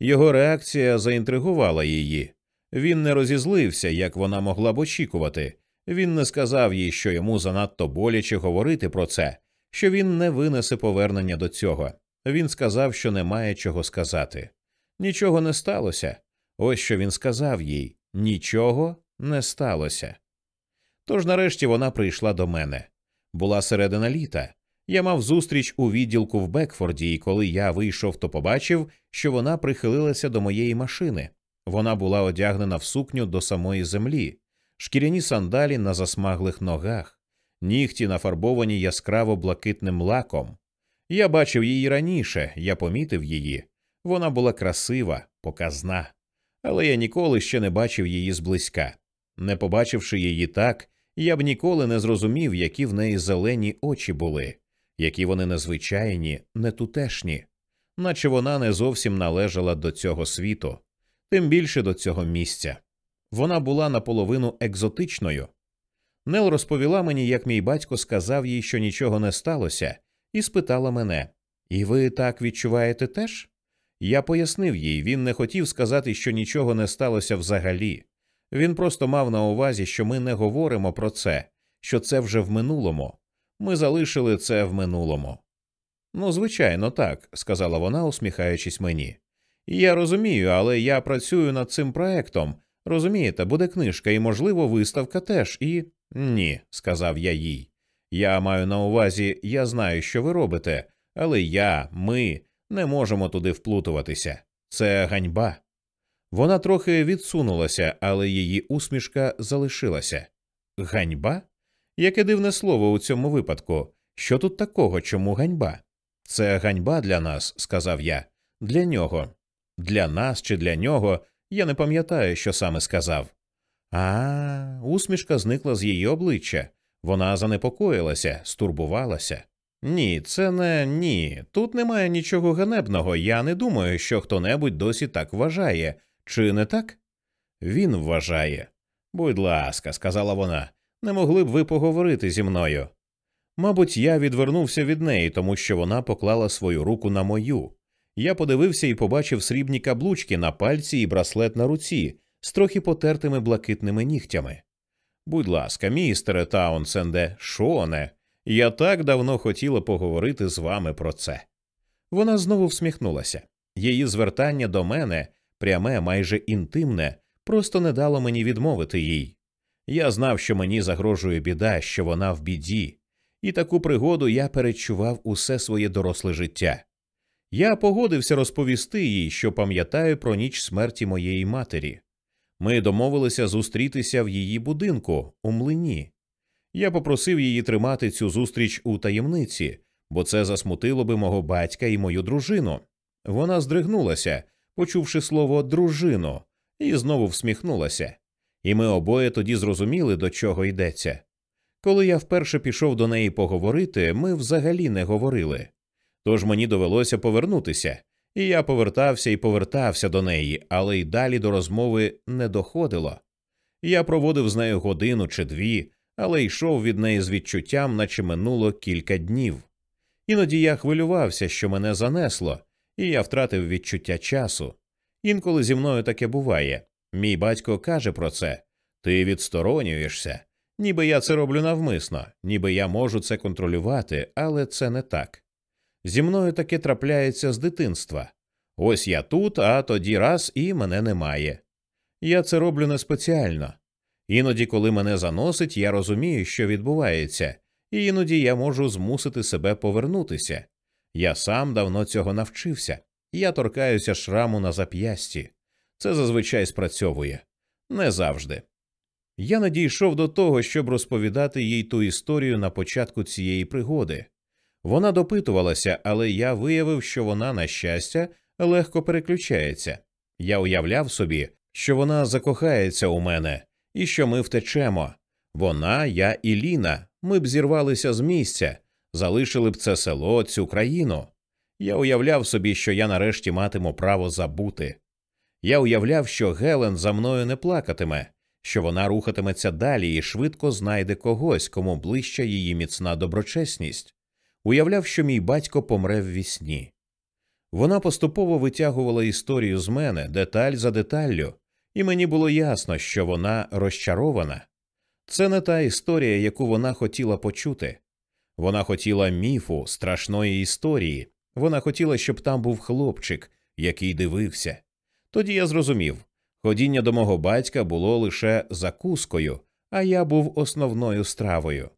Його реакція заінтригувала її. Він не розізлився, як вона могла б очікувати. Він не сказав їй, що йому занадто боляче говорити про це, що він не винесе повернення до цього. Він сказав, що немає чого сказати. Нічого не сталося. Ось що він сказав їй нічого не сталося. Тож нарешті вона прийшла до мене. Була середина літа. Я мав зустріч у відділку в Бекфорді, і коли я вийшов, то побачив, що вона прихилилася до моєї машини. Вона була одягнена в сукню до самої землі, шкіряні сандалі на засмаглих ногах, нігті нафарбовані яскраво блакитним лаком. Я бачив її раніше, я помітив її. Вона була красива, показна, але я ніколи ще не бачив її зблизька. Не побачивши її так, я б ніколи не зрозумів, які в неї зелені очі були, які вони незвичайні, нетутешні, наче вона не зовсім належала до цього світу, тим більше до цього місця. Вона була наполовину екзотичною. Нел розповіла мені, як мій батько сказав їй, що нічого не сталося, і спитала мене І ви так відчуваєте теж? Я пояснив їй, він не хотів сказати, що нічого не сталося взагалі. Він просто мав на увазі, що ми не говоримо про це, що це вже в минулому. Ми залишили це в минулому. Ну, звичайно, так, сказала вона, усміхаючись мені. Я розумію, але я працюю над цим проектом. Розумієте, буде книжка і, можливо, виставка теж і. Ні, сказав я їй. Я маю на увазі, я знаю, що ви робите, але я, ми не можемо туди вплутуватися. Це ганьба. Вона трохи відсунулася, але її усмішка залишилася. Ганьба? Яке дивне слово у цьому випадку. Що тут такого, чому ганьба? Це ганьба для нас, сказав я, для нього. Для нас чи для нього я не пам'ятаю, що саме сказав. А, усмішка зникла з її обличчя. Вона занепокоїлася, стурбувалася. Ні, це не ні. Тут немає нічого ганебного. Я не думаю, що хто небудь досі так вважає. Чи не так? Він вважає. Будь ласка, сказала вона, не могли б ви поговорити зі мною. Мабуть, я відвернувся від неї, тому що вона поклала свою руку на мою. Я подивився і побачив срібні каблучки на пальці і браслет на руці з трохи потертими блакитними нігтями. Будь ласка, містере Таунсенде, Шоне, я так давно хотіла поговорити з вами про це. Вона знову всміхнулася. Її звертання до мене, пряме, майже інтимне, просто не дало мені відмовити їй. Я знав, що мені загрожує біда, що вона в біді, і таку пригоду я перечував усе своє доросле життя. Я погодився розповісти їй, що пам'ятаю про ніч смерті моєї матері. Ми домовилися зустрітися в її будинку у млині. Я попросив її тримати цю зустріч у таємниці, бо це засмутило би мого батька і мою дружину. Вона здригнулася, почувши слово дружину, і знову всміхнулася. І ми обоє тоді зрозуміли, до чого йдеться. Коли я вперше пішов до неї поговорити, ми взагалі не говорили. Тож мені довелося повернутися, і я повертався і повертався до неї, але й далі до розмови не доходило. Я проводив з нею годину чи дві, але йшов від неї з відчуттям, наче минуло кілька днів. Іноді я хвилювався, що мене занесло, і я втратив відчуття часу. Інколи зі мною таке буває. Мій батько каже про це ти відсторонюєшся. Ніби я це роблю навмисно, ніби я можу це контролювати, але це не так. Зі мною таке трапляється з дитинства. Ось я тут, а тоді раз і мене немає. Я це роблю не спеціально. Іноді, коли мене заносить, я розумію, що відбувається, і іноді я можу змусити себе повернутися. Я сам давно цього навчився, я торкаюся шраму на зап'ясті. Це зазвичай спрацьовує не завжди. Я надійшов до того, щоб розповідати їй ту історію на початку цієї пригоди. Вона допитувалася, але я виявив, що вона, на щастя, легко переключається. Я уявляв собі, що вона закохається у мене і що ми втечемо. Вона, я і Ліна, ми б зірвалися з місця, залишили б це село, цю країну. Я уявляв собі, що я нарешті матиму право забути. Я уявляв, що Гелен за мною не плакатиме, що вона рухатиметься далі і швидко знайде когось, кому ближча її міцна доброчесність. Уявляв, що мій батько помре в вісні. Вона поступово витягувала історію з мене деталь за деталлю, і мені було ясно, що вона розчарована. Це не та історія, яку вона хотіла почути. Вона хотіла міфу, страшної історії. Вона хотіла, щоб там був хлопчик, який дивився. Тоді я зрозумів ходіння до мого батька було лише закускою, а я був основною стравою.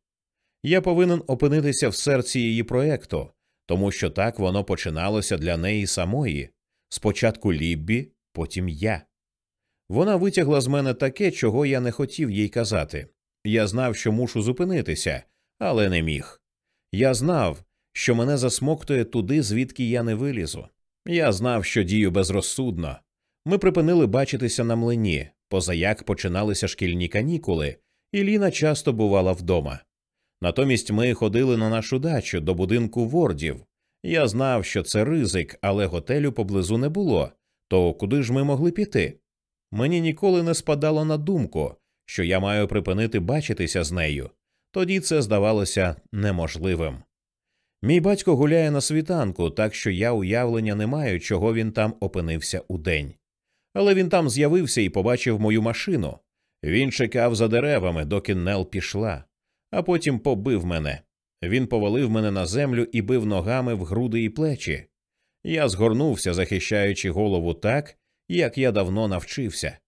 Я повинен опинитися в серці її проекту, тому що так воно починалося для неї самої спочатку Ліббі, потім я. Вона витягла з мене таке, чого я не хотів їй казати. Я знав, що мушу зупинитися, але не міг. Я знав, що мене засмоктує туди, звідки я не вилізу. Я знав, що дію безрозсудно. Ми припинили бачитися на млині, позаяк починалися шкільні канікули, і Ліна часто бувала вдома. Натомість ми ходили на нашу дачу до будинку вордів. Я знав, що це ризик, але готелю поблизу не було. То куди ж ми могли піти? Мені ніколи не спадало на думку, що я маю припинити бачитися з нею. Тоді це здавалося неможливим. Мій батько гуляє на світанку, так що я уявлення не маю, чого він там опинився у день. Але він там з'явився і побачив мою машину. Він чекав за деревами, доки Нел пішла, а потім побив мене. Він повалив мене на землю і бив ногами в груди і плечі. Я згорнувся, захищаючи голову так, як я давно навчився.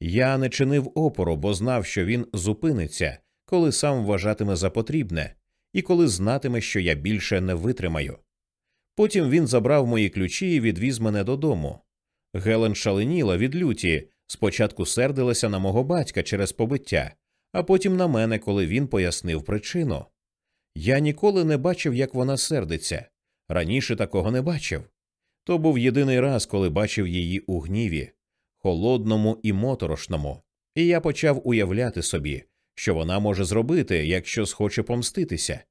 Я не чинив опору, бо знав, що він зупиниться, коли сам вважатиме за потрібне, і коли знатиме, що я більше не витримаю. Потім він забрав мої ключі і відвіз мене додому. Гелен шаленіла від люті, спочатку сердилася на мого батька через побиття, а потім на мене, коли він пояснив причину. Я ніколи не бачив, як вона сердиться. Раніше такого не бачив. То був єдиний раз, коли бачив її у гніві, холодному і моторошному, і я почав уявляти собі, що вона може зробити, якщо схоче помститися.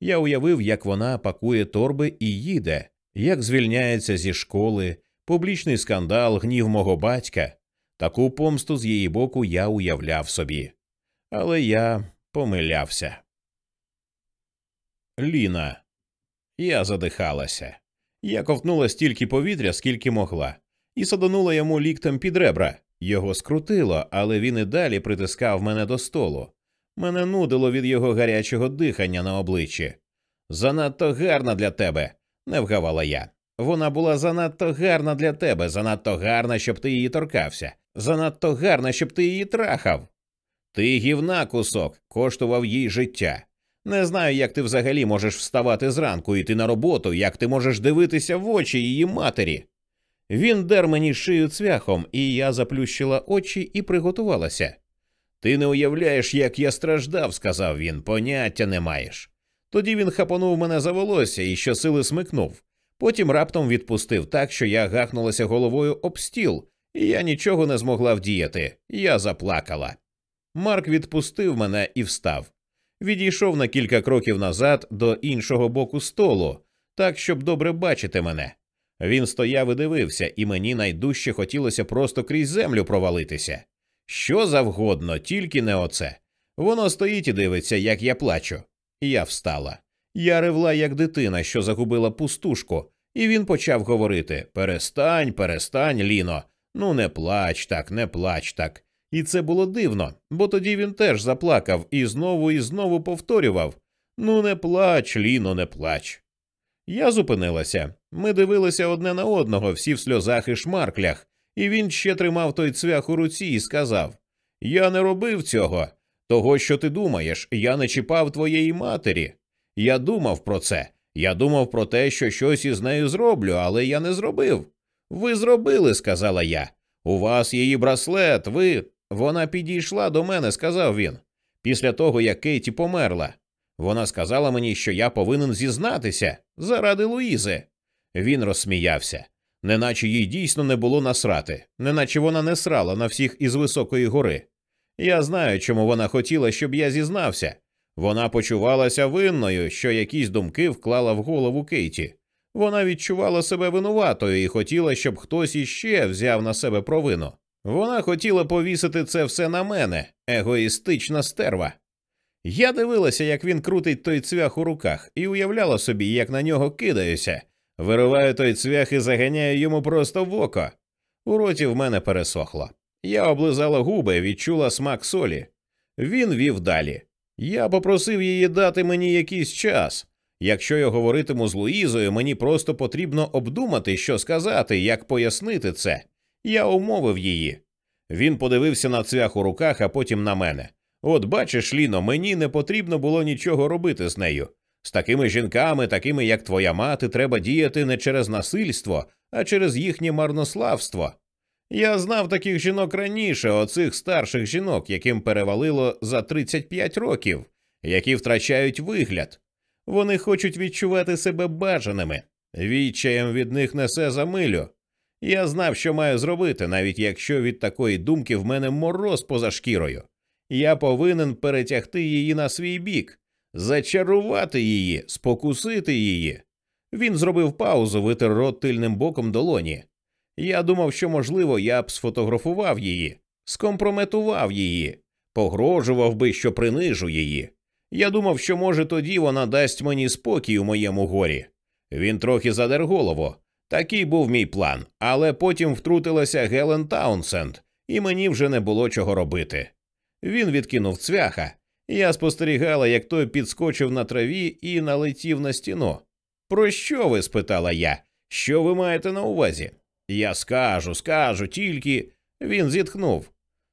Я уявив, як вона пакує торби і їде, як звільняється зі школи, публічний скандал, гнів мого батька. Таку помсту з її боку я уявляв собі. Але я помилявся. Ліна. Я задихалася. Я ковтнула стільки повітря, скільки могла, і садонула йому ліктем під ребра. Його скрутило, але він і далі притискав мене до столу. Мене нудило від його гарячого дихання на обличчі. Занадто гарна для тебе, не вгавала я. Вона була занадто гарна для тебе, занадто гарна, щоб ти її торкався, занадто гарна, щоб ти її трахав. Ти гівна кусок, коштував їй життя. Не знаю, як ти взагалі можеш вставати зранку йти на роботу, як ти можеш дивитися в очі її матері. Він дер мені шию цвяхом, і я заплющила очі і приготувалася. Ти не уявляєш, як я страждав, сказав він, поняття не маєш. Тоді він хапонув мене за волосся і щосили смикнув. Потім раптом відпустив так, що я гахнулася головою об стіл, і я нічого не змогла вдіяти. Я заплакала. Марк відпустив мене і встав. Відійшов на кілька кроків назад до іншого боку столу, так, щоб добре бачити мене. Він стояв і дивився, і мені найдужче хотілося просто крізь землю провалитися. Що завгодно, тільки не оце. Воно стоїть і дивиться, як я плачу. Я встала. Я ревла, як дитина, що загубила пустушку, і він почав говорити Перестань, перестань, Ліно, ну не плач так, не плач так. І це було дивно, бо тоді він теж заплакав і знову і знову повторював Ну, не плач, Ліно, не плач. Я зупинилася. Ми дивилися одне на одного, всі в сльозах і шмарклях, і він ще тримав той цвях у руці і сказав Я не робив цього. Того, що ти думаєш, я не чіпав твоєї матері. Я думав про це. Я думав про те, що щось із нею зроблю, але я не зробив. Ви зробили, сказала я. У вас її браслет, ви. Вона підійшла до мене, сказав він. Після того, як Кейті померла. Вона сказала мені, що я повинен зізнатися заради Луїзи. Він розсміявся, неначе їй дійсно не було насрати, неначе вона не срала на всіх із високої гори. Я знаю, чому вона хотіла, щоб я зізнався. Вона почувалася винною, що якісь думки вклала в голову Кейті. Вона відчувала себе винуватою і хотіла, щоб хтось іще взяв на себе провину. Вона хотіла повісити це все на мене, егоїстична стерва. Я дивилася, як він крутить той цвях у руках, і уявляла собі, як на нього кидаюся, вириваю той цвях і заганяю йому просто в око. У роті в мене пересохло. Я облизала губи, відчула смак солі. Він вів далі. Я попросив її дати мені якийсь час. Якщо я говоритиму з Луїзою, мені просто потрібно обдумати, що сказати, як пояснити це. Я умовив її. Він подивився на цвях у руках, а потім на мене. От бачиш, Ліно, мені не потрібно було нічого робити з нею. З такими жінками, такими як твоя мати, треба діяти не через насильство, а через їхнє марнославство. Я знав таких жінок раніше, оцих старших жінок, яким перевалило за 35 років, які втрачають вигляд. Вони хочуть відчувати себе бажаними, відчаєм від них несе за милю. Я знав, що маю зробити, навіть якщо від такої думки в мене мороз поза шкірою. Я повинен перетягти її на свій бік, зачарувати її, спокусити її. Він зробив паузу, витер рот тильним боком долоні. Я думав, що, можливо, я б сфотографував її, скомпрометував її, погрожував би, що принижу її. Я думав, що, може, тоді вона дасть мені спокій у моєму горі. Він трохи задер голову. Такий був мій план, але потім втрутилася Гелен Таунсенд, і мені вже не було чого робити. Він відкинув цвяха. Я спостерігала, як той підскочив на траві і налетів на стіну. Про що ви? спитала я. Що ви маєте на увазі? Я скажу, скажу, тільки. Він зітхнув.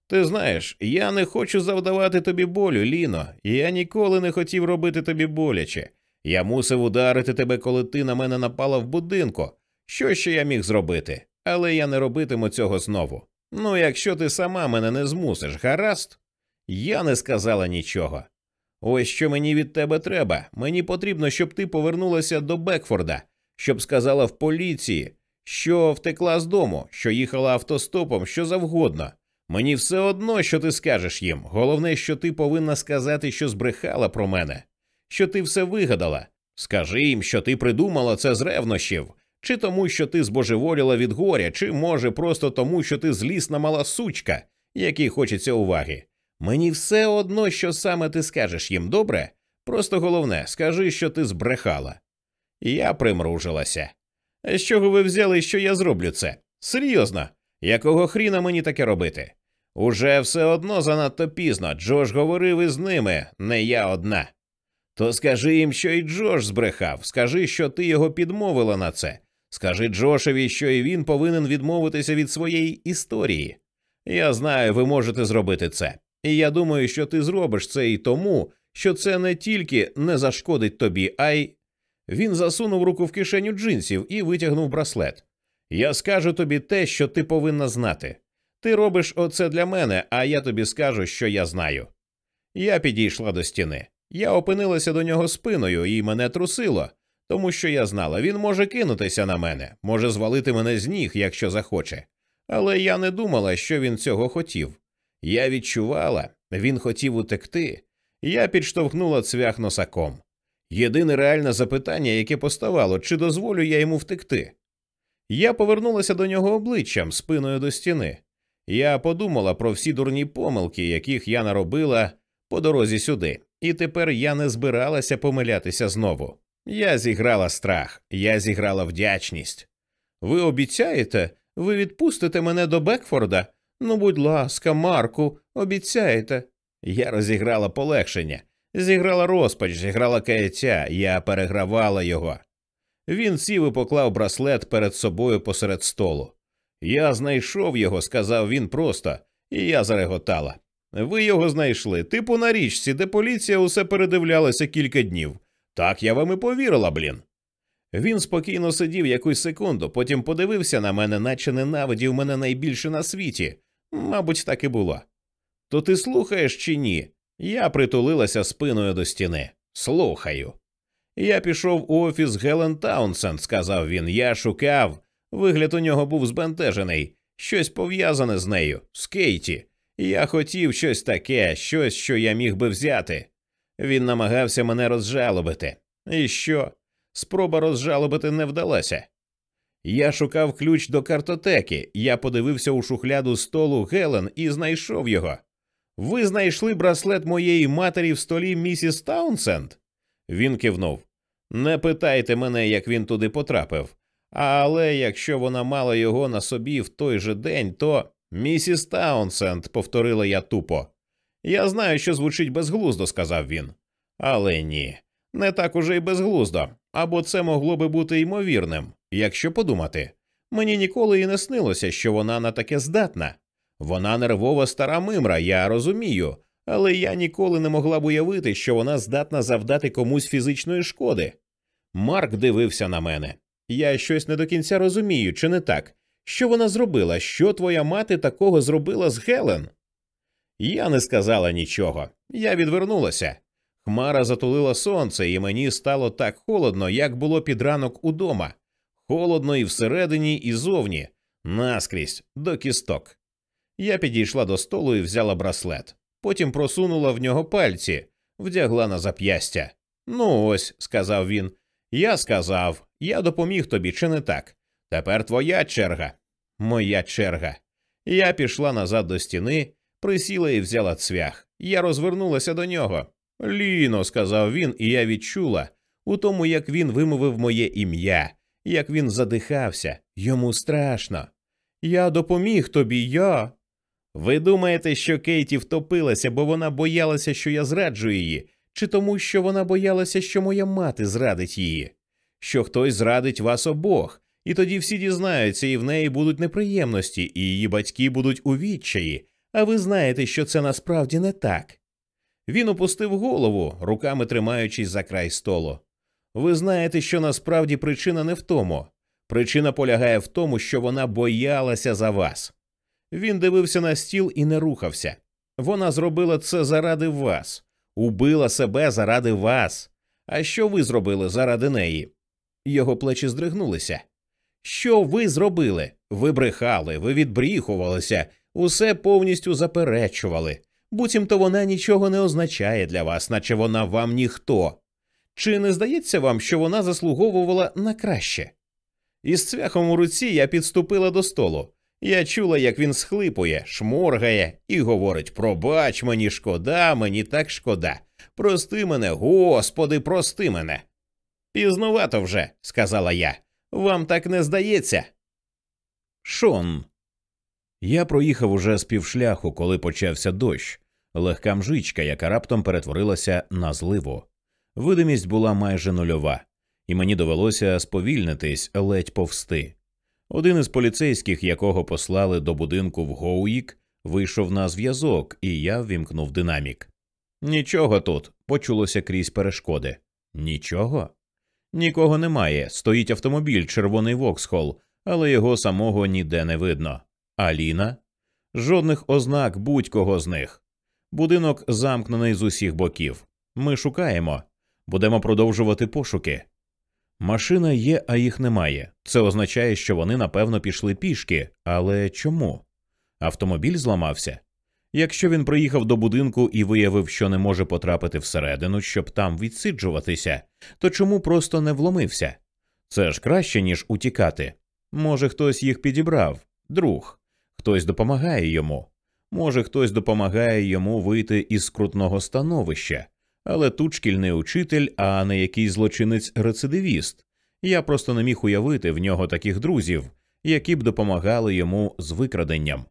Ти знаєш, я не хочу завдавати тобі болю, Ліно. Я ніколи не хотів робити тобі боляче. Я мусив ударити тебе, коли ти на мене напала в будинку. Що ще я міг зробити? Але я не робитиму цього знову. Ну, якщо ти сама мене не змусиш, гаразд? Я не сказала нічого. Ось що мені від тебе треба. Мені потрібно, щоб ти повернулася до Бекфорда, щоб сказала в поліції, що втекла з дому, що їхала автостопом, що завгодно. Мені все одно, що ти скажеш їм. Головне, що ти повинна сказати, що збрехала про мене, що ти все вигадала. Скажи їм, що ти придумала це з ревнощів, чи тому, що ти збожеволіла від горя, чи може просто тому, що ти злісна мала сучка, якій хочеться уваги. Мені все одно, що саме ти скажеш їм добре. Просто головне, скажи, що ти збрехала. Я примружилася. З чого ви взяли, що я зроблю це? Серйозно, якого хріна мені таке робити? Уже все одно занадто пізно. Джош говорив із ними, не я одна. То скажи їм, що і Джош збрехав, скажи, що ти його підмовила на це. Скажи Джошеві, що і він повинен відмовитися від своєї історії. Я знаю, ви можете зробити це. І я думаю, що ти зробиш це і тому, що це не тільки не зашкодить тобі, а й. Він засунув руку в кишеню джинсів і витягнув браслет. Я скажу тобі те, що ти повинна знати. Ти робиш оце для мене, а я тобі скажу, що я знаю. Я підійшла до стіни. Я опинилася до нього спиною, і мене трусило, тому що я знала, він може кинутися на мене, може звалити мене з ніг, якщо захоче. Але я не думала, що він цього хотів. Я відчувала, він хотів утекти. Я підштовхнула цвях носаком. Єдине реальне запитання, яке поставало, чи дозволю я йому втекти. Я повернулася до нього обличчям, спиною до стіни. Я подумала про всі дурні помилки, яких я наробила по дорозі сюди, і тепер я не збиралася помилятися знову. Я зіграла страх, я зіграла вдячність. Ви обіцяєте, ви відпустите мене до Бекфорда? Ну, будь ласка, Марку, обіцяєте. Я розіграла полегшення, зіграла розпач, зіграла каяття, я перегравала його. Він сів і поклав браслет перед собою посеред столу. Я знайшов його, сказав він просто, і я зареготала. Ви його знайшли, типу на річці, де поліція усе передивлялася кілька днів. Так я вам і повірила, блін. Він спокійно сидів якусь секунду, потім подивився на мене, наче ненавидів мене найбільше на світі. Мабуть, так і було. То ти слухаєш чи ні? Я притулилася спиною до стіни. Слухаю. Я пішов у офіс Гелен Таунсенд, сказав він. Я шукав. Вигляд у нього був збентежений, щось пов'язане з нею, з Кейті. Я хотів щось таке, щось, що я міг би взяти. Він намагався мене розжалобити. І що? Спроба розжалобити не вдалася. Я шукав ключ до картотеки, я подивився у шухляду столу Гелен і знайшов його. Ви знайшли браслет моєї матері в столі місіс Таунсенд? Він кивнув. Не питайте мене, як він туди потрапив. Але якщо вона мала його на собі в той же день, то місіс Таунсенд, повторила я тупо. Я знаю, що звучить безглуздо, сказав він. Але ні, не так уже й безглуздо, або це могло би бути ймовірним, якщо подумати. Мені ніколи і не снилося, що вона на таке здатна. Вона нервова стара мимра, я розумію, але я ніколи не могла б уявити, що вона здатна завдати комусь фізичної шкоди. Марк дивився на мене. Я щось не до кінця розумію, чи не так? Що вона зробила? Що твоя мати такого зробила з Гелен? Я не сказала нічого. Я відвернулася. Хмара затулила сонце, і мені стало так холодно, як було під ранок удома. Холодно і всередині, і зовні, наскрізь, до кісток. Я підійшла до столу і взяла браслет. Потім просунула в нього пальці, вдягла на зап'ястя. Ну, ось, сказав він. Я сказав, я допоміг тобі, чи не так? Тепер твоя черга. Моя черга. Я пішла назад до стіни, присіла і взяла цвях. Я розвернулася до нього. Ліно, сказав він, і я відчула у тому, як він вимовив моє ім'я, як він задихався, йому страшно. Я допоміг тобі, я. Ви думаєте, що Кейті втопилася, бо вона боялася, що я зраджу її, чи тому, що вона боялася, що моя мати зрадить її, що хтось зрадить вас обох, і тоді всі дізнаються, і в неї будуть неприємності, і її батьки будуть у відчаї, а ви знаєте, що це насправді не так. Він опустив голову, руками тримаючись за край столу. Ви знаєте, що насправді причина не в тому. Причина полягає в тому, що вона боялася за вас. Він дивився на стіл і не рухався. Вона зробила це заради вас, убила себе заради вас. А що ви зробили заради неї? Його плечі здригнулися. Що ви зробили? Ви брехали, ви відбріхувалися, усе повністю заперечували. Буцімто вона нічого не означає для вас, наче вона вам ніхто. Чи не здається вам, що вона заслуговувала на краще? Із цвяхом у руці я підступила до столу. Я чула, як він схлипує, шморгає і говорить Пробач мені шкода, мені так шкода. Прости мене, господи, прости мене. Пізнувато вже, сказала я. Вам так не здається. Шон. Я проїхав уже з півшляху, коли почався дощ, легка мжичка, яка раптом перетворилася на зливу. Видимість була майже нульова, і мені довелося сповільнитись, ледь повсти. Один із поліцейських, якого послали до будинку в Гоуїк, вийшов на зв'язок, і я ввімкнув динамік. Нічого тут, почулося крізь перешкоди. Нічого? Нікого немає. Стоїть автомобіль, червоний Воксхол, але його самого ніде не видно. Аліна? Жодних ознак будь-кого з них. Будинок замкнений з усіх боків. Ми шукаємо, будемо продовжувати пошуки. Машина є, а їх немає. Це означає, що вони напевно пішли пішки. Але чому? Автомобіль зламався. Якщо він приїхав до будинку і виявив, що не може потрапити всередину, щоб там відсиджуватися, то чому просто не вломився? Це ж краще, ніж утікати. Може, хтось їх підібрав, друг, хтось допомагає йому. Може, хтось допомагає йому вийти із скрутного становища, але тут шкільний учитель, а не якийсь злочинець рецидивіст. Я просто не міг уявити в нього таких друзів, які б допомагали йому з викраденням.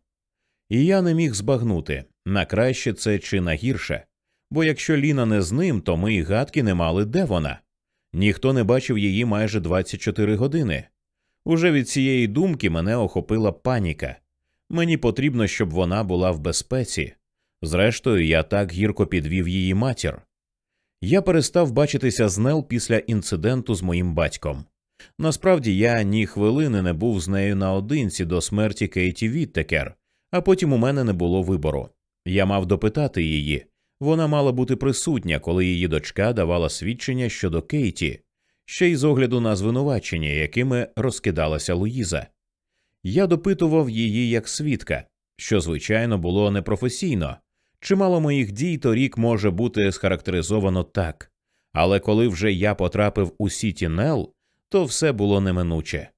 І я не міг збагнути на краще це чи на гірше, бо якщо Ліна не з ним, то ми й гадки не мали, де вона. Ніхто не бачив її майже 24 години. Уже від цієї думки мене охопила паніка. Мені потрібно, щоб вона була в безпеці. Зрештою, я так гірко підвів її матір. Я перестав бачитися з Нел після інциденту з моїм батьком. Насправді я ні хвилини не був з нею наодинці до смерті Кейті Віттекер, а потім у мене не було вибору. Я мав допитати її. Вона мала бути присутня, коли її дочка давала свідчення щодо Кейті, ще й з огляду на звинувачення, якими розкидалася Луїза. Я допитував її як свідка, що, звичайно, було непрофесійно. Чимало моїх дій торік може бути схарактеризовано так, але коли вже я потрапив у Сіті Нел, то все було неминуче.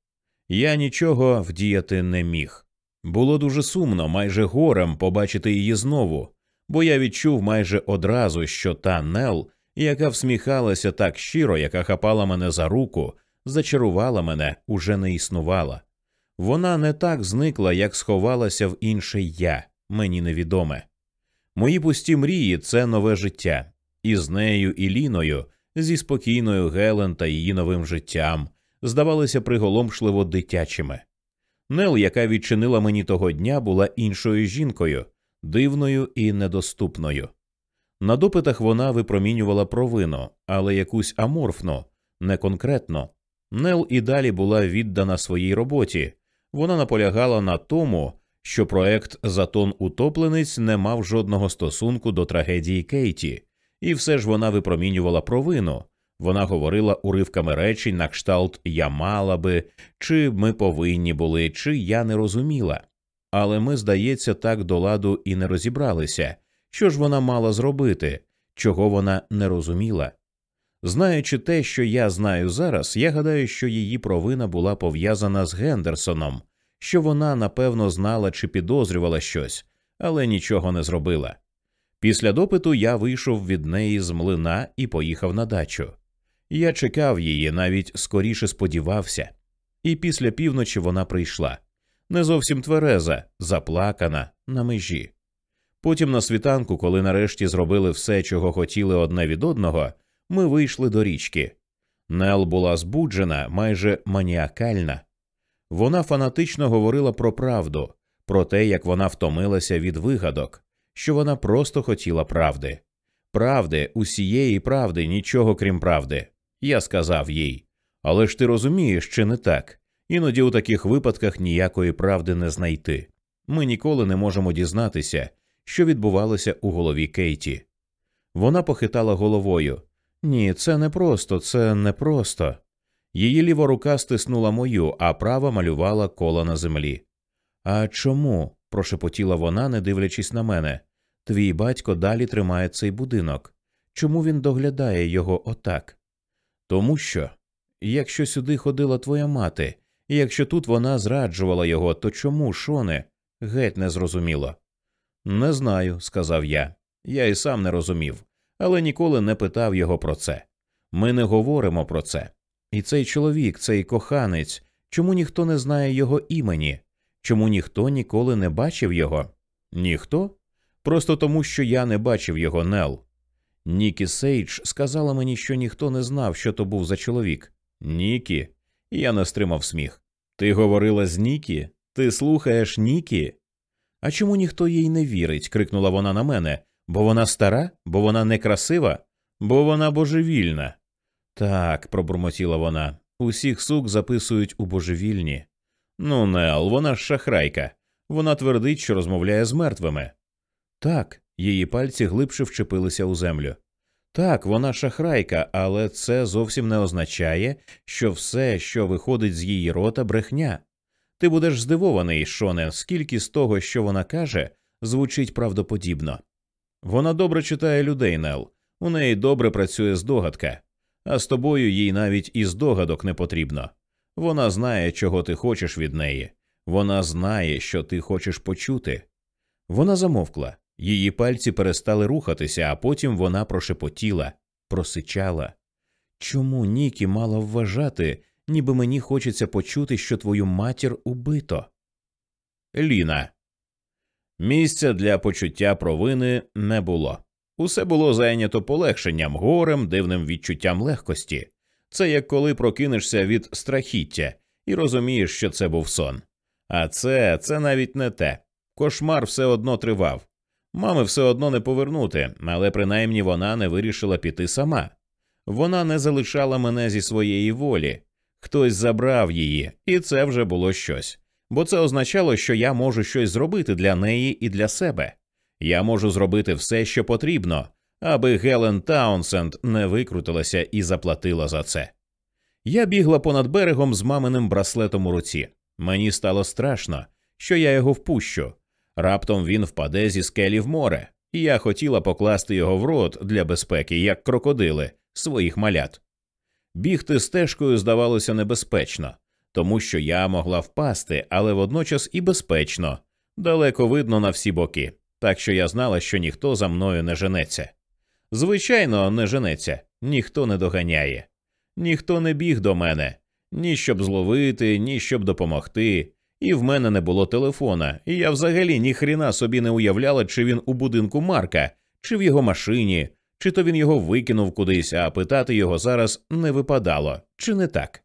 Я нічого вдіяти не міг. Було дуже сумно, майже горем побачити її знову, бо я відчув майже одразу, що та Нел, яка всміхалася так щиро, яка хапала мене за руку, зачарувала мене, уже не існувала. Вона не так зникла, як сховалася в інше я, мені невідоме. Мої пусті мрії це нове життя, і з нею і Ліною, зі спокійною Гелен та її новим життям, здавалися приголомшливо дитячими. Нел, яка відчинила мені того дня, була іншою жінкою, дивною і недоступною. На допитах вона випромінювала провину, але якусь аморфну, не конкретно. Нел і далі була віддана своїй роботі. Вона наполягала на тому, що проект Затон утопленець не мав жодного стосунку до трагедії Кейті, і все ж вона випромінювала провину. Вона говорила уривками речень на кшталт Я мала би, чи ми повинні були, чи я не розуміла. Але ми, здається, так до ладу і не розібралися, що ж вона мала зробити, чого вона не розуміла. Знаючи те, що я знаю зараз, я гадаю, що її провина була пов'язана з Гендерсоном, що вона напевно знала чи підозрювала щось, але нічого не зробила. Після допиту я вийшов від неї з млина і поїхав на дачу. Я чекав її, навіть скоріше сподівався, і після півночі вона прийшла не зовсім твереза, заплакана на межі. Потім на світанку, коли нарешті зробили все, чого хотіли одне від одного, ми вийшли до річки. Нел була збуджена, майже маніакальна. Вона фанатично говорила про правду, про те, як вона втомилася від вигадок, що вона просто хотіла правди. Правди, усієї правди, нічого крім правди. Я сказав їй. Але ж ти розумієш, чи не так? Іноді у таких випадках ніякої правди не знайти. Ми ніколи не можемо дізнатися, що відбувалося у голові Кейті. Вона похитала головою. Ні, це не просто, це не просто. Її ліва рука стиснула мою, а права малювала кола на землі. А чому? прошепотіла вона, не дивлячись на мене. Твій батько далі тримає цей будинок. Чому він доглядає його отак? Тому що, якщо сюди ходила твоя мати, І якщо тут вона зраджувала його, то чому, Шоне? Геть не зрозуміло. Не знаю, сказав я. Я і сам не розумів, але ніколи не питав його про це. Ми не говоримо про це. І цей чоловік, цей коханець, чому ніхто не знає його імені? Чому ніхто ніколи не бачив його? Ніхто? Просто тому, що я не бачив його Нел. Нікі Сейдж сказала мені, що ніхто не знав, що то був за чоловік. Нікі. Я не стримав сміх. Ти говорила з Нікі? Ти слухаєш Нікі? А чому ніхто їй не вірить? крикнула вона на мене. Бо вона стара, бо вона некрасива, бо вона божевільна. Так, пробурмотіла вона. Усіх сук записують у божевільні. Ну, Нел, вона ж шахрайка. Вона твердить, що розмовляє з мертвими. Так, її пальці глибше вчепилися у землю. Так, вона шахрайка, але це зовсім не означає, що все, що виходить з її рота, брехня. Ти будеш здивований, Шоне, скільки з того, що вона каже, звучить правдоподібно. Вона добре читає людей, Нел, у неї добре працює здогадка, а з тобою їй навіть і здогадок не потрібно. Вона знає, чого ти хочеш від неї, вона знає, що ти хочеш почути. Вона замовкла, її пальці перестали рухатися, а потім вона прошепотіла, просичала. Чому Нікі мала вважати, ніби мені хочеться почути, що твою матір убито? Ліна. Місця для почуття провини не було. Усе було зайнято полегшенням, горем, дивним відчуттям легкості. Це як коли прокинешся від страхіття і розумієш, що це був сон. А це це навіть не те. Кошмар все одно тривав. Мами все одно не повернути, але принаймні вона не вирішила піти сама. Вона не залишала мене зі своєї волі. Хтось забрав її, і це вже було щось. Бо це означало, що я можу щось зробити для неї і для себе. Я можу зробити все, що потрібно, аби Гелен Таунсенд не викрутилася і заплатила за це. Я бігла понад берегом з маминим браслетом у руці. Мені стало страшно, що я його впущу. Раптом він впаде зі скелі в море, і я хотіла покласти його в рот для безпеки, як крокодили, своїх малят. Бігти стежкою здавалося небезпечно, тому що я могла впасти, але водночас і безпечно, далеко видно на всі боки, так що я знала, що ніхто за мною не женеться. Звичайно, не женеться, ніхто не доганяє, ніхто не біг до мене, ні щоб зловити, ні щоб допомогти. І в мене не було телефона, і я взагалі ні хріна собі не уявляла, чи він у будинку Марка, чи в його машині, чи то він його викинув кудись, а питати його зараз не випадало, чи не так.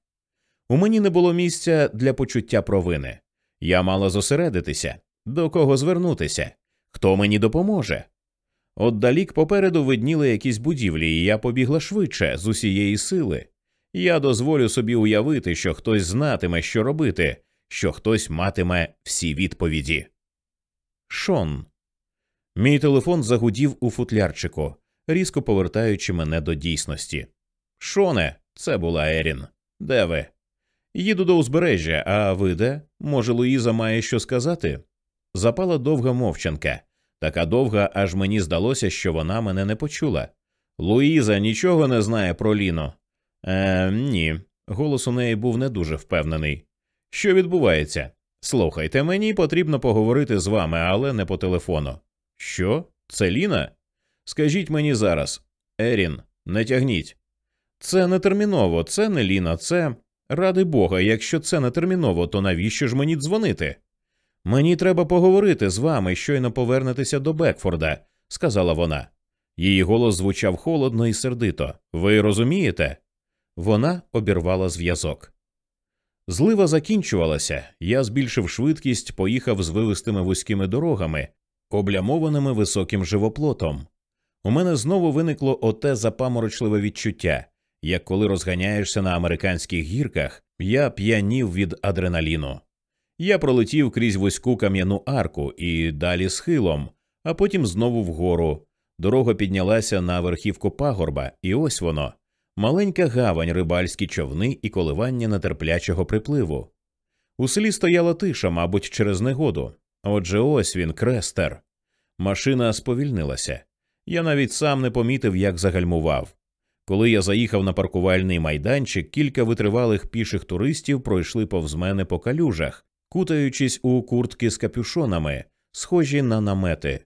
У мені не було місця для почуття провини. Я мала зосередитися, до кого звернутися, хто мені допоможе. Отдалік попереду видніли якісь будівлі, і я побігла швидше з усієї сили. Я дозволю собі уявити, що хтось знатиме, що робити, що хтось матиме всі відповіді. Шон. Мій телефон загудів у футлярчику, різко повертаючи мене до дійсності. Шоне, це була Ерін. Де ви? Їду до узбережжя, а ви де? Може, Луїза має що сказати? Запала довга мовчанка, така довга, аж мені здалося, що вона мене не почула. Луїза нічого не знає про Ліну. Е, ні. Голос у неї був не дуже впевнений. Що відбувається? Слухайте, мені потрібно поговорити з вами, але не по телефону. Що? Це Ліна? Скажіть мені зараз, Ерін, не тягніть. Це не терміново, це не Ліна, це. Ради Бога, якщо це не терміново, то навіщо ж мені дзвонити? Мені треба поговорити з вами, щойно повернетеся до Бекфорда, сказала вона. Її голос звучав холодно і сердито. Ви розумієте? Вона обірвала зв'язок. Злива закінчувалася, я збільшив швидкість, поїхав звивистими вузькими дорогами, облямованими високим живоплотом. У мене знову виникло оте запаморочливе відчуття, як коли розганяєшся на американських гірках, я п'янів від адреналіну. Я пролетів крізь вузьку кам'яну арку і далі схилом, а потім знову вгору. Дорога піднялася на верхівку пагорба, і ось воно маленька гавань, рибальські човни і коливання нетерплячого припливу. У селі стояла тиша, мабуть, через негоду. Отже, ось він, крестер. Машина сповільнилася. Я навіть сам не помітив, як загальмував. Коли я заїхав на паркувальний майданчик, кілька витривалих піших туристів пройшли повз мене по калюжах, кутаючись у куртки з капюшонами, схожі на намети.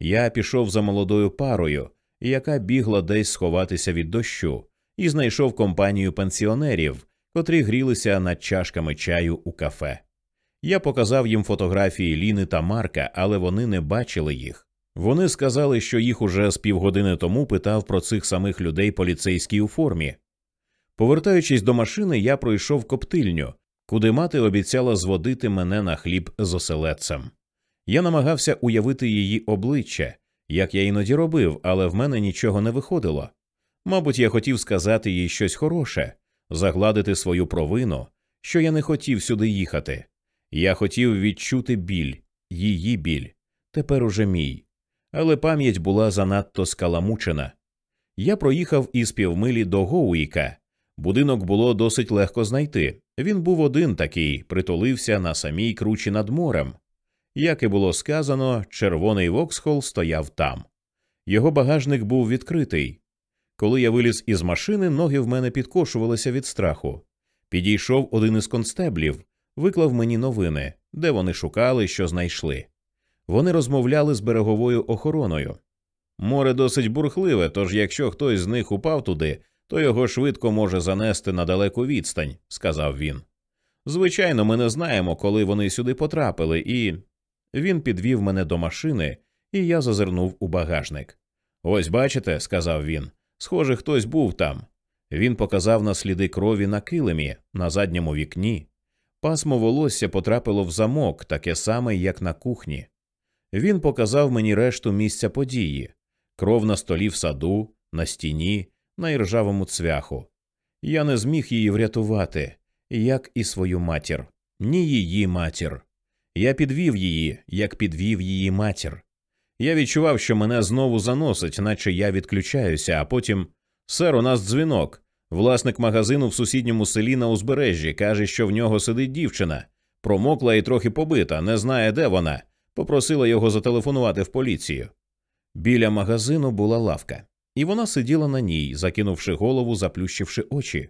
Я пішов за молодою парою, яка бігла десь сховатися від дощу, і знайшов компанію пенсіонерів, котрі грілися над чашками чаю у кафе. Я показав їм фотографії Ліни та Марка, але вони не бачили їх. Вони сказали, що їх уже з півгодини тому питав про цих самих людей поліцейський у формі. Повертаючись до машини, я пройшов коптильню, куди мати обіцяла зводити мене на хліб з оселедцем. Я намагався уявити її обличчя, як я іноді робив, але в мене нічого не виходило. Мабуть, я хотів сказати їй щось хороше, загладити свою провину, що я не хотів сюди їхати. Я хотів відчути біль, її біль, тепер уже мій. Але пам'ять була занадто скаламучена. Я проїхав із півмилі до Гоуїка. Будинок було досить легко знайти. Він був один такий, притулився на самій кручі над морем. Як і було сказано, червоний Воксхол стояв там. Його багажник був відкритий. Коли я виліз із машини, ноги в мене підкошувалися від страху. Підійшов один із констеблів, виклав мені новини, де вони шукали, що знайшли. Вони розмовляли з береговою охороною. Море досить бурхливе, тож якщо хтось з них упав туди, то його швидко може занести на далеку відстань, сказав він. Звичайно, ми не знаємо, коли вони сюди потрапили, і. Він підвів мене до машини, і я зазирнув у багажник. Ось бачите, сказав він. Схоже, хтось був там. Він показав на сліди крові на килимі, на задньому вікні. Пасмо волосся потрапило в замок, таке саме, як на кухні. Він показав мені решту місця події кров на столі в саду, на стіні, на іржавому цвяху. Я не зміг її врятувати, як і свою матір, ні її матір. Я підвів її, як підвів її матір. Я відчував, що мене знову заносить, наче я відключаюся, а потім сер, у нас дзвінок. Власник магазину в сусідньому селі на узбережжі каже, що в нього сидить дівчина, промокла і трохи побита, не знає, де вона, попросила його зателефонувати в поліцію. Біля магазину була лавка, і вона сиділа на ній, закинувши голову, заплющивши очі.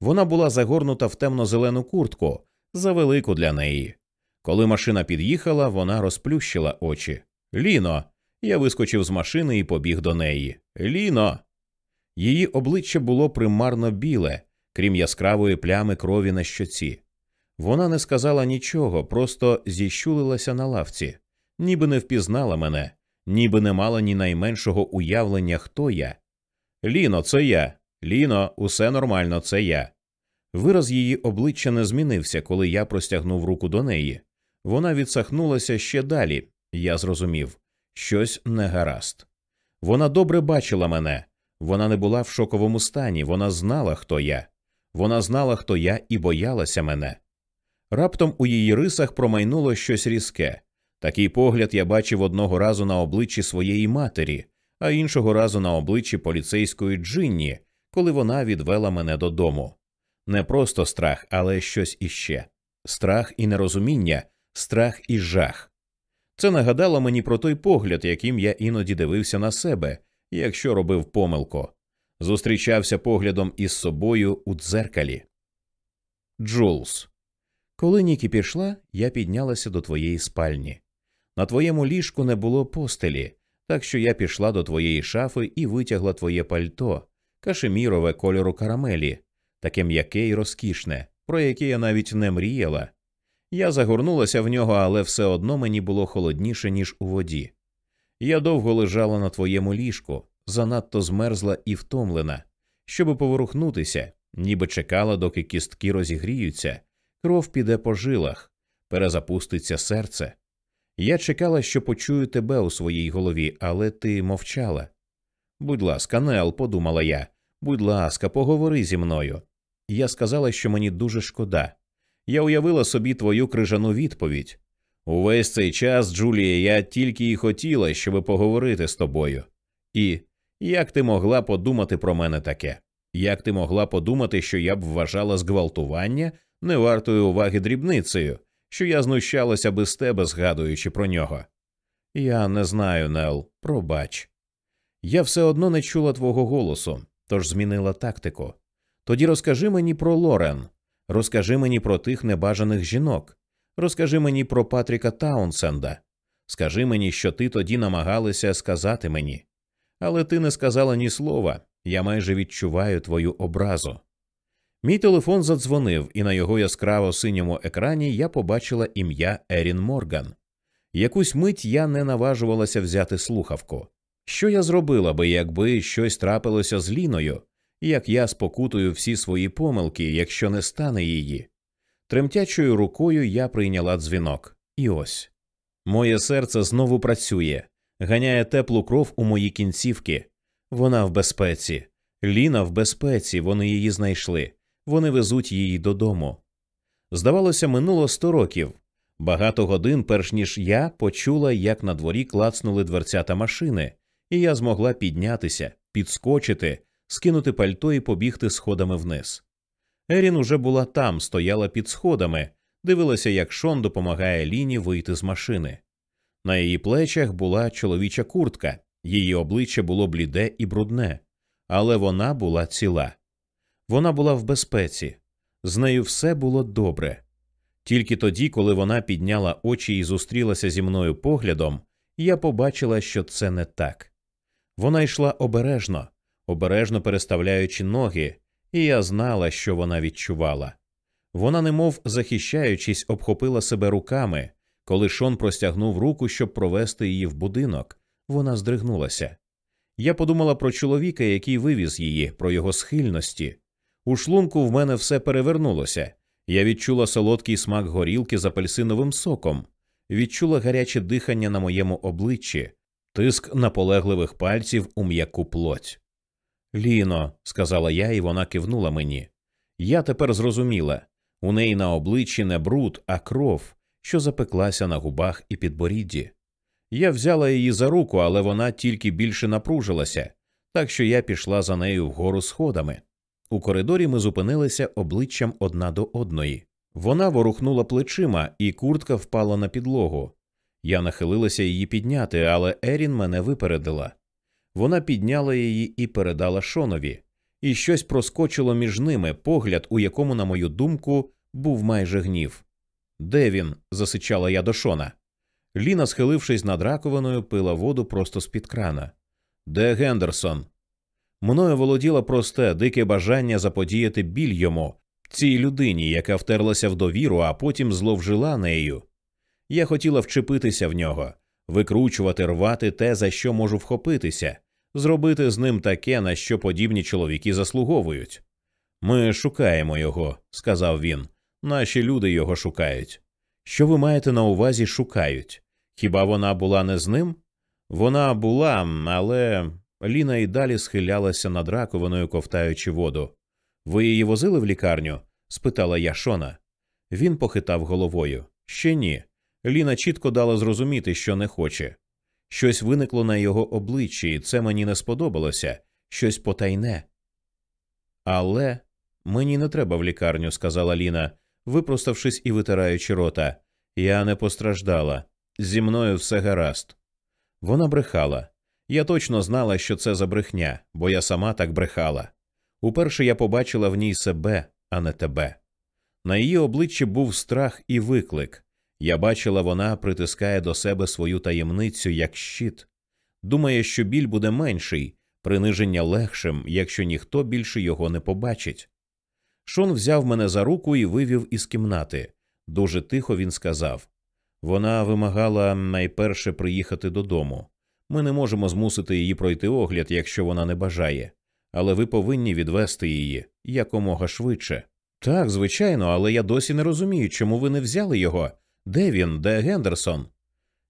Вона була загорнута в темно-зелену куртку, завелику для неї. Коли машина під'їхала, вона розплющила очі. Ліно. Я вискочив з машини і побіг до неї. Ліно. Її обличчя було примарно біле, крім яскравої плями крові на щоці. Вона не сказала нічого, просто зіщулилася на лавці, ніби не впізнала мене, ніби не мала ні найменшого уявлення, хто я. Ліно, це я. Ліно, усе нормально, це я. Вираз її обличчя не змінився, коли я простягнув руку до неї. Вона відсахнулася ще далі. Я зрозумів щось не гаразд. Вона добре бачила мене, вона не була в шоковому стані, вона знала, хто я. Вона знала, хто я, і боялася мене. Раптом у її рисах промайнуло щось різке. Такий погляд я бачив одного разу на обличчі своєї матері, а іншого разу на обличчі поліцейської Джинні, коли вона відвела мене додому. Не просто страх, але щось іще страх і нерозуміння, страх і жах. Це нагадало мені про той погляд, яким я іноді дивився на себе, якщо робив помилку, зустрічався поглядом із собою у дзеркалі. Джулс. Коли Нікі пішла, я піднялася до твоєї спальні. На твоєму ліжку не було постелі, так що я пішла до твоєї шафи і витягла твоє пальто, кашемірове кольору карамелі, таке м'яке і розкішне, про яке я навіть не мріяла. Я загорнулася в нього, але все одно мені було холодніше, ніж у воді. Я довго лежала на твоєму ліжку, занадто змерзла і втомлена, щоби поворухнутися, ніби чекала, доки кістки розігріються, кров піде по жилах, перезапуститься серце. Я чекала, що почую тебе у своїй голові, але ти мовчала. Будь ласка, Нел, подумала я, будь ласка, поговори зі мною. Я сказала, що мені дуже шкода. Я уявила собі твою крижану відповідь. Увесь цей час, Джулія, я тільки і хотіла, щоб поговорити з тобою. І як ти могла подумати про мене таке? Як ти могла подумати, що я б вважала зґвалтування не вартою уваги дрібницею, що я знущалася без тебе, згадуючи про нього? Я не знаю, Нел, пробач. Я все одно не чула твого голосу. тож змінила тактику. Тоді розкажи мені про Лорен, розкажи мені про тих небажаних жінок, розкажи мені про Патріка Таунсенда. Скажи мені, що ти тоді намагалася сказати мені. Але ти не сказала ні слова, я майже відчуваю твою образу. Мій телефон задзвонив, і на його яскраво синьому екрані я побачила ім'я Ерін Морган. Якусь мить я не наважувалася взяти слухавку. Що я зробила би, якби щось трапилося з Ліною, як я спокутую всі свої помилки, якщо не стане її? Тремтячою рукою я прийняла дзвінок. І ось моє серце знову працює, ганяє теплу кров у мої кінцівки. Вона в безпеці. Ліна в безпеці, вони її знайшли, вони везуть її додому. Здавалося, минуло сто років. Багато годин, перш ніж я почула, як на дворі клацнули дверцята машини, і я змогла піднятися, підскочити, скинути пальто і побігти сходами вниз. Ерін уже була там, стояла під сходами, дивилася, як Шон допомагає Ліні вийти з машини. На її плечах була чоловіча куртка, її обличчя було бліде і брудне, але вона була ціла. Вона була в безпеці, з нею все було добре. Тільки тоді, коли вона підняла очі і зустрілася зі мною поглядом, я побачила, що це не так. Вона йшла обережно, обережно переставляючи ноги, і я знала, що вона відчувала. Вона, немов захищаючись, обхопила себе руками. Коли Шон простягнув руку, щоб провести її в будинок, вона здригнулася. Я подумала про чоловіка, який вивіз її, про його схильності. У шлунку в мене все перевернулося. Я відчула солодкий смак горілки з апельсиновим соком, відчула гаряче дихання на моєму обличчі, тиск наполегливих пальців у м'яку плоть. Ліно, сказала я, і вона кивнула мені. Я тепер зрозуміла у неї на обличчі не бруд, а кров, що запеклася на губах і підборідді. Я взяла її за руку, але вона тільки більше напружилася, так що я пішла за нею вгору сходами. У коридорі ми зупинилися обличчям одна до одної. Вона ворухнула плечима, і куртка впала на підлогу. Я нахилилася її підняти, але Ерін мене випередила. Вона підняла її і передала Шонові, і щось проскочило між ними погляд, у якому, на мою думку, був майже гнів. Де він? засичала я до Шона. Ліна, схилившись над раковиною, пила воду просто з під крана. Де Гендерсон? Мною володіло просте, дике бажання заподіяти біль йому, цій людині, яка втерлася в довіру, а потім зловжила нею. Я хотіла вчепитися в нього, викручувати, рвати те, за що можу вхопитися, зробити з ним таке, на що подібні чоловіки заслуговують. Ми шукаємо його, сказав він. Наші люди його шукають. Що ви маєте на увазі шукають? Хіба вона була не з ним? Вона була, але Ліна і далі схилялася над раковиною, ковтаючи воду. Ви її возили в лікарню? спитала я Шона. Він похитав головою. Ще ні. Ліна чітко дала зрозуміти, що не хоче. Щось виникло на його обличчі, і це мені не сподобалося, щось потайне. Але мені не треба в лікарню, сказала Ліна, випроставшись і витираючи рота. Я не постраждала. Зі мною все гаразд. Вона брехала. Я точно знала, що це за брехня, бо я сама так брехала. Уперше я побачила в ній себе, а не тебе. На її обличчі був страх і виклик. Я бачила, вона притискає до себе свою таємницю як щит, думає, що біль буде менший, приниження легшим, якщо ніхто більше його не побачить. Шон взяв мене за руку і вивів із кімнати. Дуже тихо він сказав вона вимагала найперше приїхати додому. Ми не можемо змусити її пройти огляд, якщо вона не бажає, але ви повинні відвести її якомога швидше. Так, звичайно, але я досі не розумію, чому ви не взяли його. Де він, де Гендерсон?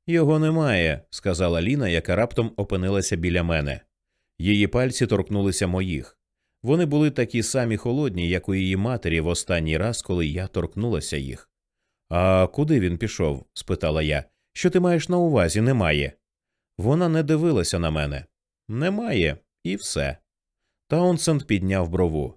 Його немає, сказала Ліна, яка раптом опинилася біля мене. Її пальці торкнулися моїх. Вони були такі самі холодні, як у її матері в останній раз, коли я торкнулася їх. А куди він пішов? спитала я. Що ти маєш на увазі? Немає. Вона не дивилася на мене. Немає, і все. Таунсенд підняв брову.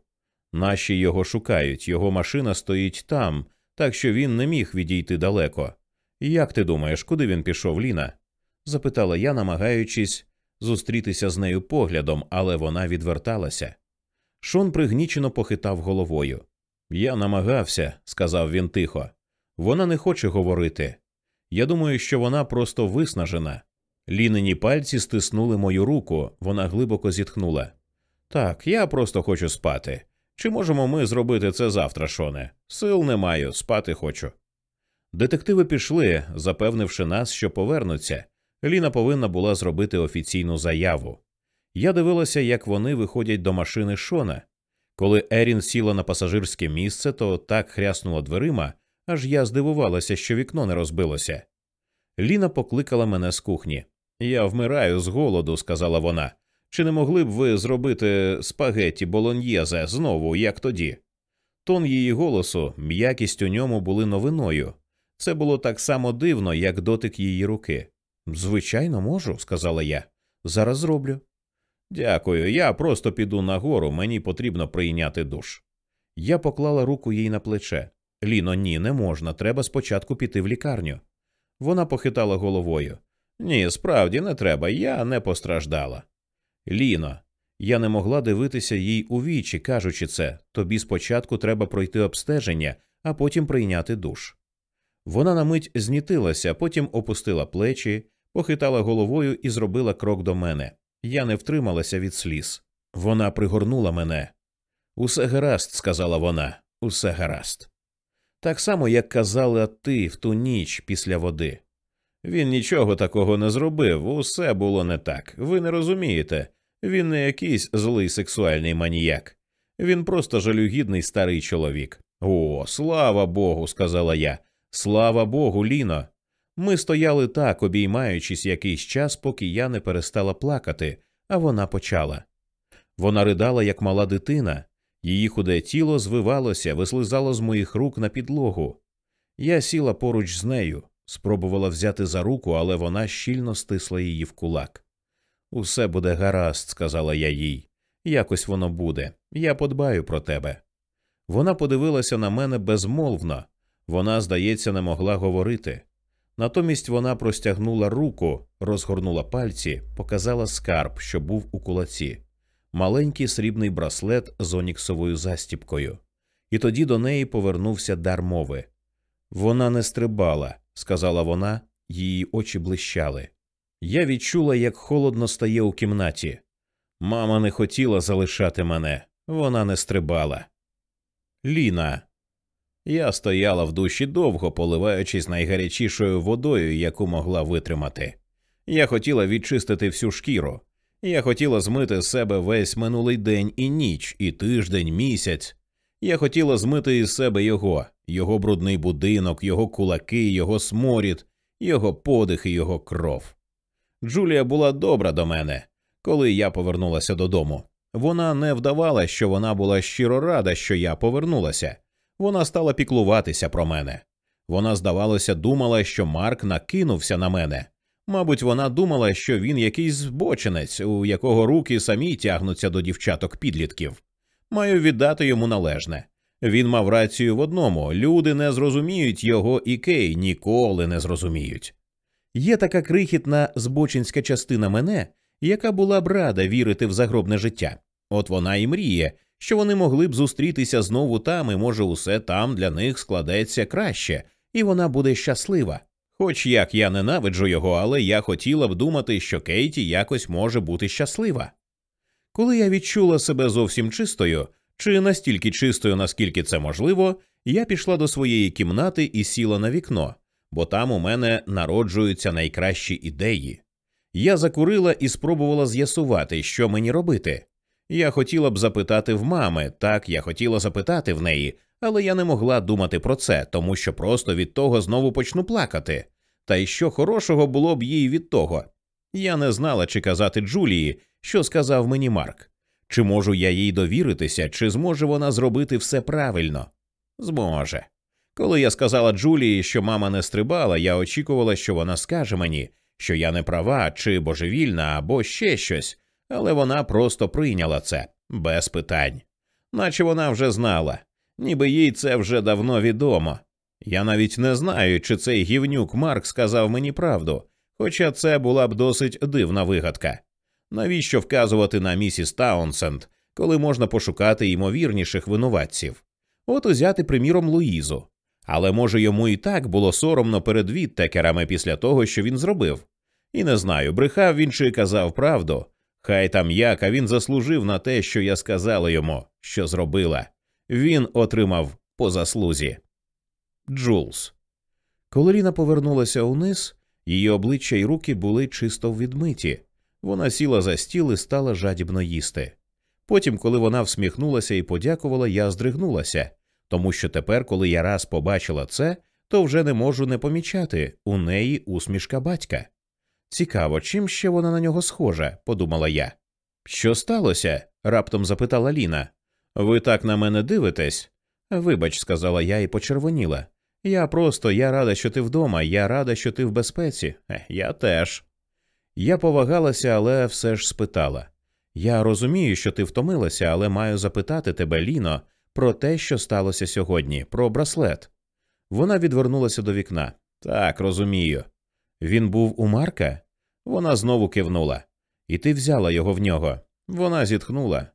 Наші його шукають, його машина стоїть там, так що він не міг відійти далеко. Як ти думаєш, куди він пішов, Ліна? запитала я, намагаючись зустрітися з нею поглядом, але вона відверталася. Шон пригнічено похитав головою. Я намагався, сказав він тихо. Вона не хоче говорити. Я думаю, що вона просто виснажена. Лінені пальці стиснули мою руку, вона глибоко зітхнула. Так, я просто хочу спати. Чи можемо ми зробити це завтра, Шоне? Сил не маю, спати хочу. Детективи пішли, запевнивши нас, що повернуться. Ліна повинна була зробити офіційну заяву. Я дивилася, як вони виходять до машини Шона. Коли Ерін сіла на пасажирське місце, то так хряснула дверима, аж я здивувалася, що вікно не розбилося. Ліна покликала мене з кухні. Я вмираю з голоду, сказала вона. Чи не могли б ви зробити спагетті болоньєзе знову, як тоді? Тон її голосу, м'якість у ньому були новиною. Це було так само дивно, як дотик її руки. Звичайно, можу, сказала я. Зараз зроблю. Дякую, я просто піду нагору, мені потрібно прийняти душ. Я поклала руку їй на плече. Ліно, ні, не можна, треба спочатку піти в лікарню. Вона похитала головою. Ні, справді не треба, я не постраждала. Ліно, я не могла дивитися їй у вічі, кажучи це тобі спочатку треба пройти обстеження, а потім прийняти душ. Вона на мить знітилася, потім опустила плечі, похитала головою і зробила крок до мене. Я не втрималася від сліз. Вона пригорнула мене. Усе гаразд, сказала вона, усе гаразд. Так само, як казала ти в ту ніч після води. Він нічого такого не зробив, усе було не так. Ви не розумієте. Він не якийсь злий сексуальний маніяк. Він просто жалюгідний старий чоловік. О, слава Богу, сказала я. Слава Богу, Ліно. Ми стояли так, обіймаючись якийсь час, поки я не перестала плакати, а вона почала. Вона ридала, як мала дитина, її худе тіло звивалося, вислизало з моїх рук на підлогу. Я сіла поруч з нею, спробувала взяти за руку, але вона щільно стисла її в кулак. Усе буде гаразд, сказала я їй. Якось воно буде. Я подбаю про тебе. Вона подивилася на мене безмовно. Вона, здається, не могла говорити. Натомість вона простягнула руку, розгорнула пальці, показала скарб, що був у кулаці, маленький срібний браслет з оніксовою застіпкою. І тоді до неї повернувся дар мови. Вона не стрибала, сказала вона, її очі блищали. Я відчула, як холодно стає у кімнаті. Мама не хотіла залишати мене, вона не стрибала. Ліна. Я стояла в душі довго, поливаючись найгарячішою водою, яку могла витримати. Я хотіла відчистити всю шкіру. Я хотіла змити з себе весь минулий день і ніч, і тиждень, місяць. Я хотіла змити із себе його, його брудний будинок, його кулаки, його сморід, його подих і його кров. Джулія була добра до мене, коли я повернулася додому. Вона не вдавала, що вона була щиро рада, що я повернулася. Вона стала піклуватися про мене. Вона, здавалося, думала, що Марк накинувся на мене. Мабуть, вона думала, що він якийсь збочинець, у якого руки самі тягнуться до дівчаток підлітків. Маю віддати йому належне. Він мав рацію в одному люди не зрозуміють його і Кей ніколи не зрозуміють. Є така крихітна збочинська частина мене, яка була б рада вірити в загробне життя. От вона і мріє, що вони могли б зустрітися знову там, і може, усе там для них складеться краще, і вона буде щаслива. Хоч як я ненавиджу його, але я хотіла б думати, що Кейті якось може бути щаслива. Коли я відчула себе зовсім чистою, чи настільки чистою, наскільки це можливо, я пішла до своєї кімнати і сіла на вікно, бо там у мене народжуються найкращі ідеї. Я закурила і спробувала з'ясувати, що мені робити. Я хотіла б запитати в мами, так я хотіла запитати в неї, але я не могла думати про це, тому що просто від того знову почну плакати. Та й що хорошого було б їй від того. Я не знала, чи казати Джулії, що сказав мені Марк. Чи можу я їй довіритися, чи зможе вона зробити все правильно? Зможе. Коли я сказала Джулії, що мама не стрибала, я очікувала, що вона скаже мені, що я не права, чи божевільна, або ще щось, але вона просто прийняла це без питань, наче вона вже знала, ніби їй це вже давно відомо. Я навіть не знаю, чи цей гівнюк Марк сказав мені правду, хоча це була б досить дивна вигадка. Навіщо вказувати на місіс Таунсенд, коли можна пошукати ймовірніших винуватців. От узяти, приміром, Луїзу. Але може йому і так було соромно перед відтекерами після того, що він зробив. І не знаю, брехав він чи казав правду. Хай там як, а він заслужив на те, що я сказала йому, що зробила. Він отримав по заслузі. Джулс. Коли Ліна повернулася униз, її обличчя й руки були чисто відмиті. Вона сіла за стіл і стала жадібно їсти. Потім, коли вона всміхнулася і подякувала, я здригнулася, тому що тепер, коли я раз побачила це, то вже не можу не помічати у неї усмішка батька. Цікаво, чим ще вона на нього схожа, подумала я. Що сталося? раптом запитала Ліна. Ви так на мене дивитесь? Вибач, сказала я і почервоніла. Я просто я рада, що ти вдома, я рада, що ти в безпеці. Я теж. Я повагалася, але все ж спитала. Я розумію, що ти втомилася, але маю запитати тебе, Ліно, про те, що сталося сьогодні, про браслет. Вона відвернулася до вікна. Так, розумію. Він був у Марка? Вона знову кивнула. І ти взяла його в нього. Вона зітхнула.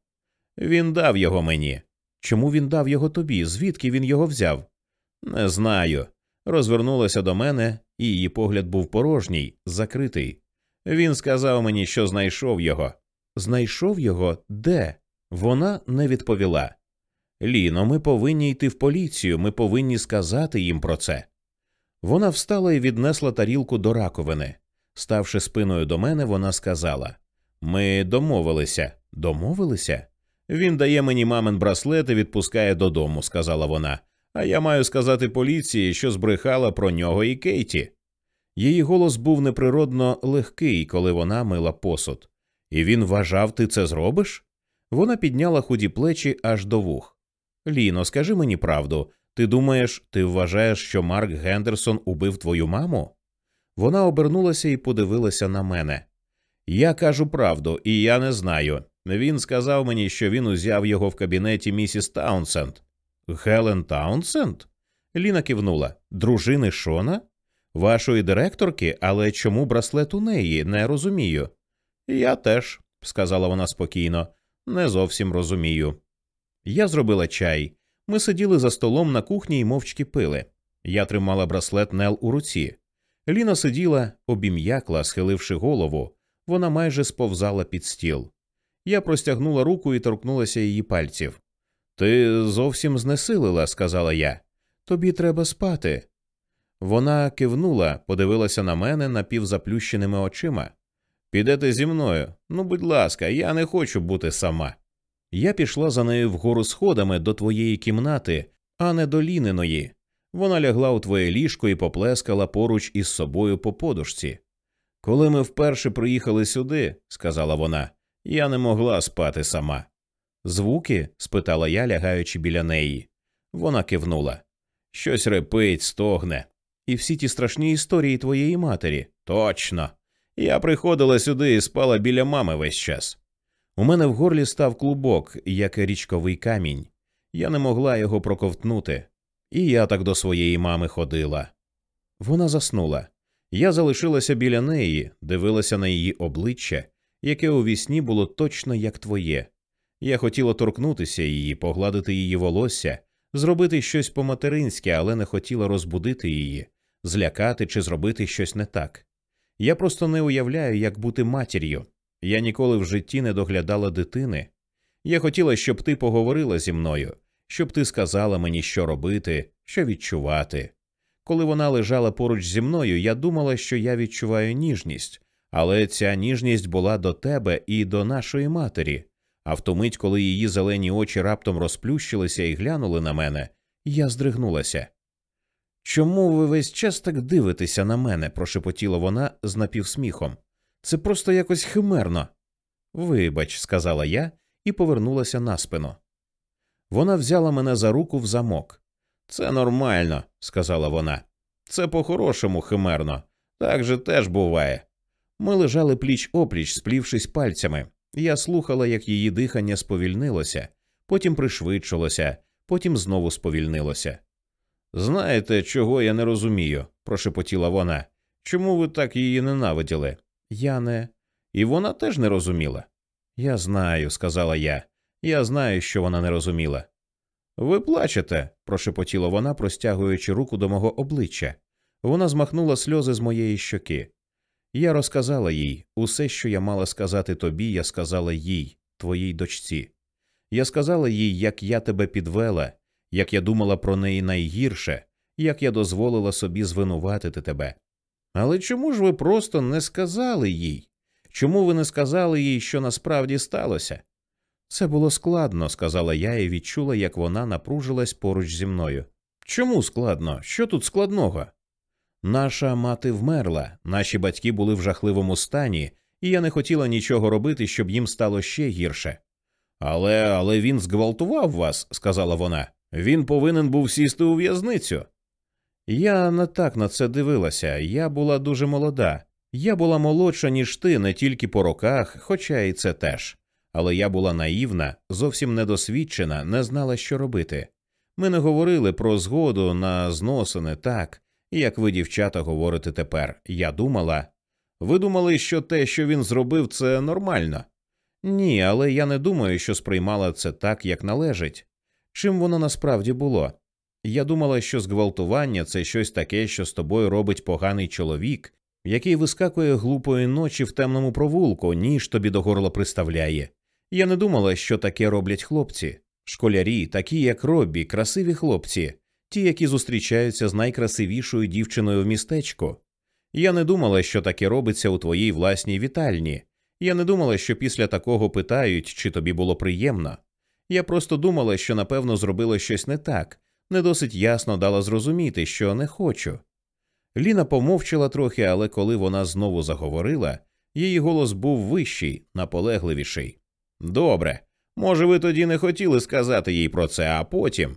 Він дав його мені. Чому він дав його тобі? Звідки він його взяв? Не знаю. Розвернулася до мене, і її погляд був порожній, закритий. Він сказав мені, що знайшов його. Знайшов його де? Вона не відповіла. Ліно, ми повинні йти в поліцію, ми повинні сказати їм про це. Вона встала і віднесла тарілку до раковини. Ставши спиною до мене, вона сказала Ми домовилися. Домовилися? Він дає мені мамин браслет і відпускає додому, сказала вона. А я маю сказати поліції, що збрехала про нього і Кейті. Її голос був неприродно легкий, коли вона мила посуд. І він вважав, ти це зробиш? Вона підняла худі плечі аж до вух. Ліно, скажи мені правду, ти думаєш, ти вважаєш, що Марк Гендерсон убив твою маму? Вона обернулася і подивилася на мене. Я кажу правду, і я не знаю. Він сказав мені, що він узяв його в кабінеті місіс Таунсенд. Гелен Таунсенд? Ліна кивнула. Дружини Шона? Вашої директорки, але чому браслет у неї? Не розумію. Я теж, сказала вона спокійно, не зовсім розумію. Я зробила чай. Ми сиділи за столом на кухні і мовчки пили. Я тримала браслет Нел у руці. Ліна сиділа, обім'якла, схиливши голову, вона майже сповзала під стіл. Я простягнула руку і торкнулася її пальців. Ти зовсім знесилила, сказала я. Тобі треба спати. Вона кивнула, подивилася на мене напівзаплющеними очима. Підете зі мною. Ну, будь ласка, я не хочу бути сама. Я пішла за нею вгору сходами до твоєї кімнати, а не до ліниної. Вона лягла у твоє ліжко і поплескала поруч із собою по подушці. Коли ми вперше приїхали сюди, сказала вона, я не могла спати сама. Звуки? спитала я, лягаючи біля неї. Вона кивнула. Щось репить, стогне. І всі ті страшні історії твоєї матері. Точно. Я приходила сюди і спала біля мами весь час. У мене в горлі став клубок, як річковий камінь. Я не могла його проковтнути. І я так до своєї мами ходила. Вона заснула. Я залишилася біля неї, дивилася на її обличчя, яке у вісні було точно як твоє. Я хотіла торкнутися її, погладити її волосся, зробити щось по-материнськи, але не хотіла розбудити її, злякати чи зробити щось не так. Я просто не уявляю, як бути матір'ю. Я ніколи в житті не доглядала дитини. Я хотіла, щоб ти поговорила зі мною, щоб ти сказала мені, що робити, що відчувати. Коли вона лежала поруч зі мною, я думала, що я відчуваю ніжність, але ця ніжність була до тебе і до нашої матері. А в ту мить, коли її зелені очі раптом розплющилися і глянули на мене, я здригнулася. Чому ви весь час так дивитеся на мене? прошепотіла вона з напівсміхом. Це просто якось химерно. Вибач, сказала я і повернулася на спину. Вона взяла мене за руку в замок. Це нормально, сказала вона. Це по-хорошому химерно. Так же теж буває. Ми лежали пліч опліч, сплівшись пальцями. Я слухала, як її дихання сповільнилося, потім пришвидшилося, потім знову сповільнилося. Знаєте, чого я не розумію, прошепотіла вона. Чому ви так її ненавиділи? Я не. І вона теж не розуміла. Я знаю, сказала я. Я знаю, що вона не розуміла. Ви плачете, прошепотіла вона, простягуючи руку до мого обличчя. Вона змахнула сльози з моєї щоки. Я розказала їй усе, що я мала сказати тобі, я сказала їй, твоїй дочці. Я сказала їй, як я тебе підвела, як я думала про неї найгірше, як я дозволила собі звинуватити тебе. Але чому ж ви просто не сказали їй? Чому ви не сказали їй, що насправді сталося? Це було складно, сказала я і відчула, як вона напружилась поруч зі мною. Чому складно? Що тут складного? Наша мати вмерла, наші батьки були в жахливому стані, і я не хотіла нічого робити, щоб їм стало ще гірше. Але але він зґвалтував вас, сказала вона. Він повинен був сісти у в'язницю. Я не так на це дивилася. Я була дуже молода. Я була молодша, ніж ти, не тільки по роках, хоча і це теж. Але я була наївна, зовсім недосвідчена, не знала, що робити. Ми не говорили про згоду на зносини так, як ви, дівчата, говорите тепер. Я думала. Ви думали, що те, що він зробив, це нормально? Ні, але я не думаю, що сприймала це так, як належить. Чим воно насправді було? Я думала, що зґвалтування це щось таке, що з тобою робить поганий чоловік, який вискакує глупої ночі в темному провулку, ніж тобі до горла приставляє. Я не думала, що таке роблять хлопці, школярі, такі як Роббі, красиві хлопці, ті, які зустрічаються з найкрасивішою дівчиною в містечку. Я не думала, що таке робиться у твоїй власній вітальні. Я не думала, що після такого питають, чи тобі було приємно. Я просто думала, що напевно зробила щось не так, не досить ясно дала зрозуміти, що не хочу. Ліна помовчала трохи, але коли вона знову заговорила, її голос був вищий, наполегливіший. Добре, може, ви тоді не хотіли сказати їй про це, а потім.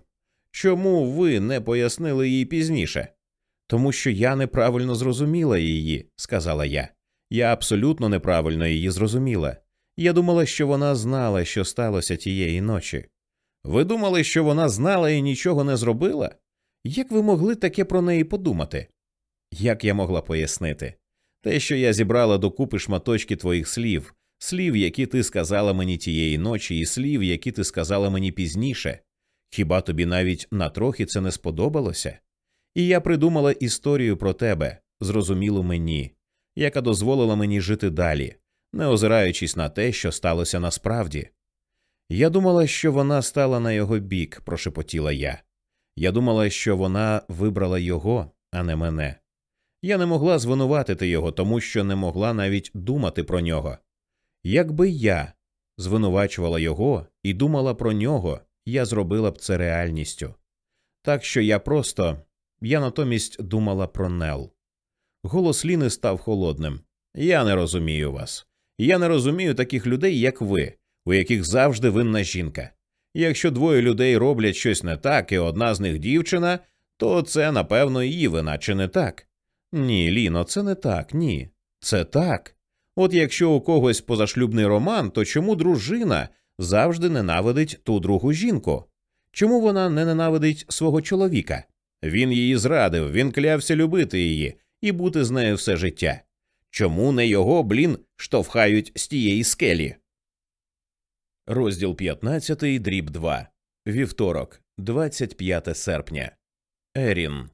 Чому ви не пояснили їй пізніше? Тому що я неправильно зрозуміла її, сказала я. Я абсолютно неправильно її зрозуміла. Я думала, що вона знала, що сталося тієї ночі. Ви думали, що вона знала і нічого не зробила? Як ви могли таке про неї подумати? Як я могла пояснити? Те, що я зібрала докупи шматочки твоїх слів, слів, які ти сказала мені тієї ночі, і слів, які ти сказала мені пізніше. Хіба тобі навіть на трохи це не сподобалося? І я придумала історію про тебе, зрозумілу мені, яка дозволила мені жити далі, не озираючись на те, що сталося насправді. Я думала, що вона стала на його бік, прошепотіла я. Я думала, що вона вибрала його, а не мене. Я не могла звинуватити його, тому що не могла навіть думати про нього. Якби я звинувачувала його і думала про нього, я зробила б це реальністю. Так що я просто я натомість думала про Нел. Голос Ліни став холодним. Я не розумію вас. Я не розумію таких людей, як ви, у яких завжди винна жінка. Якщо двоє людей роблять щось не так, і одна з них дівчина, то це, напевно, її вина, чи не так? Ні, Ліно, це не так, ні. Це так. От якщо у когось позашлюбний роман, то чому дружина завжди ненавидить ту другу жінку? Чому вона не ненавидить свого чоловіка? Він її зрадив, він клявся любити її і бути з нею все життя. Чому не його, блін, штовхають з тієї скелі? Розділ 15, дріб 2. Вівторок, 25 серпня. Ерін.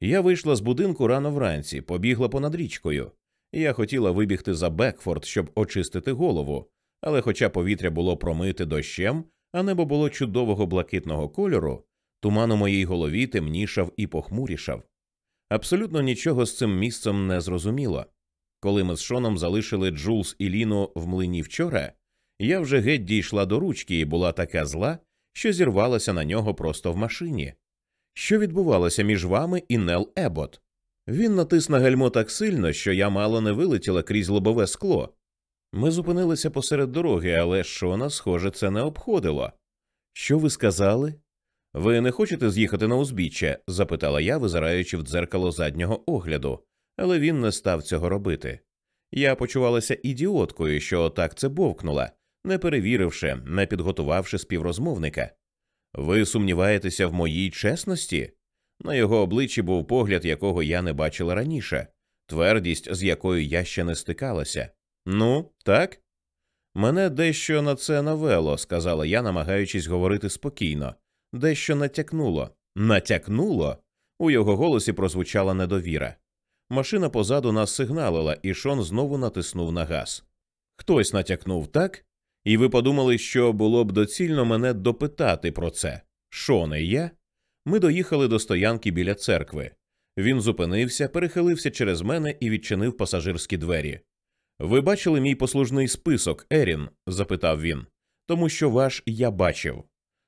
Я вийшла з будинку рано вранці, побігла понад річкою. Я хотіла вибігти за Бекфорд, щоб очистити голову, але хоча повітря було промите дощем, а небо було чудового блакитного кольору, туман у моїй голові темнішав і похмурішав. Абсолютно нічого з цим місцем не зрозуміло. Коли ми з Шоном залишили Джулс і Ліну в млині вчора, я вже геть дійшла до ручки і була така зла, що зірвалася на нього просто в машині. Що відбувалося між вами і Нел Ебот? Він натис на гальмо так сильно, що я мало не вилетіла крізь лобове скло. Ми зупинилися посеред дороги, але Шона, схоже, це не обходило. Що ви сказали? Ви не хочете з'їхати на узбіччя? запитала я, визираючи в дзеркало заднього огляду, але він не став цього робити. Я почувалася ідіоткою, що так це бовкнула, не перевіривши, не підготувавши співрозмовника. Ви сумніваєтеся в моїй чесності? На його обличчі був погляд, якого я не бачила раніше, твердість, з якою я ще не стикалася. Ну, так? Мене дещо на це навело, сказала я, намагаючись говорити спокійно, дещо натякнуло. Натякнуло? У його голосі прозвучала недовіра. Машина позаду нас сигналила, і Шон знову натиснув на газ. Хтось натякнув так, і ви подумали, що було б доцільно мене допитати про це. Шоне, я? Ми доїхали до стоянки біля церкви. Він зупинився, перехилився через мене і відчинив пасажирські двері. Ви бачили мій послужний список, Ерін? запитав він. Тому що ваш я бачив.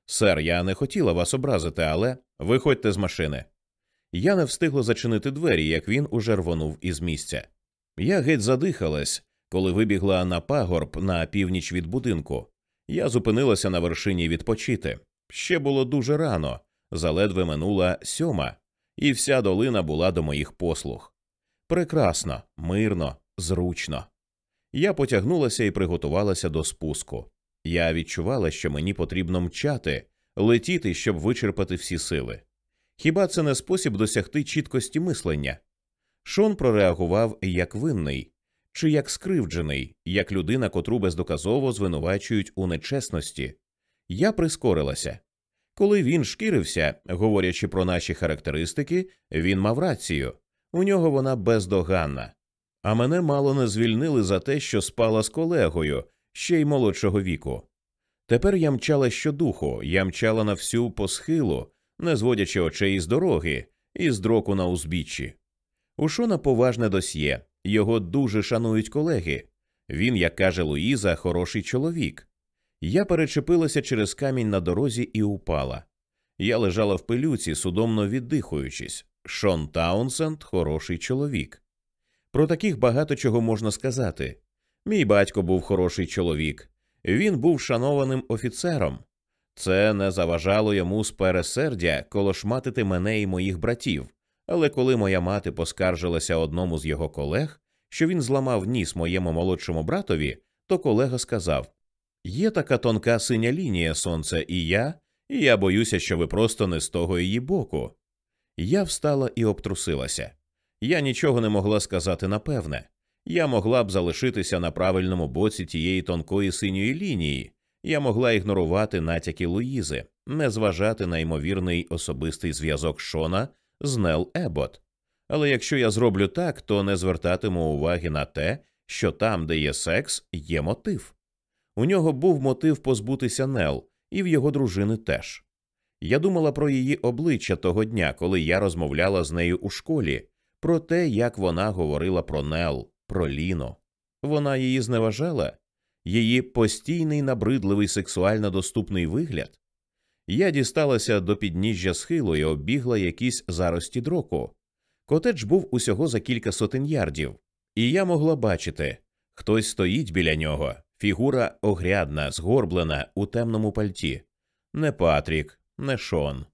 Сер, я не хотіла вас образити, але виходьте з машини. Я не встигла зачинити двері, як він уже рвонув із місця. Я геть задихалась, коли вибігла на пагорб на північ від будинку. Я зупинилася на вершині відпочити. Ще було дуже рано, заледве минула сьома, і вся долина була до моїх послуг. Прекрасно, мирно, зручно. Я потягнулася і приготувалася до спуску. Я відчувала, що мені потрібно мчати, летіти, щоб вичерпати всі сили. Хіба це не спосіб досягти чіткості мислення? Шон прореагував як винний, чи як скривджений, як людина, котру бездоказово звинувачують у нечесності. Я прискорилася. Коли він шкірився, говорячи про наші характеристики, він мав рацію у нього вона бездоганна. А мене мало не звільнили за те, що спала з колегою, ще й молодшого віку. Тепер я мчала щодуху, я мчала на всю посхилу, не зводячи очей із дороги, із дроку на узбіччі. У Шона поважне досьє, його дуже шанують колеги. Він, як каже Луїза, хороший чоловік. Я перечепилася через камінь на дорозі і упала. Я лежала в пилюці, судомно віддихуючись. Шон Таунсенд хороший чоловік. Про таких багато чого можна сказати. Мій батько був хороший чоловік, він був шанованим офіцером. Це не заважало йому з пересердя колошматити мене і моїх братів. Але коли моя мати поскаржилася одному з його колег, що він зламав ніс моєму молодшому братові, то колега сказав Є така тонка синя лінія сонце і я, і я боюся, що ви просто не з того її боку. Я встала і обтрусилася. Я нічого не могла сказати напевне. Я могла б залишитися на правильному боці тієї тонкої синьої лінії, я могла ігнорувати натяки Луїзи, не зважати на ймовірний особистий зв'язок Шона з Нел Ебот. Але якщо я зроблю так, то не звертатиму уваги на те, що там, де є секс, є мотив. У нього був мотив позбутися Нел, і в його дружини теж. Я думала про її обличчя того дня, коли я розмовляла з нею у школі, про те, як вона говорила про Нел, про Ліно. Вона її зневажала, її постійний набридливий сексуально доступний вигляд. Я дісталася до підніжжя схилу і оббігла якісь зарості дроку. Котедж був усього за кілька сотень ярдів, і я могла бачити хтось стоїть біля нього, фігура огрядна, згорблена у темному пальті. Не Патрік, не Шон.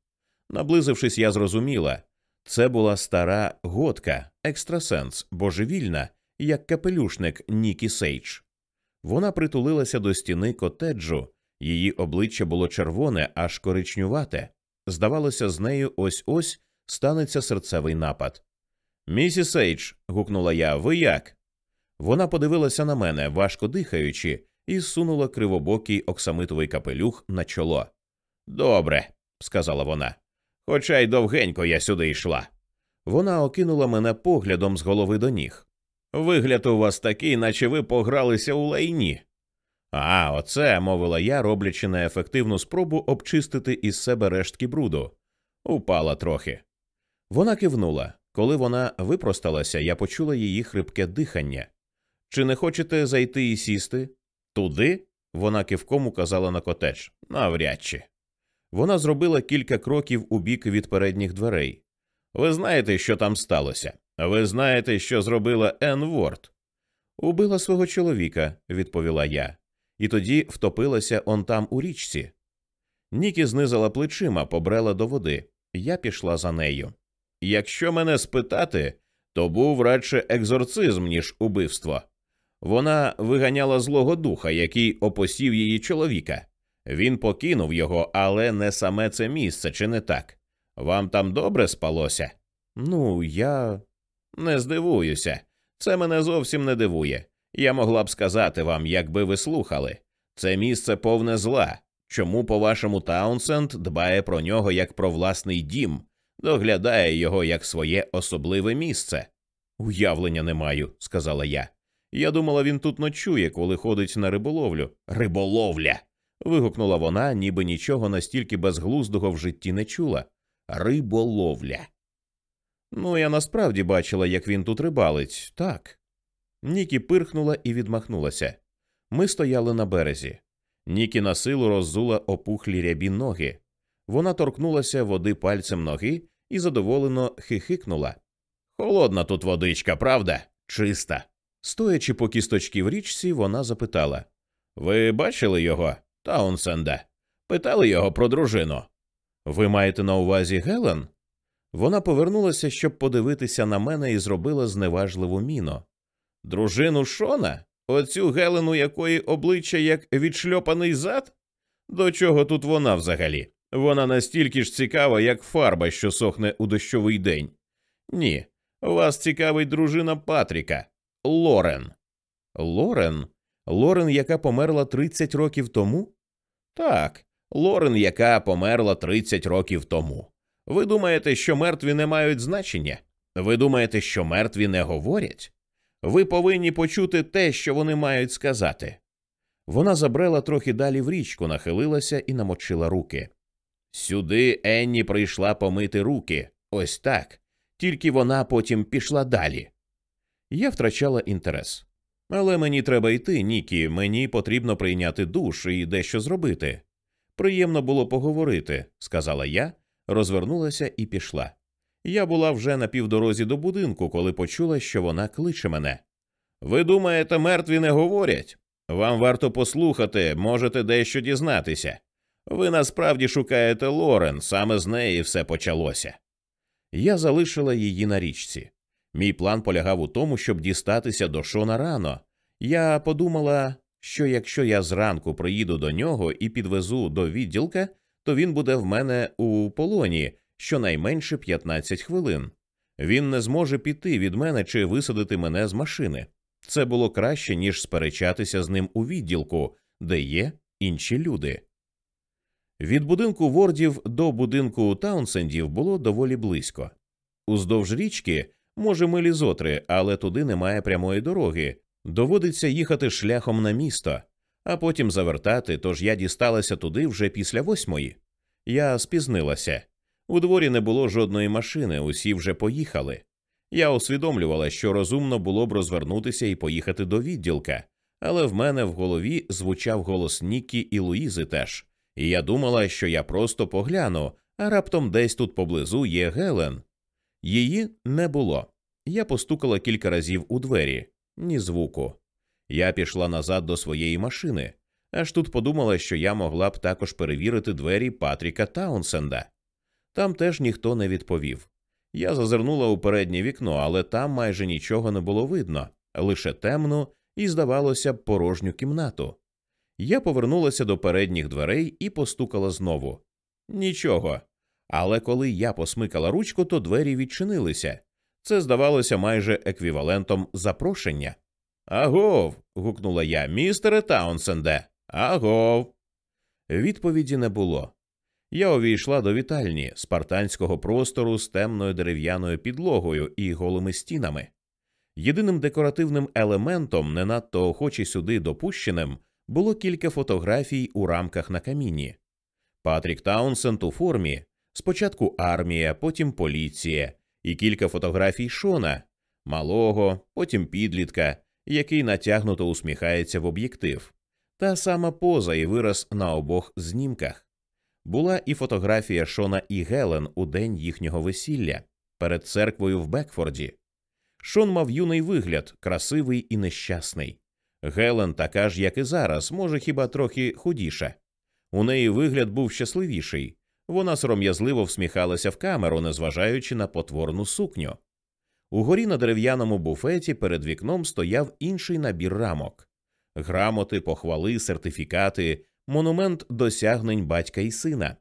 Наблизившись, я зрозуміла це була стара готка, екстрасенс, божевільна, як капелюшник Нікі Сейдж. Вона притулилася до стіни котеджу, її обличчя було червоне, аж коричнювате. Здавалося, з нею ось ось станеться серцевий напад. Місіс Сейдж, гукнула я, ви як? Вона подивилася на мене, важко дихаючи, і сунула кривобокий оксамитовий капелюх на чоло. Добре, сказала вона. Хоча й довгенько я сюди йшла. Вона окинула мене поглядом з голови до ніг. Вигляд у вас такий, наче ви погралися у лайні. А, оце, мовила я, роблячи неефективну спробу обчистити із себе рештки бруду. Упала трохи. Вона кивнула. Коли вона випросталася, я почула її хрипке дихання. Чи не хочете зайти і сісти? Туди? Вона кивком указала на котедж. Навряд чи. Вона зробила кілька кроків у бік від передніх дверей. Ви знаєте, що там сталося? Ви знаєте, що зробила Енн Ворд? Убила свого чоловіка, відповіла я, і тоді втопилася он там у річці. Нікі знизила плечима, побрела до води. Я пішла за нею. Якщо мене спитати, то був радше екзорцизм, ніж убивство. Вона виганяла злого духа, який опосів її чоловіка. Він покинув його, але не саме це місце, чи не так? Вам там добре спалося? Ну, я. Не здивуюся, це мене зовсім не дивує. Я могла б сказати вам, якби ви слухали. Це місце повне зла. Чому, по вашому, Таунсенд дбає про нього як про власний дім, доглядає його як своє особливе місце? Уявлення не маю, сказала я. Я думала, він тут ночує, коли ходить на риболовлю. Риболовля. Вигукнула вона, ніби нічого настільки безглуздого в житті не чула. Риболовля. Ну, я насправді бачила, як він тут рибалить, так. Нікі пирхнула і відмахнулася. Ми стояли на березі. Нікі на силу роззула опухлі рябі ноги. Вона торкнулася води пальцем ноги і задоволено хихикнула. Холодна тут водичка, правда? Чиста. Стоячи по кісточки в річці, вона запитала Ви бачили його, Таунсенда? Питали його про дружину. Ви маєте на увазі Гелен? Вона повернулася, щоб подивитися на мене і зробила зневажливу міну. Дружину Шона? Оцю Гелену, якої обличчя як відшльопаний зад? До чого тут вона взагалі? Вона настільки ж цікава, як фарба, що сохне у дощовий день. Ні, вас цікавить дружина Патріка Лорен. Лорен? Лорен, яка померла 30 років тому? Так, Лорен, яка померла 30 років тому. Ви думаєте, що мертві не мають значення? Ви думаєте, що мертві не говорять? Ви повинні почути те, що вони мають сказати. Вона забрела трохи далі в річку, нахилилася і намочила руки. Сюди Енні прийшла помити руки. Ось так. Тільки вона потім пішла далі. Я втрачала інтерес. Але мені треба йти, Нікі, мені потрібно прийняти душ і дещо зробити. Приємно було поговорити, сказала я, розвернулася і пішла. Я була вже на півдорозі до будинку, коли почула, що вона кличе мене. Ви думаєте, мертві не говорять? Вам варто послухати, можете дещо дізнатися. Ви насправді шукаєте Лорен, саме з неї все почалося. Я залишила її на річці. Мій план полягав у тому, щоб дістатися до Шона рано. Я подумала, що якщо я зранку приїду до нього і підвезу до відділка, то він буде в мене у полоні щонайменше 15 хвилин. Він не зможе піти від мене чи висадити мене з машини. Це було краще, ніж сперечатися з ним у відділку, де є інші люди. Від будинку Вордів до будинку Таунсендів було доволі близько. Уздовж річки, може, милі зотри, але туди немає прямої дороги. Доводиться їхати шляхом на місто, а потім завертати, тож я дісталася туди вже після восьмої. Я спізнилася. У дворі не було жодної машини, усі вже поїхали. Я усвідомлювала, що розумно було б розвернутися і поїхати до відділка, але в мене в голові звучав голос Нікі і Луїзи теж, і я думала, що я просто погляну, а раптом десь тут поблизу є Гелен. Її не було. Я постукала кілька разів у двері, ні звуку. Я пішла назад до своєї машини, аж тут подумала, що я могла б також перевірити двері Патріка Таунсенда. Там теж ніхто не відповів. Я зазирнула у переднє вікно, але там майже нічого не було видно, лише темну і, здавалося б, порожню кімнату. Я повернулася до передніх дверей і постукала знову. Нічого. Але коли я посмикала ручку, то двері відчинилися. Це здавалося майже еквівалентом запрошення. Агов. гукнула я, містере Таунсенде. Агов. Відповіді не було. Я увійшла до вітальні спартанського простору з темною дерев'яною підлогою і голими стінами. Єдиним декоративним елементом, не надто охоче сюди допущеним, було кілька фотографій у рамках на камінні. Патрік Таунсенд у формі, спочатку армія, потім поліція, і кілька фотографій Шона, малого, потім підлітка, який натягнуто усміхається в об'єктив, та сама поза і вираз на обох знімках. Була і фотографія Шона і Гелен у день їхнього весілля перед церквою в Бекфорді. Шон мав юний вигляд, красивий і нещасний. Гелен така ж, як і зараз, може хіба трохи худіша. У неї вигляд був щасливіший. Вона сором'язливо всміхалася в камеру, незважаючи на потворну сукню. Угорі на дерев'яному буфеті перед вікном стояв інший набір рамок грамоти, похвали, сертифікати, монумент досягнень батька і сина.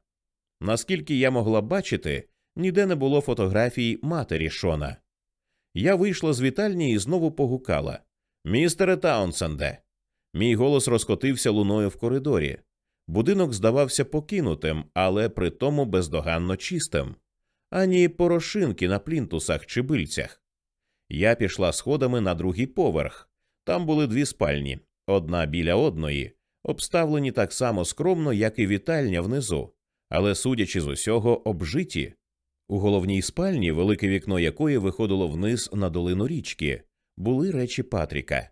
Наскільки я могла бачити, ніде не було фотографій матері Шона. Я вийшла з вітальні і знову погукала Містере Таунсенде. Мій голос розкотився луною в коридорі. Будинок здавався покинутим, але при тому бездоганно чистим, ані порошинки на плінтусах чи бильцях. Я пішла сходами на другий поверх. Там були дві спальні, одна біля одної, обставлені так само скромно, як і вітальня внизу, але, судячи з усього, обжиті. У головній спальні, велике вікно якої виходило вниз на долину річки, були речі Патріка,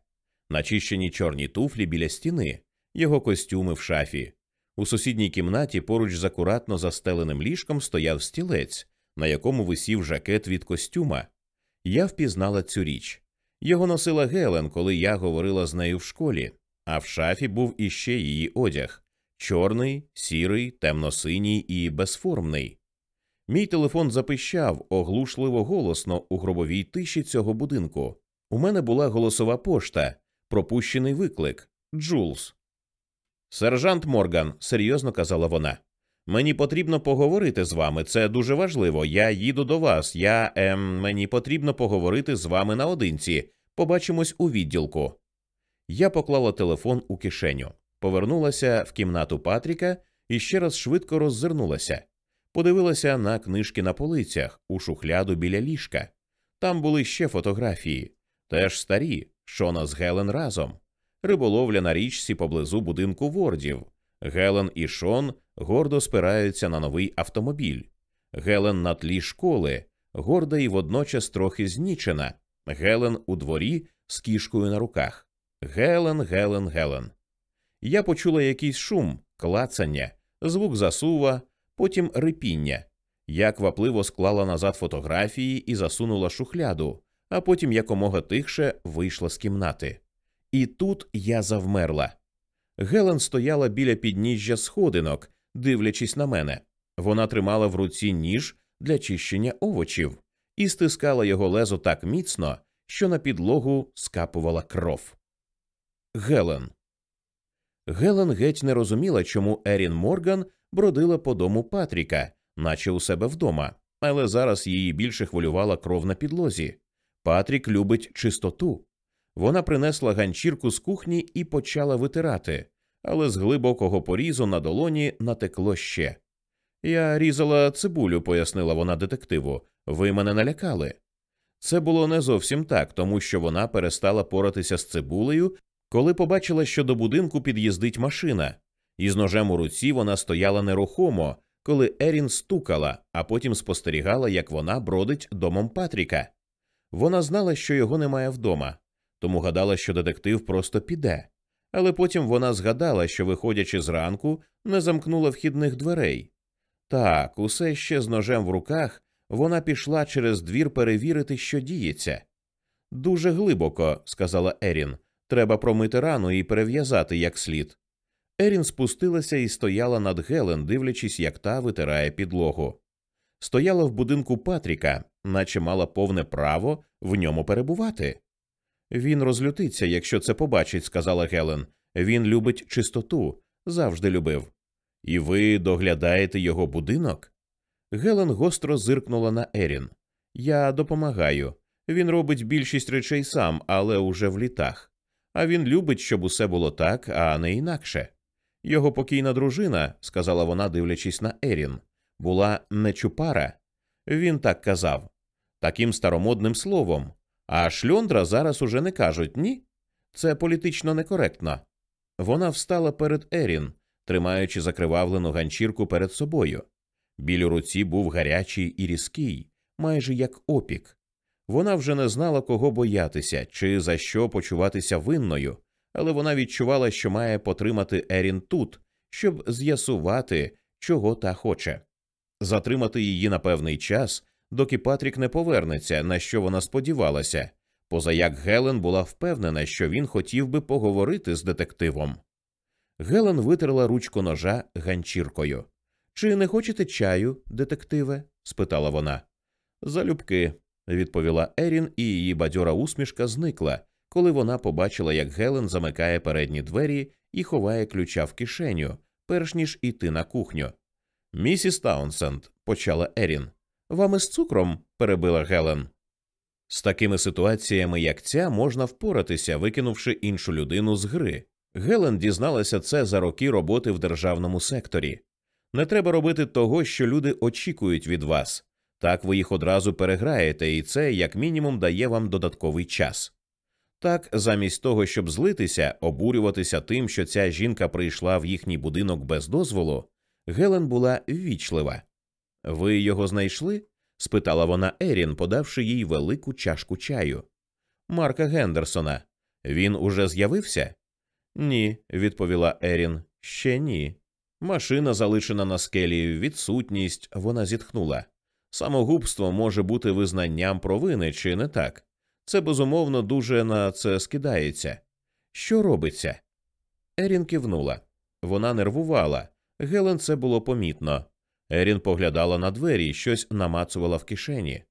начищені чорні туфлі біля стіни, його костюми в шафі. У сусідній кімнаті поруч з акуратно застеленим ліжком стояв стілець, на якому висів жакет від костюма. Я впізнала цю річ. Його носила Гелен, коли я говорила з нею в школі, а в шафі був іще її одяг чорний, сірий, темно-синій і безформний. Мій телефон запищав оглушливо голосно у гробовій тиші цього будинку. У мене була голосова пошта, пропущений виклик Джулс. Сержант Морган, серйозно казала вона. Мені потрібно поговорити з вами. Це дуже важливо. Я їду до вас. Я ем, мені потрібно поговорити з вами наодинці. Побачимось у відділку. Я поклала телефон у кишеню, повернулася в кімнату Патріка і ще раз швидко роззирнулася. Подивилася на книжки на полицях у шухляду біля ліжка. Там були ще фотографії, теж старі, Шона з Гелен разом, риболовля на річці поблизу будинку Вордів. Гелен і Шон гордо спираються на новий автомобіль. Гелен на тлі школи, горда і водночас трохи знічена. Гелен у дворі з кішкою на руках. Гелен, Гелен, Гелен. Я почула якийсь шум, клацання, звук засува, потім рипіння. Я квапливо склала назад фотографії і засунула шухляду, а потім якомога тихше вийшла з кімнати. І тут я завмерла. Гелен стояла біля підніжжя сходинок, дивлячись на мене. Вона тримала в руці ніж для чищення овочів і стискала його лезо так міцно, що на підлогу скапувала кров. Гелен. Гелен геть не розуміла, чому Ерін Морган бродила по дому Патріка, наче у себе вдома, але зараз її більше хвилювала кров на підлозі. Патрік любить чистоту. Вона принесла ганчірку з кухні і почала витирати, але з глибокого порізу на долоні натекло ще. Я різала цибулю, пояснила вона детективу. Ви мене налякали. Це було не зовсім так, тому що вона перестала поратися з цибулею, коли побачила, що до будинку під'їздить машина, і з ножем у руці вона стояла нерухомо, коли Ерін стукала, а потім спостерігала, як вона бродить домом Патріка. Вона знала, що його немає вдома, тому гадала, що детектив просто піде. Але потім вона згадала, що, виходячи зранку, не замкнула вхідних дверей. Так, усе ще з ножем в руках, вона пішла через двір перевірити, що діється. Дуже глибоко, сказала Ерін. Треба промити рану і перев'язати як слід. Ерін спустилася і стояла над Гелен, дивлячись, як та витирає підлогу. Стояла в будинку Патріка, наче мала повне право в ньому перебувати. Він розлютиться, якщо це побачить, сказала Гелен. Він любить чистоту, завжди любив. І ви доглядаєте його будинок? Гелен гостро зиркнула на Ерін. Я допомагаю. Він робить більшість речей сам, але уже в літах. А він любить, щоб усе було так, а не інакше. Його покійна дружина, сказала вона, дивлячись на Ерін, була не чупара. Він так казав, таким старомодним словом. А шльондра зараз уже не кажуть ні. Це політично некоректно. Вона встала перед Ерін, тримаючи закривавлену ганчірку перед собою. Біль у руці був гарячий і різкий, майже як опік. Вона вже не знала, кого боятися чи за що почуватися винною, але вона відчувала, що має потримати Ерін тут, щоб з'ясувати, чого та хоче, затримати її на певний час, доки Патрік не повернеться, на що вона сподівалася, поза як Гелен була впевнена, що він хотів би поговорити з детективом. Гелен витерла ручку ножа ганчіркою. Чи не хочете чаю, детективе? спитала вона. Залюбки, відповіла Ерін, і її бадьора усмішка зникла, коли вона побачила, як Гелен замикає передні двері і ховає ключа в кишеню, перш ніж іти на кухню. Місіс Таунсенд, почала Ерін. Вам із цукром? перебила Гелен. З такими ситуаціями, як ця, можна впоратися, викинувши іншу людину з гри. Гелен дізналася це за роки роботи в державному секторі. Не треба робити того, що люди очікують від вас. Так ви їх одразу переграєте, і це, як мінімум, дає вам додатковий час. Так, замість того, щоб злитися, обурюватися тим, що ця жінка прийшла в їхній будинок без дозволу, Гелен була ввічлива. Ви його знайшли? спитала вона Ерін, подавши їй велику чашку чаю. Марка Гендерсона. Він уже з'явився? Ні, відповіла Ерін. Ще ні. Машина залишена на скелі, відсутність, вона зітхнула. Самогубство може бути визнанням провини, чи не так? Це безумовно дуже на це скидається. Що робиться? Ерін кивнула. Вона нервувала. Гелен це було помітно. Ерін поглядала на двері і щось намацувала в кишені.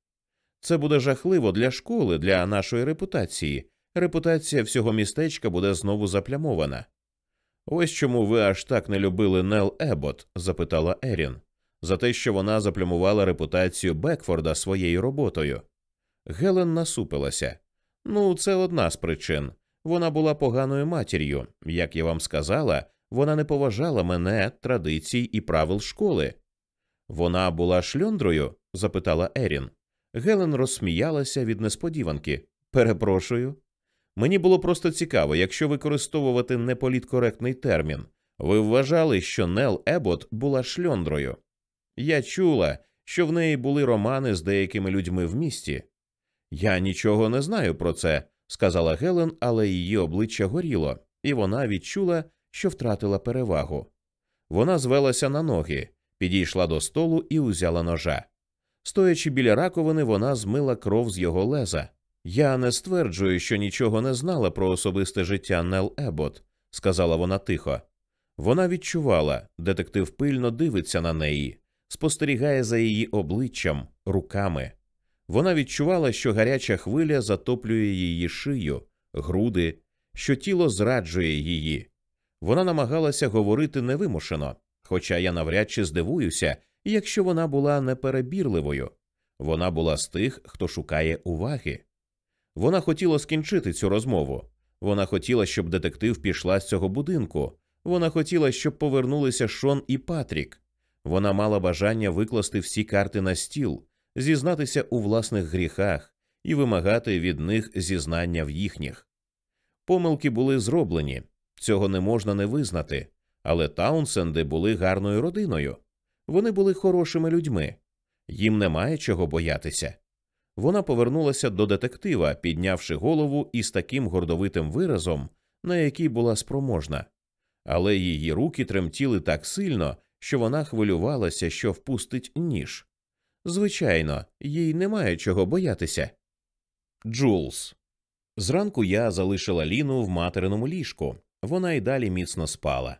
Це буде жахливо для школи, для нашої репутації. Репутація всього містечка буде знову заплямована. Ось чому ви аж так не любили Нел Ебот? запитала Ерін, за те, що вона заплямувала репутацію Бекфорда своєю роботою. Гелен насупилася. Ну, це одна з причин. Вона була поганою матір'ю. Як я вам сказала, вона не поважала мене, традицій і правил школи. Вона була шльондрою? запитала Ерін. Гелен розсміялася від несподіванки. Перепрошую. Мені було просто цікаво, якщо використовувати неполіткоректний термін. Ви вважали, що Нел Ебот була шльондрою. Я чула, що в неї були романи з деякими людьми в місті. Я нічого не знаю про це, сказала Гелен, але її обличчя горіло, і вона відчула, що втратила перевагу. Вона звелася на ноги, підійшла до столу і узяла ножа. Стоячи біля раковини, вона змила кров з його леза. Я не стверджую, що нічого не знала про особисте життя Нел Ебот, сказала вона тихо. Вона відчувала, детектив пильно дивиться на неї, спостерігає за її обличчям, руками. Вона відчувала, що гаряча хвиля затоплює її шию, груди, що тіло зраджує її. Вона намагалася говорити невимушено, хоча я навряд чи здивуюся, якщо вона була неперебірливою. Вона була з тих, хто шукає уваги. Вона хотіла скінчити цю розмову. Вона хотіла, щоб детектив пішла з цього будинку. Вона хотіла, щоб повернулися Шон і Патрік. Вона мала бажання викласти всі карти на стіл, зізнатися у власних гріхах і вимагати від них зізнання в їхніх. Помилки були зроблені, цього не можна не визнати, але Таунсенди були гарною родиною. Вони були хорошими людьми, їм немає чого боятися. Вона повернулася до детектива, піднявши голову із таким гордовитим виразом, на який була спроможна, але її руки тремтіли так сильно, що вона хвилювалася, що впустить ніж. Звичайно, їй немає чого боятися. Джулс. Зранку я залишила Ліну в материному ліжку. Вона й далі міцно спала.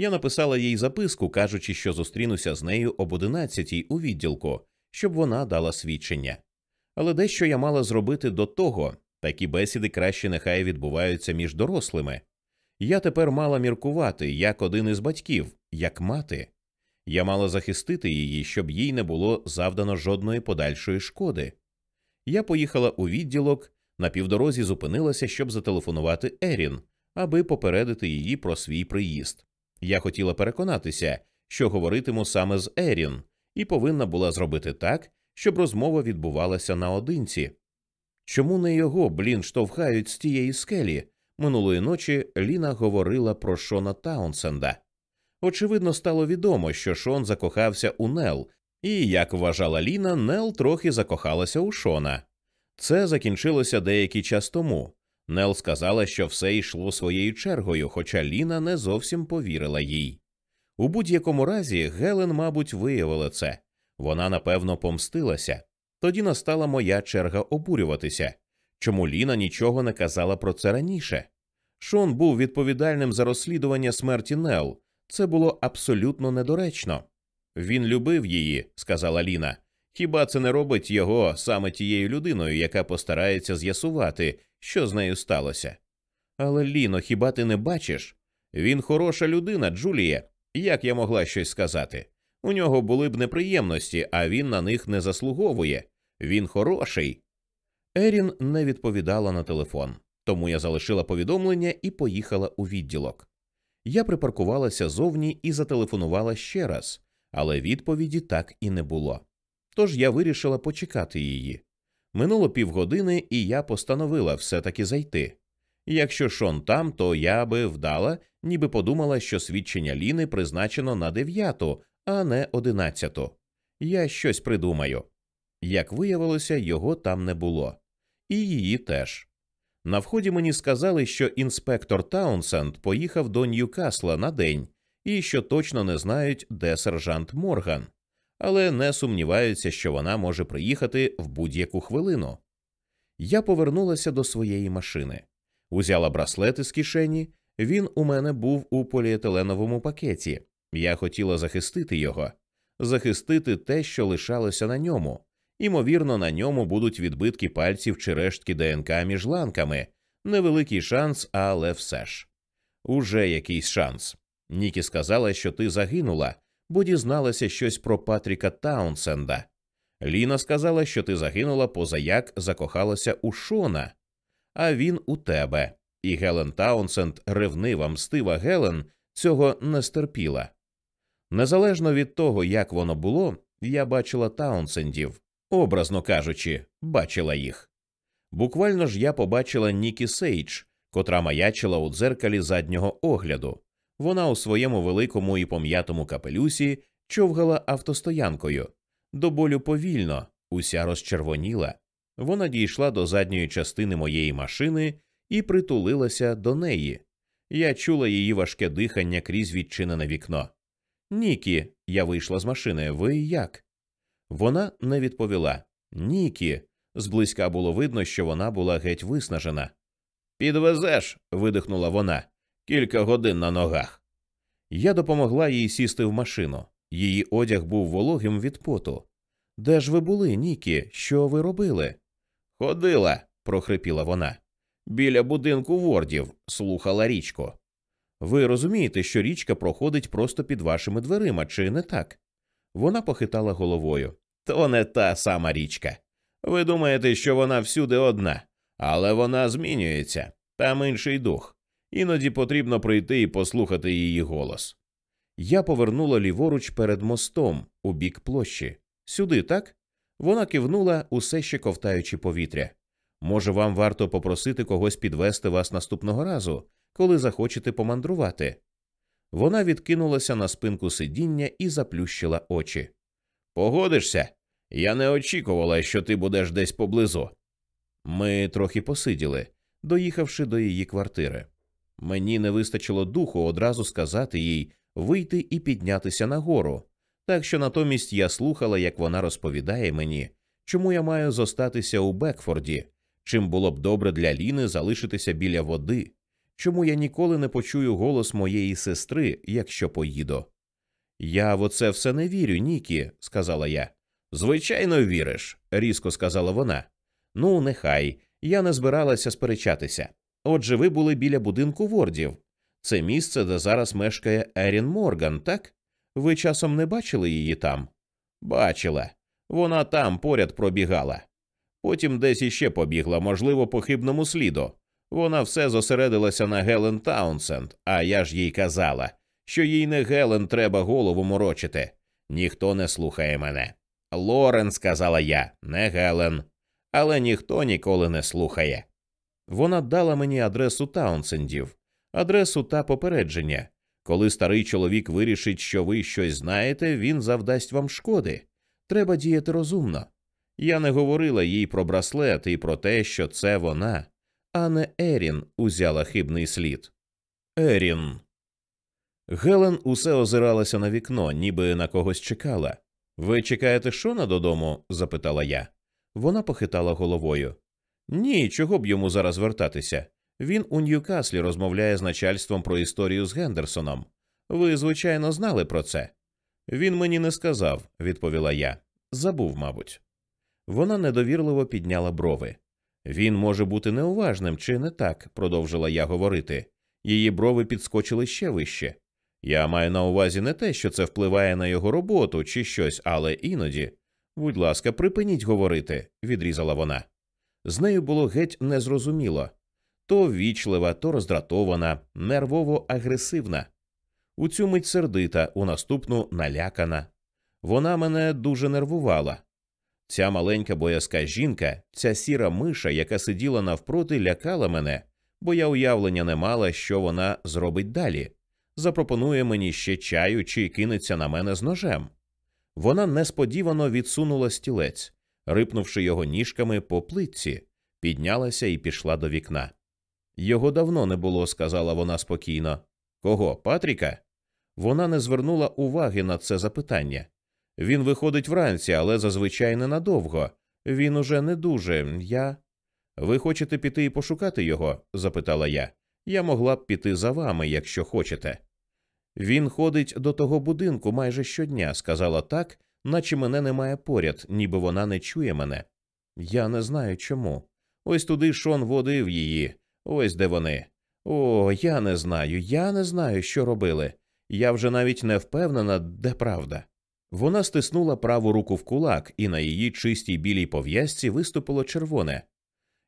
Я написала їй записку, кажучи, що зустрінуся з нею об одинадцятій у відділку, щоб вона дала свідчення. Але дещо я мала зробити до того такі бесіди краще нехай відбуваються між дорослими. Я тепер мала міркувати як один із батьків, як мати. Я мала захистити її, щоб їй не було завдано жодної подальшої шкоди. Я поїхала у відділок, на півдорозі зупинилася, щоб зателефонувати Ерін, аби попередити її про свій приїзд. Я хотіла переконатися, що говоритиму саме з Ерін, і повинна була зробити так, щоб розмова відбувалася наодинці. Чому не його, блін, штовхають з тієї скелі? Минулої ночі Ліна говорила про Шона Таунсенда. Очевидно, стало відомо, що Шон закохався у Нел, і, як вважала Ліна, Нел трохи закохалася у Шона. Це закінчилося деякий час тому. Нел сказала, що все йшло своєю чергою, хоча Ліна не зовсім повірила їй. У будь-якому разі Гелен, мабуть, виявила це. Вона напевно помстилася. Тоді настала моя черга обурюватися. Чому Ліна нічого не казала про це раніше? Шон був відповідальним за розслідування смерті Нел. Це було абсолютно недоречно. Він любив її, сказала Ліна. Хіба це не робить його саме тією людиною, яка постарається з'ясувати, що з нею сталося? Але Ліно, хіба ти не бачиш? Він хороша людина, Джулія. Як я могла щось сказати? У нього були б неприємності, а він на них не заслуговує. Він хороший. Ерін не відповідала на телефон, тому я залишила повідомлення і поїхала у відділок. Я припаркувалася зовні і зателефонувала ще раз, але відповіді так і не було. Тож я вирішила почекати її. Минуло півгодини, і я постановила все таки зайти. Якщо Шон там, то я би вдала, ніби подумала, що свідчення Ліни призначено на дев'яту, а не одинадцяту. Я щось придумаю. Як виявилося, його там не було, і її теж. На вході мені сказали, що інспектор Таунсенд поїхав до Ньюкасла на день і що точно не знають, де сержант Морган, але не сумніваються, що вона може приїхати в будь-яку хвилину. Я повернулася до своєї машини, узяла браслети з кишені. Він у мене був у поліетиленовому пакеті. Я хотіла захистити його, захистити те, що лишалося на ньому. Імовірно, на ньому будуть відбитки пальців чи рештки ДНК між ланками. Невеликий шанс, але все ж. Уже якийсь шанс. Нікі сказала, що ти загинула, бо дізналася щось про Патріка Таунсенда. Ліна сказала, що ти загинула позаяк закохалася у Шона, а він у тебе. І Гелен Таунсенд, ревнива, мстива Гелен, цього не стерпіла. Незалежно від того, як воно було, я бачила Таунсендів, образно кажучи, бачила їх. Буквально ж я побачила Нікі Сейдж, котра маячила у дзеркалі заднього огляду. Вона у своєму великому і пом'ятому капелюсі човгала автостоянкою. До болю повільно, уся розчервоніла. Вона дійшла до задньої частини моєї машини і притулилася до неї. Я чула її важке дихання крізь відчинене вікно. Нікі, я вийшла з машини. Ви як? Вона не відповіла. Нікі. Зблизька було видно, що вона була геть виснажена. Підвезеш. видихнула вона. Кілька годин на ногах. Я допомогла їй сісти в машину. Її одяг був вологим від поту. Де ж ви були, Нікі? Що ви робили? Ходила, прохрипіла вона. Біля будинку вордів слухала річку. Ви розумієте, що річка проходить просто під вашими дверима, чи не так? Вона похитала головою. То не та сама річка. Ви думаєте, що вона всюди одна, але вона змінюється, там інший дух. Іноді потрібно прийти і послухати її голос. Я повернула ліворуч перед мостом у бік площі. Сюди, так? Вона кивнула, усе ще ковтаючи повітря. Може, вам варто попросити когось підвести вас наступного разу, коли захочете помандрувати. Вона відкинулася на спинку сидіння і заплющила очі. Погодишся? Я не очікувала, що ти будеш десь поблизу. Ми трохи посиділи, доїхавши до її квартири. Мені не вистачило духу одразу сказати їй вийти і піднятися нагору, так що натомість я слухала, як вона розповідає мені, чому я маю зостатися у Бекфорді, чим було б добре для Ліни залишитися біля води, чому я ніколи не почую голос моєї сестри, якщо поїду. Я в оце все не вірю, Нікі, сказала я. Звичайно, віриш, різко сказала вона. Ну, нехай. Я не збиралася сперечатися. Отже, ви були біля будинку вордів. Це місце, де зараз мешкає Ерін Морган, так? Ви часом не бачили її там? Бачила. Вона там поряд пробігала. Потім десь іще побігла, можливо, по хибному сліду. Вона все зосередилася на Гелен Таунсенд, а я ж їй казала, що їй не Гелен треба голову морочити. Ніхто не слухає мене. Лорен, сказала я, не Гелен. Але ніхто ніколи не слухає. Вона дала мені адресу Таунсендів, адресу та попередження. Коли старий чоловік вирішить, що ви щось знаєте, він завдасть вам шкоди. Треба діяти розумно. Я не говорила їй про браслет і про те, що це вона, а не Ерін узяла хибний слід. Ерін. Гелен усе озиралася на вікно, ніби на когось чекала. Ви чекаєте Шона додому? запитала я. Вона похитала головою. Ні, чого б йому зараз вертатися. Він у Ньюкаслі розмовляє з начальством про історію з Гендерсоном. Ви, звичайно, знали про це. Він мені не сказав, відповіла я. Забув, мабуть. Вона недовірливо підняла брови. Він може бути неуважним, чи не так, продовжила я говорити. Її брови підскочили ще вище. Я маю на увазі не те, що це впливає на його роботу чи щось, але іноді. Будь ласка, припиніть говорити, відрізала вона. З нею було геть незрозуміло то ввічлива, то роздратована, нервово агресивна. У цю мить сердита, у наступну налякана. Вона мене дуже нервувала. Ця маленька боязка жінка, ця сіра миша, яка сиділа навпроти, лякала мене, бо я уявлення не мала, що вона зробить далі. Запропонує мені ще чаю чи кинеться на мене з ножем. Вона несподівано відсунула стілець, рипнувши його ніжками по плитці, піднялася і пішла до вікна. Його давно не було, сказала вона спокійно. Кого, Патріка? Вона не звернула уваги на це запитання. Він виходить вранці, але зазвичай ненадовго. Він уже не дуже. Я. Ви хочете піти і пошукати його? запитала я. Я могла б піти за вами, якщо хочете. Він ходить до того будинку майже щодня, сказала так, наче мене немає поряд, ніби вона не чує мене. Я не знаю чому. Ось туди Шон водив її, ось де вони. О, я не знаю, я не знаю, що робили. Я вже навіть не впевнена, де правда. Вона стиснула праву руку в кулак, і на її чистій білій пов'язці виступило червоне.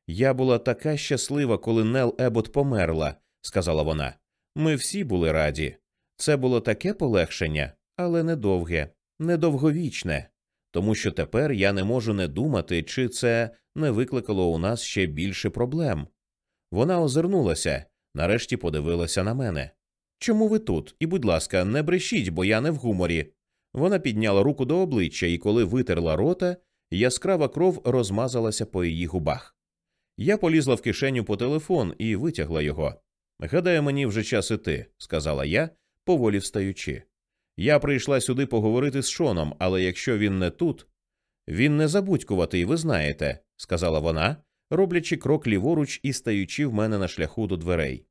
Я була така щаслива, коли Нел Ебот померла, сказала вона. Ми всі були раді. Це було таке полегшення, але недовге, недовговічне, тому що тепер я не можу не думати, чи це не викликало у нас ще більше проблем. Вона озирнулася, нарешті подивилася на мене. Чому ви тут? І, будь ласка, не брешіть, бо я не в гуморі. Вона підняла руку до обличчя, і коли витерла рота, яскрава кров розмазалася по її губах. Я полізла в кишеню по телефон і витягла його. Гадаю, мені вже час іти, сказала я, поволі встаючи. Я прийшла сюди поговорити з Шоном, але якщо він не тут, він не забудькуватий, ви знаєте, сказала вона, роблячи крок ліворуч і стаючи в мене на шляху до дверей.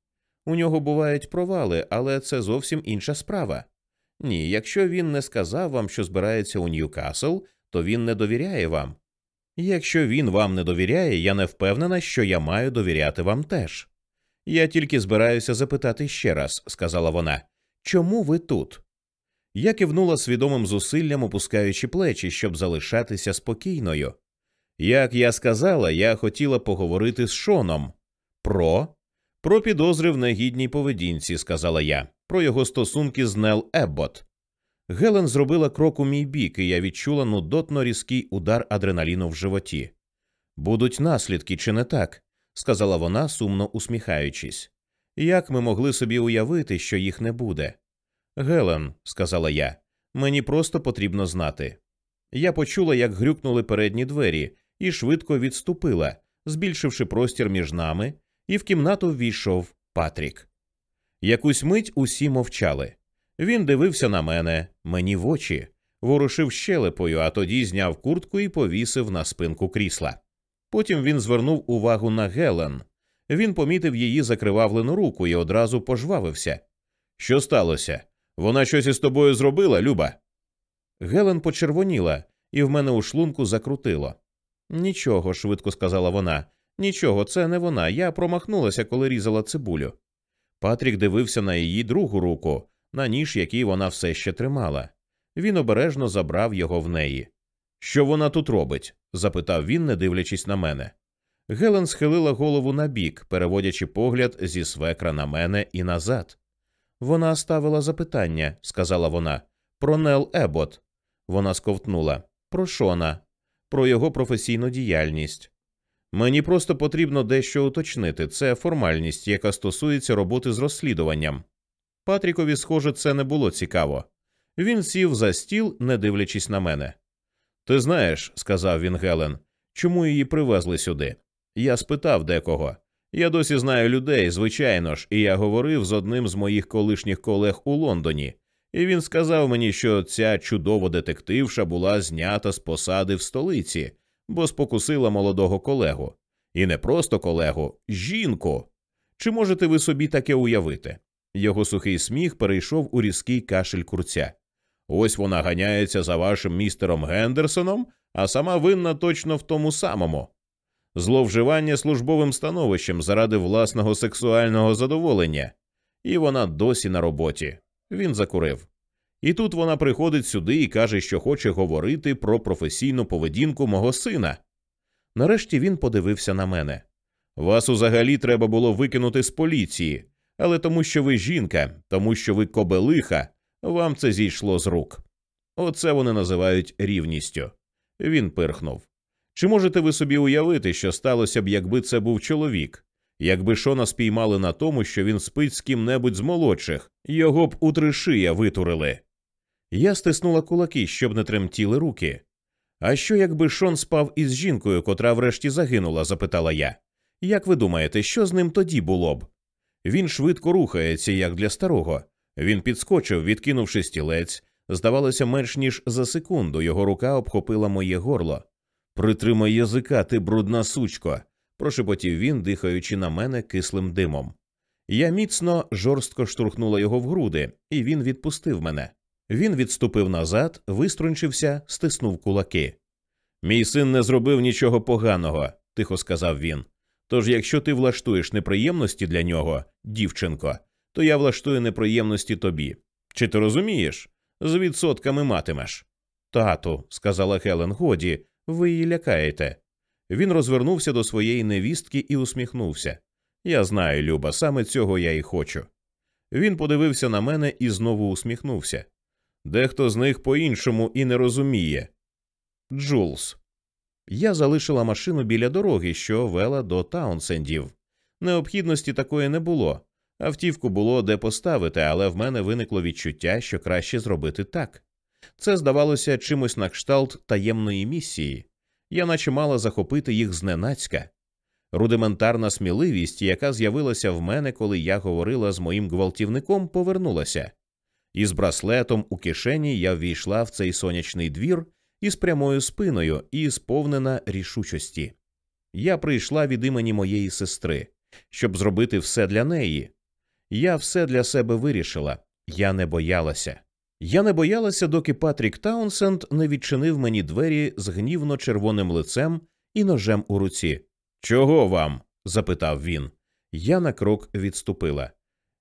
У нього бувають провали, але це зовсім інша справа. Ні, якщо він не сказав вам, що збирається у Ньюкасл, то він не довіряє вам. Якщо він вам не довіряє, я не впевнена, що я маю довіряти вам теж. Я тільки збираюся запитати ще раз, сказала вона, чому ви тут? Я кивнула свідомим зусиллям, опускаючи плечі, щоб залишатися спокійною. Як я сказала, я хотіла поговорити з Шоном. Про Про підозри в негідній поведінці, сказала я, про його стосунки з Нел Еббот. Гелен зробила крок у мій бік, і я відчула нудотно різкий удар адреналіну в животі. Будуть наслідки, чи не так? сказала вона, сумно усміхаючись. Як ми могли собі уявити, що їх не буде? Гелен, сказала я, мені просто потрібно знати. Я почула, як грюкнули передні двері, і швидко відступила, збільшивши простір між нами, і в кімнату ввійшов Патрік. Якусь мить усі мовчали. Він дивився на мене, мені в очі, ворушив щелепою, а тоді зняв куртку і повісив на спинку крісла. Потім він звернув увагу на Гелен. Він помітив її закривавлену руку і одразу пожвавився. Що сталося? Вона щось із тобою зробила, Люба? Гелен почервоніла, і в мене у шлунку закрутило. Нічого, швидко сказала вона. Нічого, це не вона. Я промахнулася, коли різала цибулю. Патрік дивився на її другу руку, на ніж, який вона все ще тримала. Він обережно забрав його в неї. Що вона тут робить? запитав він, не дивлячись на мене. Гелен схилила голову на бік, переводячи погляд зі свекра на мене і назад. Вона ставила запитання, сказала вона, про Нел Ебот. Вона сковтнула про Шона, про його професійну діяльність. Мені просто потрібно дещо уточнити це формальність, яка стосується роботи з розслідуванням. Патрікові, схоже, це не було цікаво. Він сів за стіл, не дивлячись на мене. Ти знаєш, сказав він Гелен, чому її привезли сюди? Я спитав декого. Я досі знаю людей, звичайно ж, і я говорив з одним з моїх колишніх колег у Лондоні, і він сказав мені, що ця чудова детективша була знята з посади в столиці, бо спокусила молодого колегу. І не просто колегу, жінку. Чи можете ви собі таке уявити? Його сухий сміх перейшов у різкий кашель курця. Ось вона ганяється за вашим містером Гендерсоном, а сама винна точно в тому самому. Зловживання службовим становищем заради власного сексуального задоволення, і вона досі на роботі. Він закурив. І тут вона приходить сюди і каже, що хоче говорити про професійну поведінку мого сина. Нарешті він подивився на мене. Вас узагалі треба було викинути з поліції, але тому, що ви жінка, тому що ви кобелиха, вам це зійшло з рук. Оце вони називають рівністю. Він пирхнув. Чи можете ви собі уявити, що сталося б, якби це був чоловік? Якби Шона спіймали на тому, що він спить з ким-небудь з молодших, його б у три шия витурили. Я стиснула кулаки, щоб не тремтіли руки. А що, якби Шон спав із жінкою, котра врешті загинула? запитала я. Як ви думаєте, що з ним тоді було б? Він швидко рухається, як для старого. Він підскочив, відкинувши стілець. Здавалося, менш ніж за секунду його рука обхопила моє горло. Притримай язика, ти брудна сучко, прошепотів він, дихаючи на мене кислим димом. Я міцно жорстко штурхнула його в груди, і він відпустив мене. Він відступив назад, виструнчився, стиснув кулаки. Мій син не зробив нічого поганого, тихо сказав він. Тож, якщо ти влаштуєш неприємності для нього, дівчинко, то я влаштую неприємності тобі. Чи ти розумієш? З відсотками матимеш. Тату, сказала Хелен, годі, ви її лякаєте. Він розвернувся до своєї невістки і усміхнувся. Я знаю, Люба, саме цього я і хочу. Він подивився на мене і знову усміхнувся. Дехто з них по іншому і не розуміє. Джулс. Я залишила машину біля дороги, що вела до Таунсендів. Необхідності такої не було. Автівку було де поставити, але в мене виникло відчуття, що краще зробити так. Це здавалося чимось на кшталт таємної місії. Я наче мала захопити їх зненацька. Рудиментарна сміливість, яка з'явилася в мене, коли я говорила з моїм гвалтівником, повернулася. Із браслетом у кишені я ввійшла в цей сонячний двір із прямою спиною і сповнена рішучості. Я прийшла від імені моєї сестри, щоб зробити все для неї. Я все для себе вирішила, я не боялася. Я не боялася, доки Патрік Таунсенд не відчинив мені двері з гнівно червоним лицем і ножем у руці. Чого вам? запитав він. Я на крок відступила.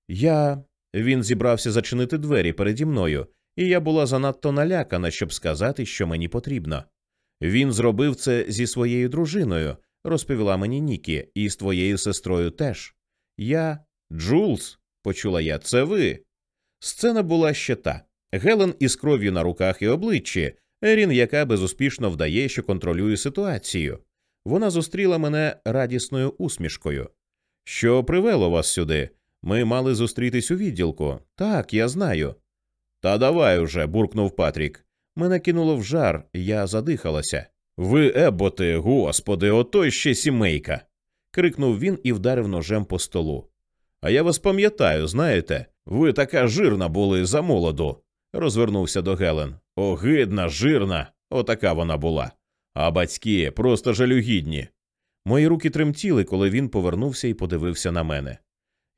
Я. Він зібрався зачинити двері переді мною, і я була занадто налякана, щоб сказати, що мені потрібно. Він зробив це зі своєю дружиною, розповіла мені Нікі, і з твоєю сестрою теж. Я. Джулс, почула я, це ви. Сцена була ще та. Гелен із кров'ю на руках і обличчі, Ерін, яка безуспішно вдає, що контролює ситуацію. Вона зустріла мене радісною усмішкою. Що привело вас сюди? Ми мали зустрітись у відділку. Так, я знаю. Та давай уже, буркнув Патрік. Мене кинуло в жар, я задихалася. Ви, еботи, господи, ото ще сімейка. крикнув він і вдарив ножем по столу. А я вас пам'ятаю, знаєте, ви така жирна були за молоду. Розвернувся до Гелен. Огидна, жирна, отака вона була. А батьки просто жалюгідні. Мої руки тремтіли, коли він повернувся і подивився на мене.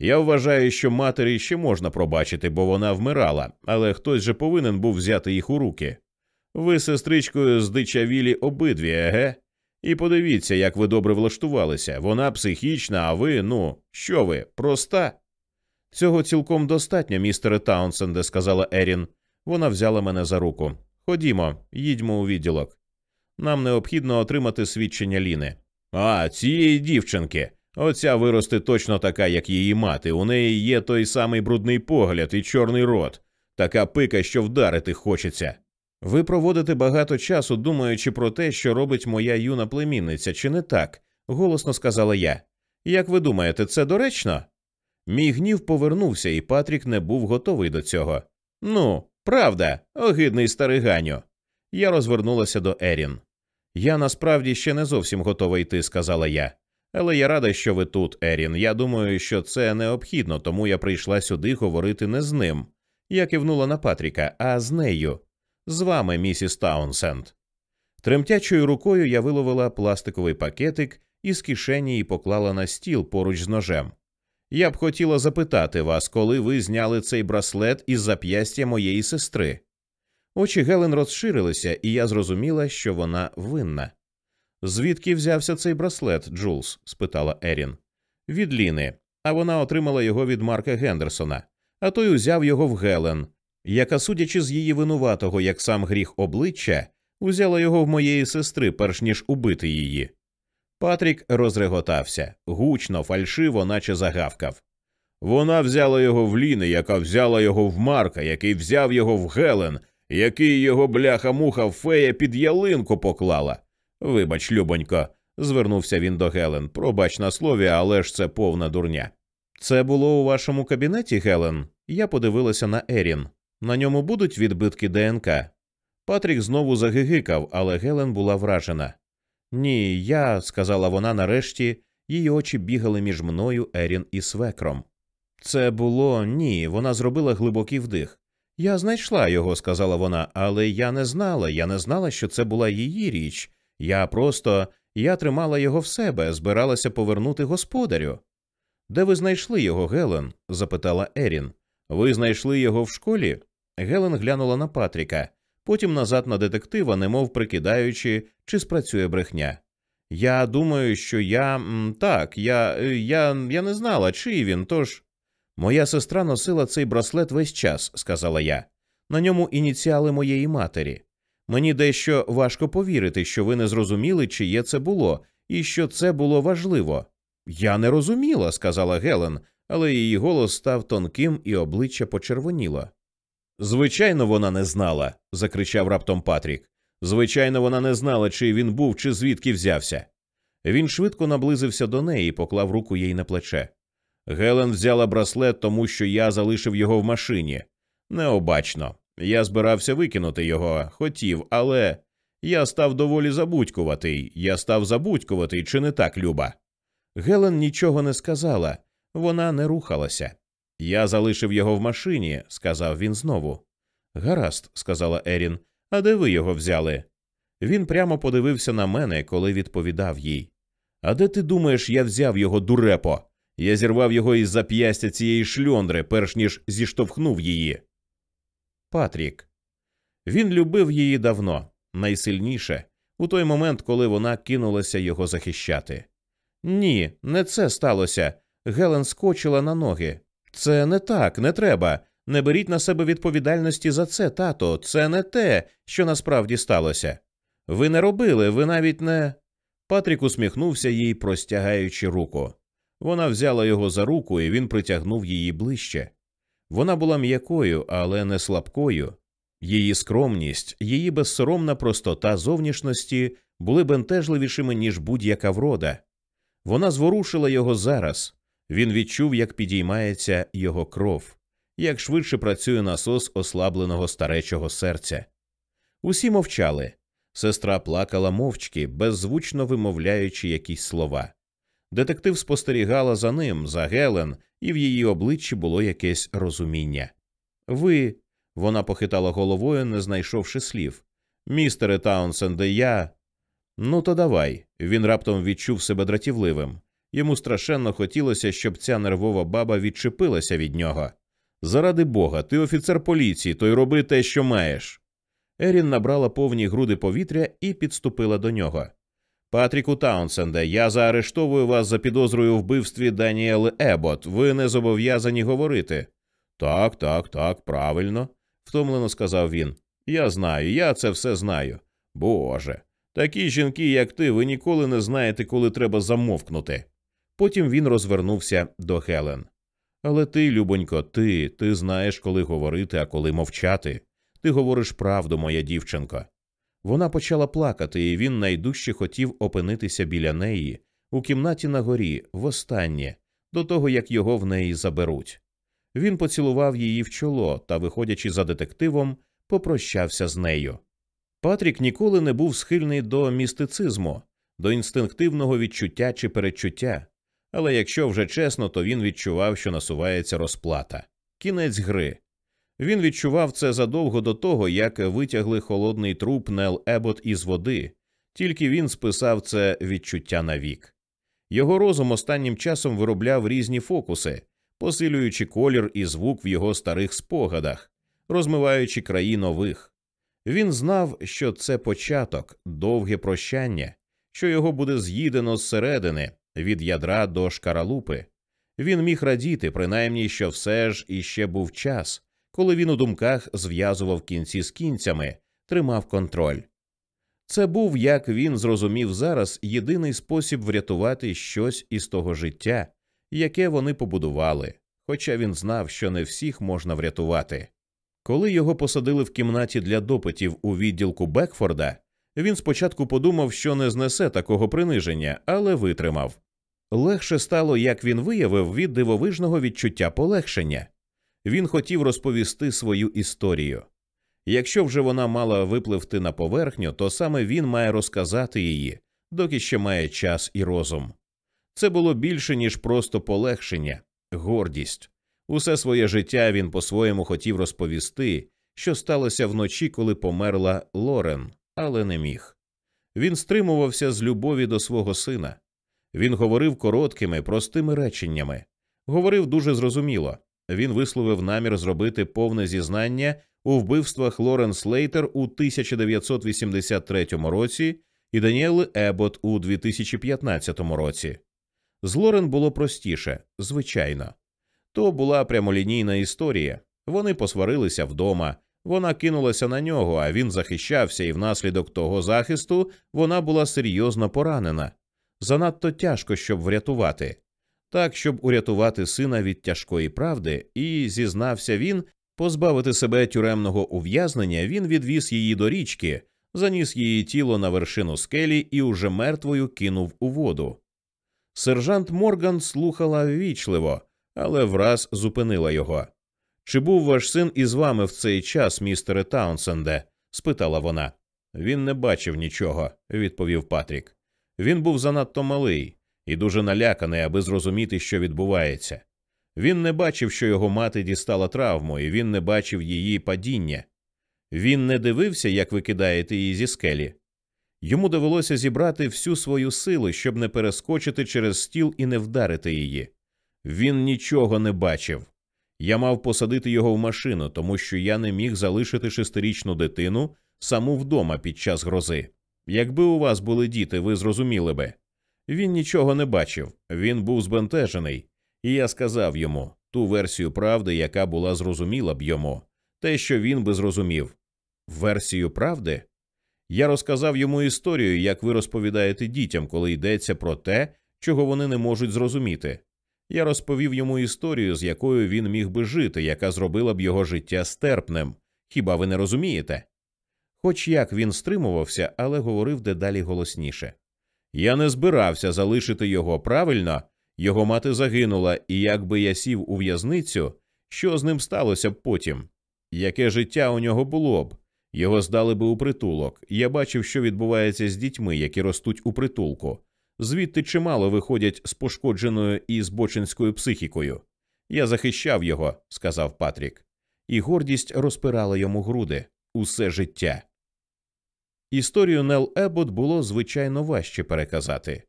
Я вважаю, що матері ще можна пробачити, бо вона вмирала, але хтось же повинен був взяти їх у руки. Ви, сестричкою, здичавілі обидві, еге? І подивіться, як ви добре влаштувалися. Вона психічна, а ви, ну, що ви, проста? Цього цілком достатньо, містере Таунсенде, сказала Ерін. Вона взяла мене за руку. Ходімо, їдьмо у відділок. Нам необхідно отримати свідчення Ліни. А, цієї дівчинки. Оця виросте точно така, як її мати. У неї є той самий брудний погляд і чорний рот, така пика, що вдарити хочеться. Ви проводите багато часу, думаючи про те, що робить моя юна племінниця, чи не так? голосно сказала я. Як ви думаєте, це доречно? Мій гнів повернувся, і Патрік не був готовий до цього. Ну, правда, огидний старий Ганю. Я розвернулася до Ерін. Я насправді ще не зовсім готова йти, сказала я. Але я рада, що ви тут, Ерін. Я думаю, що це необхідно, тому я прийшла сюди говорити не з ним. Я кивнула на Патріка, а з нею. З вами, місіс Таунсенд. Тремтячою рукою я виловила пластиковий пакетик із кишені і поклала на стіл поруч з ножем. Я б хотіла запитати вас, коли ви зняли цей браслет із зап'ястя моєї сестри. Очі Гелен розширилися, і я зрозуміла, що вона винна. Звідки взявся цей браслет, Джулс? спитала Ерін. Від Ліни, а вона отримала його від Марка Гендерсона, а той узяв його в Гелен, яка, судячи з її винуватого, як сам гріх обличчя, узяла його в моєї сестри, перш ніж убити її. Патрік розреготався гучно, фальшиво, наче загавкав. Вона взяла його в Ліни, яка взяла його в Марка, який взяв його в Гелен, який його бляха-муха фея під ялинку поклала. Вибач, любонько, звернувся він до Гелен. Пробач на слові, але ж це повна дурня. Це було у вашому кабінеті, Гелен? Я подивилася на Ерін. На ньому будуть відбитки ДНК. Патрік знову загигикав, але Гелен була вражена. Ні, я, сказала вона нарешті, її очі бігали між мною, Ерін і свекром. Це було ні, вона зробила глибокий вдих. Я знайшла його, сказала вона, але я не знала, я не знала, що це була її річ. Я просто я тримала його в себе, збиралася повернути господарю. Де ви знайшли його, Гелен? запитала Ерін. Ви знайшли його в школі? Гелен глянула на Патріка, потім назад на детектива, немов прикидаючи, чи спрацює брехня. Я думаю, що я так, я, я, я не знала, чий він, тож. Моя сестра носила цей браслет весь час, сказала я. На ньому ініціали моєї матері. Мені дещо важко повірити, що ви не зрозуміли, чиє це було, і що це було важливо. Я не розуміла, сказала Гелен, але її голос став тонким і обличчя почервоніло. Звичайно, вона не знала, закричав раптом Патрік. Звичайно, вона не знала, чи він був, чи звідки взявся. Він швидко наблизився до неї і поклав руку їй на плече. Гелен взяла браслет, тому що я залишив його в машині. Необачно. Я збирався викинути його, хотів, але я став доволі забудькуватий. Я став забудькуватий, чи не так, Люба? Гелен нічого не сказала, вона не рухалася. Я залишив його в машині, сказав він знову. Гаразд, сказала Ерін, а де ви його взяли? Він прямо подивився на мене, коли відповідав їй. А де ти думаєш, я взяв його дурепо? Я зірвав його із зап'ястя цієї шльондри, перш ніж зіштовхнув її. Патрік. Він любив її давно, найсильніше, у той момент, коли вона кинулася його захищати. Ні, не це сталося. Гелен скочила на ноги. Це не так, не треба. Не беріть на себе відповідальності за це, тато. Це не те, що насправді сталося. Ви не робили, ви навіть не. Патрік усміхнувся їй, простягаючи руку. Вона взяла його за руку, і він притягнув її ближче. Вона була м'якою, але не слабкою. Її скромність, її безсоромна простота зовнішності були бентежливішими, ніж будь-яка врода. Вона зворушила його зараз. Він відчув, як підіймається його кров, як швидше працює насос ослабленого старечого серця. Усі мовчали. Сестра плакала мовчки, беззвучно вимовляючи якісь слова. Детектив спостерігала за ним, за Гелен, і в її обличчі було якесь розуміння. Ви. Вона похитала головою, не знайшовши слів. Містере Таунсенде, я. Ну, то давай. Він раптом відчув себе дратівливим. Йому страшенно хотілося, щоб ця нервова баба відчепилася від нього. Заради бога, ти офіцер поліції, то й роби те, що маєш. Ерін набрала повні груди повітря і підступила до нього. Патріку Таунсенде, я заарештовую вас за підозрою вбивстві Даніели Ебот. Ви не зобов'язані говорити. Так, так, так, правильно, втомлено сказав він. Я знаю, я це все знаю. Боже. Такі жінки, як ти, ви ніколи не знаєте, коли треба замовкнути. Потім він розвернувся до Хелен. Але ти, любонько, ти, ти знаєш, коли говорити, а коли мовчати. Ти говориш правду, моя дівчинко. Вона почала плакати, і він найдужче хотів опинитися біля неї у кімнаті на горі, востаннє, до того як його в неї заберуть. Він поцілував її в чоло та, виходячи за детективом, попрощався з нею. Патрік ніколи не був схильний до містицизму, до інстинктивного відчуття чи передчуття, але якщо вже чесно, то він відчував, що насувається розплата. Кінець гри. Він відчував це задовго до того, як витягли холодний труп Нел Ебот із води, тільки він списав це відчуття навік. Його розум останнім часом виробляв різні фокуси, посилюючи колір і звук в його старих спогадах, розмиваючи краї нових. Він знав, що це початок, довге прощання, що його буде з'їдено зсередини, від ядра до шкаралупи. Він міг радіти, принаймні, що все ж іще був час коли він у думках зв'язував кінці з кінцями, тримав контроль. Це був, як він зрозумів зараз, єдиний спосіб врятувати щось із того життя, яке вони побудували, хоча він знав, що не всіх можна врятувати. Коли його посадили в кімнаті для допитів у відділку Бекфорда, він спочатку подумав, що не знесе такого приниження, але витримав. Легше стало, як він виявив, від дивовижного відчуття полегшення. Він хотів розповісти свою історію. Якщо вже вона мала випливти на поверхню, то саме він має розказати її, доки ще має час і розум. Це було більше, ніж просто полегшення, гордість. Усе своє життя він по-своєму хотів розповісти, що сталося вночі, коли померла Лорен, але не міг. Він стримувався з любові до свого сина. Він говорив короткими, простими реченнями, говорив дуже зрозуміло. Він висловив намір зробити повне зізнання у вбивствах Лорен Слейтер у 1983 році і Даніели Ебот у 2015 році. З Лорен було простіше, звичайно. То була прямолінійна історія. Вони посварилися вдома, вона кинулася на нього, а він захищався, і внаслідок того захисту вона була серйозно поранена. Занадто тяжко, щоб врятувати. Так, щоб урятувати сина від тяжкої правди, і зізнався він, позбавити себе тюремного ув'язнення, він відвіз її до річки, заніс її тіло на вершину скелі і уже мертвою кинув у воду. Сержант Морган слухала ввічливо, але враз зупинила його. Чи був ваш син із вами в цей час, містере Таунсенде? спитала вона. Він не бачив нічого, відповів Патрік. Він був занадто малий і дуже наляканий, аби зрозуміти, що відбувається. Він не бачив, що його мати дістала травму, і він не бачив її падіння. Він не дивився, як ви кидаєте її зі скелі. Йому довелося зібрати всю свою силу, щоб не перескочити через стіл і не вдарити її. Він нічого не бачив. Я мав посадити його в машину, тому що я не міг залишити шестирічну дитину саму вдома під час грози. Якби у вас були діти, ви зрозуміли би. Він нічого не бачив, він був збентежений, і я сказав йому ту версію правди, яка була зрозуміла б йому, те, що він би зрозумів. Версію правди? Я розказав йому історію, як ви розповідаєте дітям, коли йдеться про те, чого вони не можуть зрозуміти. Я розповів йому історію, з якою він міг би жити, яка зробила б його життя стерпним. Хіба ви не розумієте? Хоч як він стримувався, але говорив дедалі голосніше. Я не збирався залишити його правильно, його мати загинула, і якби я сів у в'язницю, що з ним сталося б потім? Яке життя у нього було б? Його здали би у притулок. Я бачив, що відбувається з дітьми, які ростуть у притулку. Звідти чимало виходять з пошкодженою і збочинською психікою. Я захищав його, сказав Патрік, і гордість розпирала йому груди усе життя. Історію Нел Ебот було звичайно важче переказати.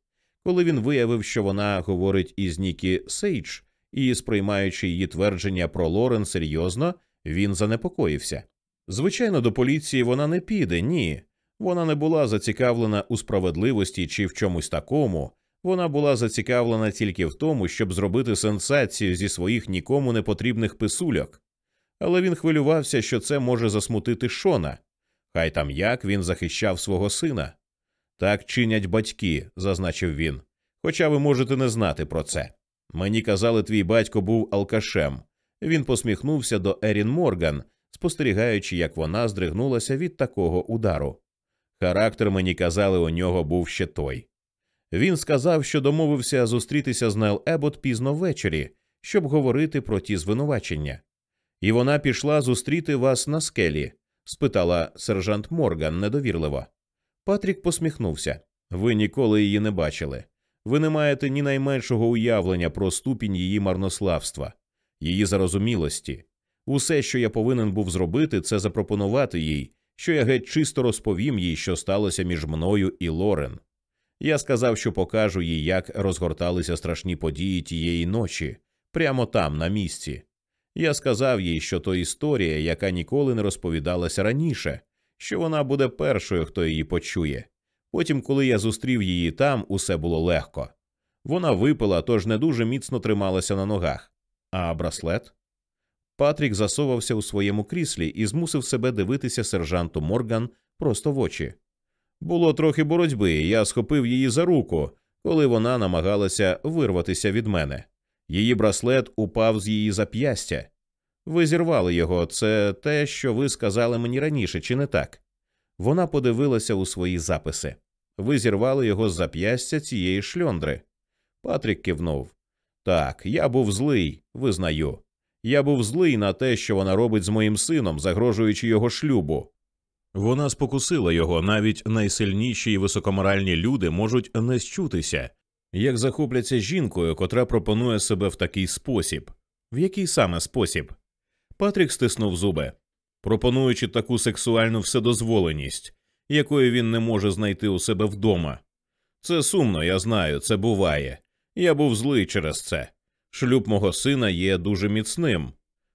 Коли він виявив, що вона говорить із Нікі Сейдж, і, сприймаючи її твердження про Лорен серйозно, він занепокоївся. Звичайно, до поліції вона не піде, ні. Вона не була зацікавлена у справедливості чи в чомусь такому. Вона була зацікавлена тільки в тому, щоб зробити сенсацію зі своїх нікому не потрібних писульок. Але він хвилювався, що це може засмутити Шона. Хай там як він захищав свого сина. Так чинять батьки, зазначив він. Хоча ви можете не знати про це. Мені казали, твій батько був алкашем. Він посміхнувся до Ерін Морган, спостерігаючи, як вона здригнулася від такого удару. Характер мені казали, у нього був ще той. Він сказав, що домовився зустрітися з Нел Ебот пізно ввечері, щоб говорити про ті звинувачення. І вона пішла зустріти вас на скелі? спитала сержант Морган недовірливо. Патрік посміхнувся. Ви ніколи її не бачили. Ви не маєте ні найменшого уявлення про ступінь її марнославства, її зарозумілості. Усе, що я повинен був зробити, це запропонувати їй, що я геть чисто розповім їй, що сталося між мною і Лорен. Я сказав, що покажу їй, як розгорталися страшні події тієї ночі, прямо там, на місці. Я сказав їй, що то історія, яка ніколи не розповідалася раніше, що вона буде першою, хто її почує. Потім, коли я зустрів її там, усе було легко. Вона випила, тож не дуже міцно трималася на ногах. А браслет? Патрік засовався у своєму кріслі і змусив себе дивитися сержанту Морган просто в очі. Було трохи боротьби, я схопив її за руку, коли вона намагалася вирватися від мене. Її браслет упав з її зап'ястя. Ви зірвали його, це те, що ви сказали мені раніше, чи не так? Вона подивилася у свої записи. Ви зірвали його з зап'ястя цієї шльондри. Патрік кивнув. Так, я був злий, визнаю. Я був злий на те, що вона робить з моїм сином, загрожуючи його шлюбу. Вона спокусила його, навіть найсильніші і високоморальні люди можуть не счутися, як захопляться жінкою, котра пропонує себе в такий спосіб. В який саме спосіб? Патрік стиснув зуби, пропонуючи таку сексуальну вседозволеність, якої він не може знайти у себе вдома. Це сумно, я знаю, це буває. Я був злий через це. Шлюб мого сина є дуже міцним.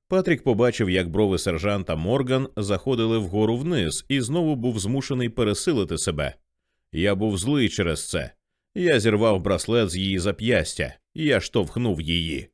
Патрік побачив, як брови сержанта Морган заходили вгору вниз, і знову був змушений пересилити себе. Я був злий через це. Я зірвав браслет з її зап'ястя, я штовхнув її.